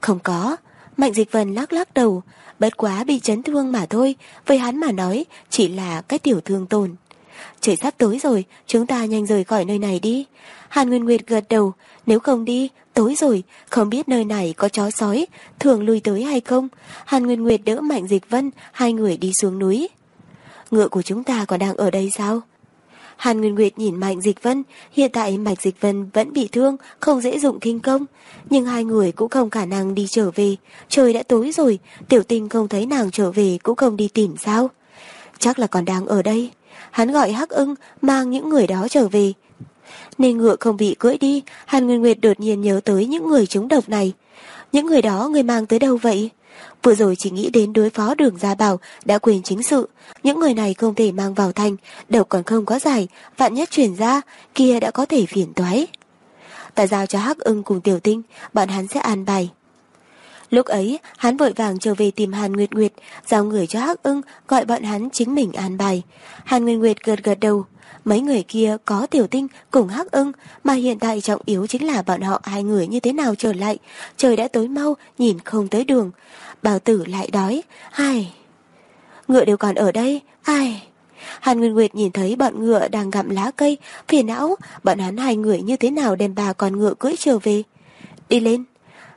Không có, Mạnh Dịch Vân lắc lắc đầu, bất quá bị chấn thương mà thôi, với hắn mà nói, chỉ là cái tiểu thương tồn. Trời sắp tối rồi, chúng ta nhanh rời khỏi nơi này đi. Hàn Nguyên Nguyệt gật đầu, nếu không đi, tối rồi, không biết nơi này có chó sói, thường lui tới hay không. Hàn Nguyên Nguyệt đỡ Mạnh Dịch Vân, hai người đi xuống núi. Ngựa của chúng ta còn đang ở đây sao? Hàn Nguyên Nguyệt nhìn Mạnh Dịch Vân, hiện tại Mạnh Dịch Vân vẫn bị thương, không dễ dụng kinh công. Nhưng hai người cũng không khả năng đi trở về, trời đã tối rồi, tiểu tinh không thấy nàng trở về cũng không đi tìm sao. Chắc là còn đang ở đây. Hắn gọi Hắc ưng mang những người đó trở về, nên ngựa không bị cưỡi đi, Hàn Nguyên Nguyệt đột nhiên nhớ tới những người trúng độc này. Những người đó người mang tới đâu vậy? Vừa rồi chỉ nghĩ đến đối phó đường gia bảo đã quên chính sự. Những người này không thể mang vào thành, độc còn không có giải, vạn nhất chuyển ra, kia đã có thể phiền toái. Ta giao cho Hắc ưng cùng tiểu tinh, bọn hắn sẽ an bài. Lúc ấy, hắn vội vàng trở về tìm Hàn Nguyệt Nguyệt, giao người cho Hắc ưng, gọi bọn hắn chính mình an bài. Hàn Nguyệt Nguyệt gật gật đầu, Mấy người kia có tiểu tinh cùng hắc ưng, mà hiện tại trọng yếu chính là bọn họ hai người như thế nào trở lại. Trời đã tối mau, nhìn không tới đường. Bào tử lại đói, ai... Ngựa đều còn ở đây, ai... Hàn Nguyên Nguyệt nhìn thấy bọn ngựa đang gặm lá cây, phiền não, bọn hắn hai người như thế nào đem bà con ngựa cưỡi trở về. Đi lên.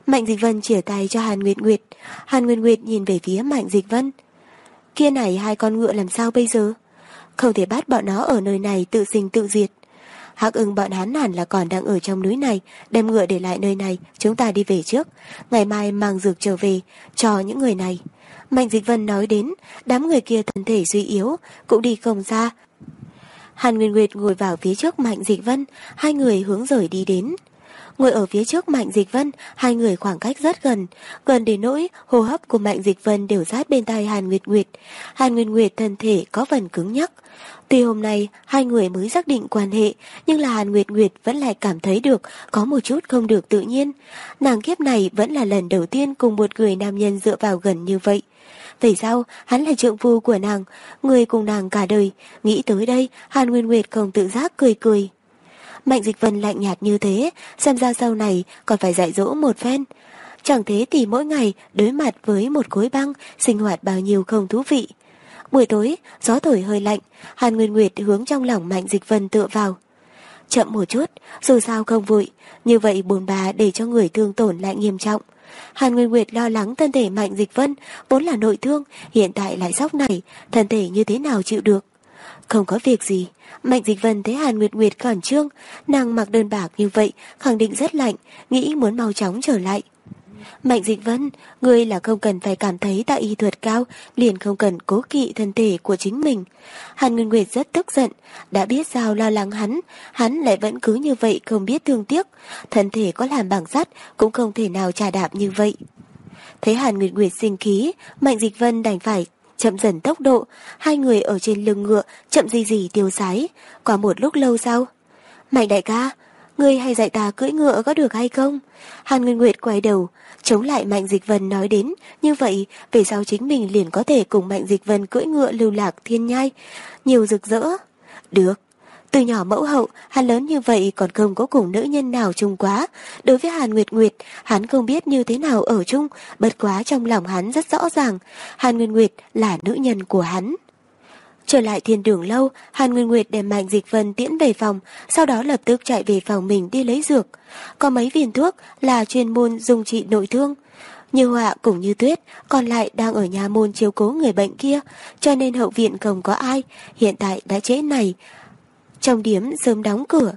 Mạnh Dịch Vân chỉa tay cho Hàn Nguyệt Nguyệt. Hàn Nguyệt Nguyệt nhìn về phía Mạnh Dịch Vân. Kia này hai con ngựa làm sao bây giờ? Không thể bắt bọn nó ở nơi này tự sinh tự diệt. Hắc ưng bọn hắn hẳn là còn đang ở trong núi này, đem ngựa để lại nơi này, chúng ta đi về trước. Ngày mai mang dược trở về, cho những người này. Mạnh Dịch Vân nói đến, đám người kia thân thể suy yếu, cũng đi không ra Hàn Nguyên Nguyệt ngồi vào phía trước Mạnh Dịch Vân, hai người hướng rời đi đến. Ngồi ở phía trước Mạnh Dịch Vân, hai người khoảng cách rất gần, gần đến nỗi hô hấp của Mạnh Dịch Vân đều sát bên tai Hàn Nguyệt Nguyệt. Hàn Nguyệt Nguyệt thân thể có phần cứng nhắc. Tuy hôm nay hai người mới xác định quan hệ, nhưng là Hàn Nguyệt Nguyệt vẫn lại cảm thấy được có một chút không được tự nhiên. Nàng kiếp này vẫn là lần đầu tiên cùng một người nam nhân dựa vào gần như vậy. Vậy sao hắn là trượng phu của nàng, người cùng nàng cả đời. Nghĩ tới đây, Hàn Nguyên Nguyệt không tự giác cười cười. Mạnh Dịch Vân lạnh nhạt như thế, xem ra sau này còn phải dạy dỗ một phen. Chẳng thế thì mỗi ngày đối mặt với một khối băng, sinh hoạt bao nhiêu không thú vị. Buổi tối, gió thổi hơi lạnh, Hàn Nguyên Nguyệt hướng trong lòng Mạnh Dịch Vân tựa vào. Chậm một chút, dù sao không vội, như vậy bồn bà để cho người thương tổn lại nghiêm trọng. Hàn Nguyên Nguyệt lo lắng thân thể Mạnh Dịch Vân, vốn là nội thương, hiện tại lại sóc này, thân thể như thế nào chịu được. Không có việc gì, Mạnh Dịch Vân thấy Hàn Nguyệt Nguyệt còn trương, nàng mặc đơn bạc như vậy, khẳng định rất lạnh, nghĩ muốn mau chóng trở lại. Mạnh Dịch Vân, ngươi là không cần phải cảm thấy tại y thuật cao, liền không cần cố kỵ thân thể của chính mình. Hàn Nguyên Nguyệt rất tức giận, đã biết sao lo lắng hắn, hắn lại vẫn cứ như vậy không biết thương tiếc, thân thể có làm bằng sắt cũng không thể nào trà đạp như vậy. Thấy Hàn Nguyệt Nguyệt sinh khí, Mạnh Dịch Vân đành phải chậm dần tốc độ, hai người ở trên lưng ngựa chậm gì gì tiêu sái, qua một lúc lâu sau. Mạnh đại ca, Ngươi hay dạy ta cưỡi ngựa có được hay không? Hàn Nguyên Nguyệt quay đầu, chống lại Mạnh Dịch Vân nói đến, như vậy về sau chính mình liền có thể cùng Mạnh Dịch Vân cưỡi ngựa lưu lạc thiên nhai, nhiều rực rỡ. Được. Từ nhỏ mẫu hậu, hắn lớn như vậy còn không có cùng nữ nhân nào chung quá. Đối với Hàn Nguyệt Nguyệt, hắn không biết như thế nào ở chung, bất quá trong lòng hắn rất rõ ràng, Hàn Nguyệt Nguyệt là nữ nhân của hắn. Trở lại thiên đường lâu, Hàn Nguyên Nguyệt đem Mạnh Dịch Vân tiễn về phòng, sau đó lập tức chạy về phòng mình đi lấy dược. Có mấy viên thuốc là chuyên môn dùng trị nội thương. Như họa cũng như tuyết, còn lại đang ở nhà môn chiếu cố người bệnh kia, cho nên hậu viện không có ai, hiện tại đã trễ này. Trong điểm sớm đóng cửa.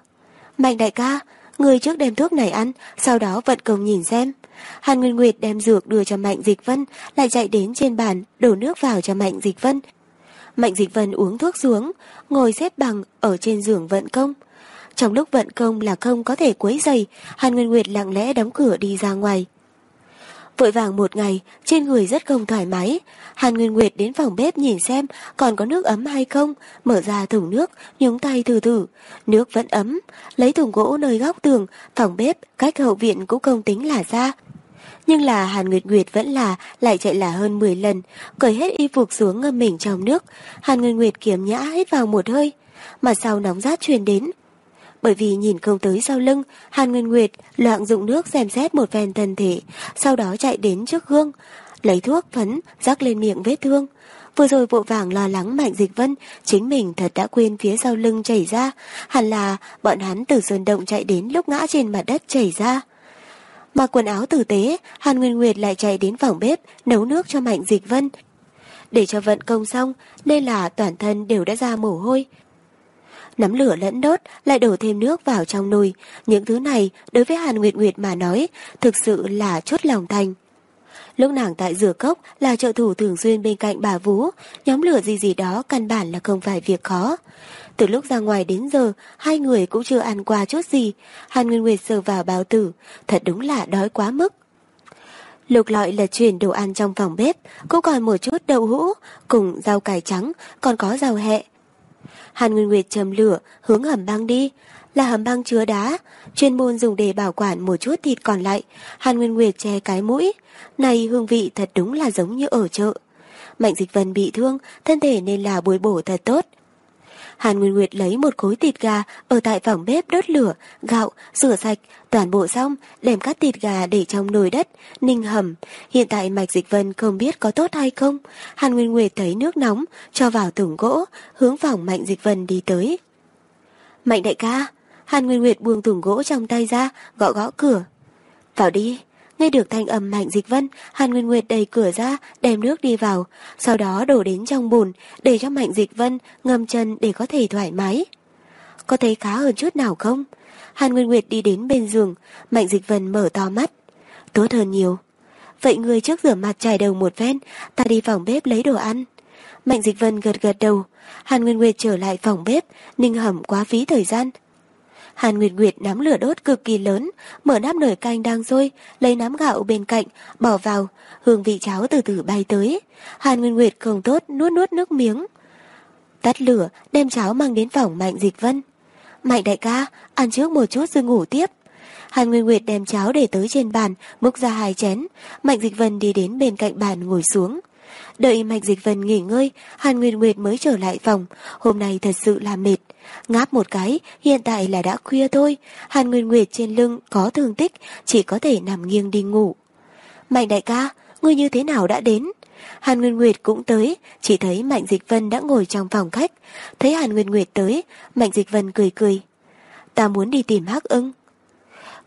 Mạnh đại ca, người trước đem thuốc này ăn, sau đó vận công nhìn xem. Hàn Nguyên Nguyệt đem dược đưa cho Mạnh Dịch Vân, lại chạy đến trên bàn, đổ nước vào cho Mạnh Dịch Vân, Mạnh Dịch Vân uống thuốc xuống, ngồi xếp bằng ở trên giường vận công. Trong lúc vận công là không có thể quấy giày, Hàn Nguyên Nguyệt lặng lẽ đóng cửa đi ra ngoài. Vội vàng một ngày, trên người rất không thoải mái. Hàn Nguyên Nguyệt đến phòng bếp nhìn xem còn có nước ấm hay không, mở ra thùng nước, nhúng tay thử thử. Nước vẫn ấm, lấy thùng gỗ nơi góc tường, phòng bếp, cách hậu viện cũng không tính là ra. Nhưng là Hàn Nguyệt Nguyệt vẫn là lại chạy là hơn 10 lần, cởi hết y phục xuống ngâm mình trong nước. Hàn Nguyệt Nguyệt kiếm nhã hết vào một hơi, mà sau nóng rát truyền đến. Bởi vì nhìn không tới sau lưng, Hàn Nguyệt Nguyệt loạn dụng nước xem xét một phen thân thể, sau đó chạy đến trước gương, lấy thuốc phấn, rắc lên miệng vết thương. Vừa rồi vội vàng lo lắng Mạnh Dịch Vân, chính mình thật đã quên phía sau lưng chảy ra, hẳn là bọn hắn từ sơn động chạy đến lúc ngã trên mặt đất chảy ra. Mặc quần áo tử tế, Hàn Nguyên Nguyệt lại chạy đến phòng bếp, nấu nước cho Mạnh Dịch Vân. Để cho vận công xong, nên là toàn thân đều đã ra mồ hôi. Nắm lửa lẫn đốt, lại đổ thêm nước vào trong nồi. Những thứ này, đối với Hàn Nguyệt Nguyệt mà nói, thực sự là chốt lòng thành. Lúc nàng tại rửa cốc là trợ thủ thường xuyên bên cạnh bà Vú, nhóm lửa gì gì đó căn bản là không phải việc khó. Từ lúc ra ngoài đến giờ, hai người cũng chưa ăn qua chút gì. Hàn Nguyên Nguyệt sờ vào báo tử, thật đúng là đói quá mức. Lục lọi là chuyển đồ ăn trong phòng bếp, cũng còn một chút đậu hũ, cùng rau cải trắng, còn có rau hẹ. Hàn Nguyên Nguyệt châm lửa, hướng hầm băng đi. Là hầm băng chứa đá, chuyên môn dùng để bảo quản một chút thịt còn lại. Hàn Nguyên Nguyệt che cái mũi. Này hương vị thật đúng là giống như ở chợ. Mạnh Dịch Vân bị thương, thân thể nên là bồi bổ thật tốt. Hàn Nguyên Nguyệt lấy một khối thịt gà ở tại phòng bếp đốt lửa, gạo, rửa sạch, toàn bộ xong, đem các thịt gà để trong nồi đất, ninh hầm. Hiện tại Mạch Dịch Vân không biết có tốt hay không. Hàn Nguyên Nguyệt thấy nước nóng, cho vào thùng gỗ, hướng phòng Mạnh Dịch Vân đi tới. Mạnh đại ca, Hàn Nguyên Nguyệt buông thùng gỗ trong tay ra, gõ gõ cửa. Vào đi. Nghe được thanh âm Mạnh Dịch Vân, Hàn Nguyên Nguyệt đẩy cửa ra, đem nước đi vào, sau đó đổ đến trong bùn, để cho Mạnh Dịch Vân ngâm chân để có thể thoải mái. Có thấy khá hơn chút nào không? Hàn Nguyên Nguyệt đi đến bên giường, Mạnh Dịch Vân mở to mắt. Tốt hơn nhiều. Vậy người trước rửa mặt chải đầu một ven, ta đi phòng bếp lấy đồ ăn. Mạnh Dịch Vân gật gật đầu, Hàn Nguyên Nguyệt trở lại phòng bếp, ninh hầm quá phí thời gian. Hàn Nguyệt Nguyệt nắm lửa đốt cực kỳ lớn, mở nắp nồi canh đang sôi, lấy nắm gạo bên cạnh, bỏ vào, hương vị cháo từ từ bay tới. Hàn Nguyệt Nguyệt không tốt, nuốt nuốt nước miếng. Tắt lửa, đem cháo mang đến phòng Mạnh Dịch Vân. Mạnh đại ca, ăn trước một chút rồi ngủ tiếp. Hàn Nguyên Nguyệt đem cháo để tới trên bàn, múc ra hai chén. Mạnh Dịch Vân đi đến bên cạnh bàn ngồi xuống. Đợi Mạnh Dịch Vân nghỉ ngơi, Hàn Nguyên Nguyệt mới trở lại phòng. Hôm nay thật sự là mệt. Ngáp một cái, hiện tại là đã khuya thôi. Hàn Nguyên Nguyệt trên lưng có thương tích, chỉ có thể nằm nghiêng đi ngủ. Mạnh đại ca, ngươi như thế nào đã đến? Hàn Nguyên Nguyệt cũng tới, chỉ thấy Mạnh Dịch Vân đã ngồi trong phòng khách. Thấy Hàn Nguyên Nguyệt tới, Mạnh Dịch Vân cười cười. Ta muốn đi tìm Hắc ưng.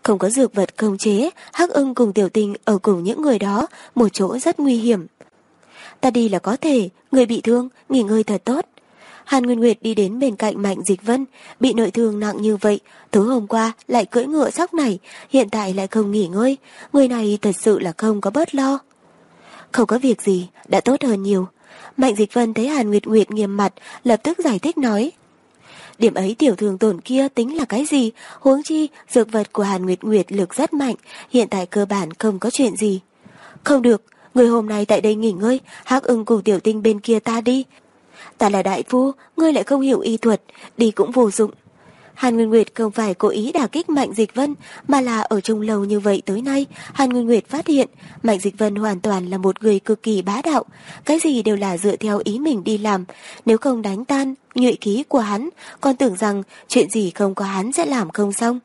Không có dược vật công chế, Hắc ưng cùng tiểu tình ở cùng những người đó, một chỗ rất nguy hiểm. Ta đi là có thể, người bị thương, nghỉ ngơi thật tốt. Hàn Nguyên Nguyệt đi đến bên cạnh Mạnh Dịch Vân, bị nội thương nặng như vậy, tối hôm qua lại cưỡi ngựa sóc này, hiện tại lại không nghỉ ngơi, người này thật sự là không có bớt lo. Không có việc gì, đã tốt hơn nhiều. Mạnh Dịch Vân thấy Hàn Nguyệt Nguyệt nghiêm mặt, lập tức giải thích nói. Điểm ấy tiểu thường tổn kia tính là cái gì, huống chi dược vật của Hàn Nguyệt Nguyệt lực rất mạnh, hiện tại cơ bản không có chuyện gì. Không được, người hôm nay tại đây nghỉ ngơi, hắc ưng cùng tiểu tinh bên kia ta đi. Ta là đại phu, ngươi lại không hiểu y thuật, đi cũng vô dụng. Hàn Nguyên Nguyệt không phải cố ý đả kích Mạnh Dịch Vân, mà là ở chung lâu như vậy tới nay, Hàn Nguyên Nguyệt phát hiện Mạnh Dịch Vân hoàn toàn là một người cực kỳ bá đạo, cái gì đều là dựa theo ý mình đi làm, nếu không đánh tan nhuệ khí của hắn, còn tưởng rằng chuyện gì không có hắn sẽ làm không xong.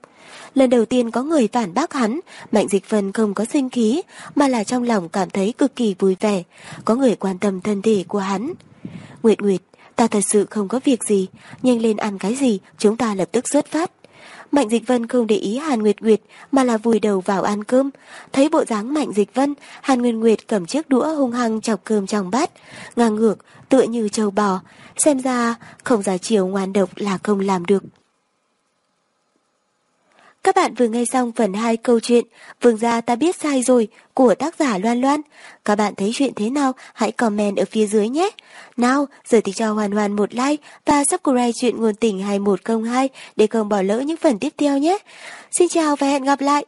Lần đầu tiên có người phản bác hắn, Mạnh Dịch Vân không có sinh khí, mà là trong lòng cảm thấy cực kỳ vui vẻ, có người quan tâm thân thể của hắn. Nguyệt Nguyệt, ta thật sự không có việc gì, nhanh lên ăn cái gì, chúng ta lập tức xuất phát. Mạnh Dịch Vân không để ý Hàn Nguyệt Nguyệt mà là vùi đầu vào ăn cơm. Thấy bộ dáng Mạnh Dịch Vân, Hàn Nguyệt Nguyệt cầm chiếc đũa hung hăng chọc cơm trong bát, ngang ngược, tựa như trâu bò. Xem ra, không giả chiều ngoan độc là không làm được. Các bạn vừa nghe xong phần 2 câu chuyện Vương gia ta biết sai rồi của tác giả Loan Loan. Các bạn thấy chuyện thế nào? Hãy comment ở phía dưới nhé. Nào, giờ thì cho Hoàn Hoàn một like và subscribe chuyện nguồn tình 2102 để không bỏ lỡ những phần tiếp theo nhé. Xin chào và hẹn gặp lại.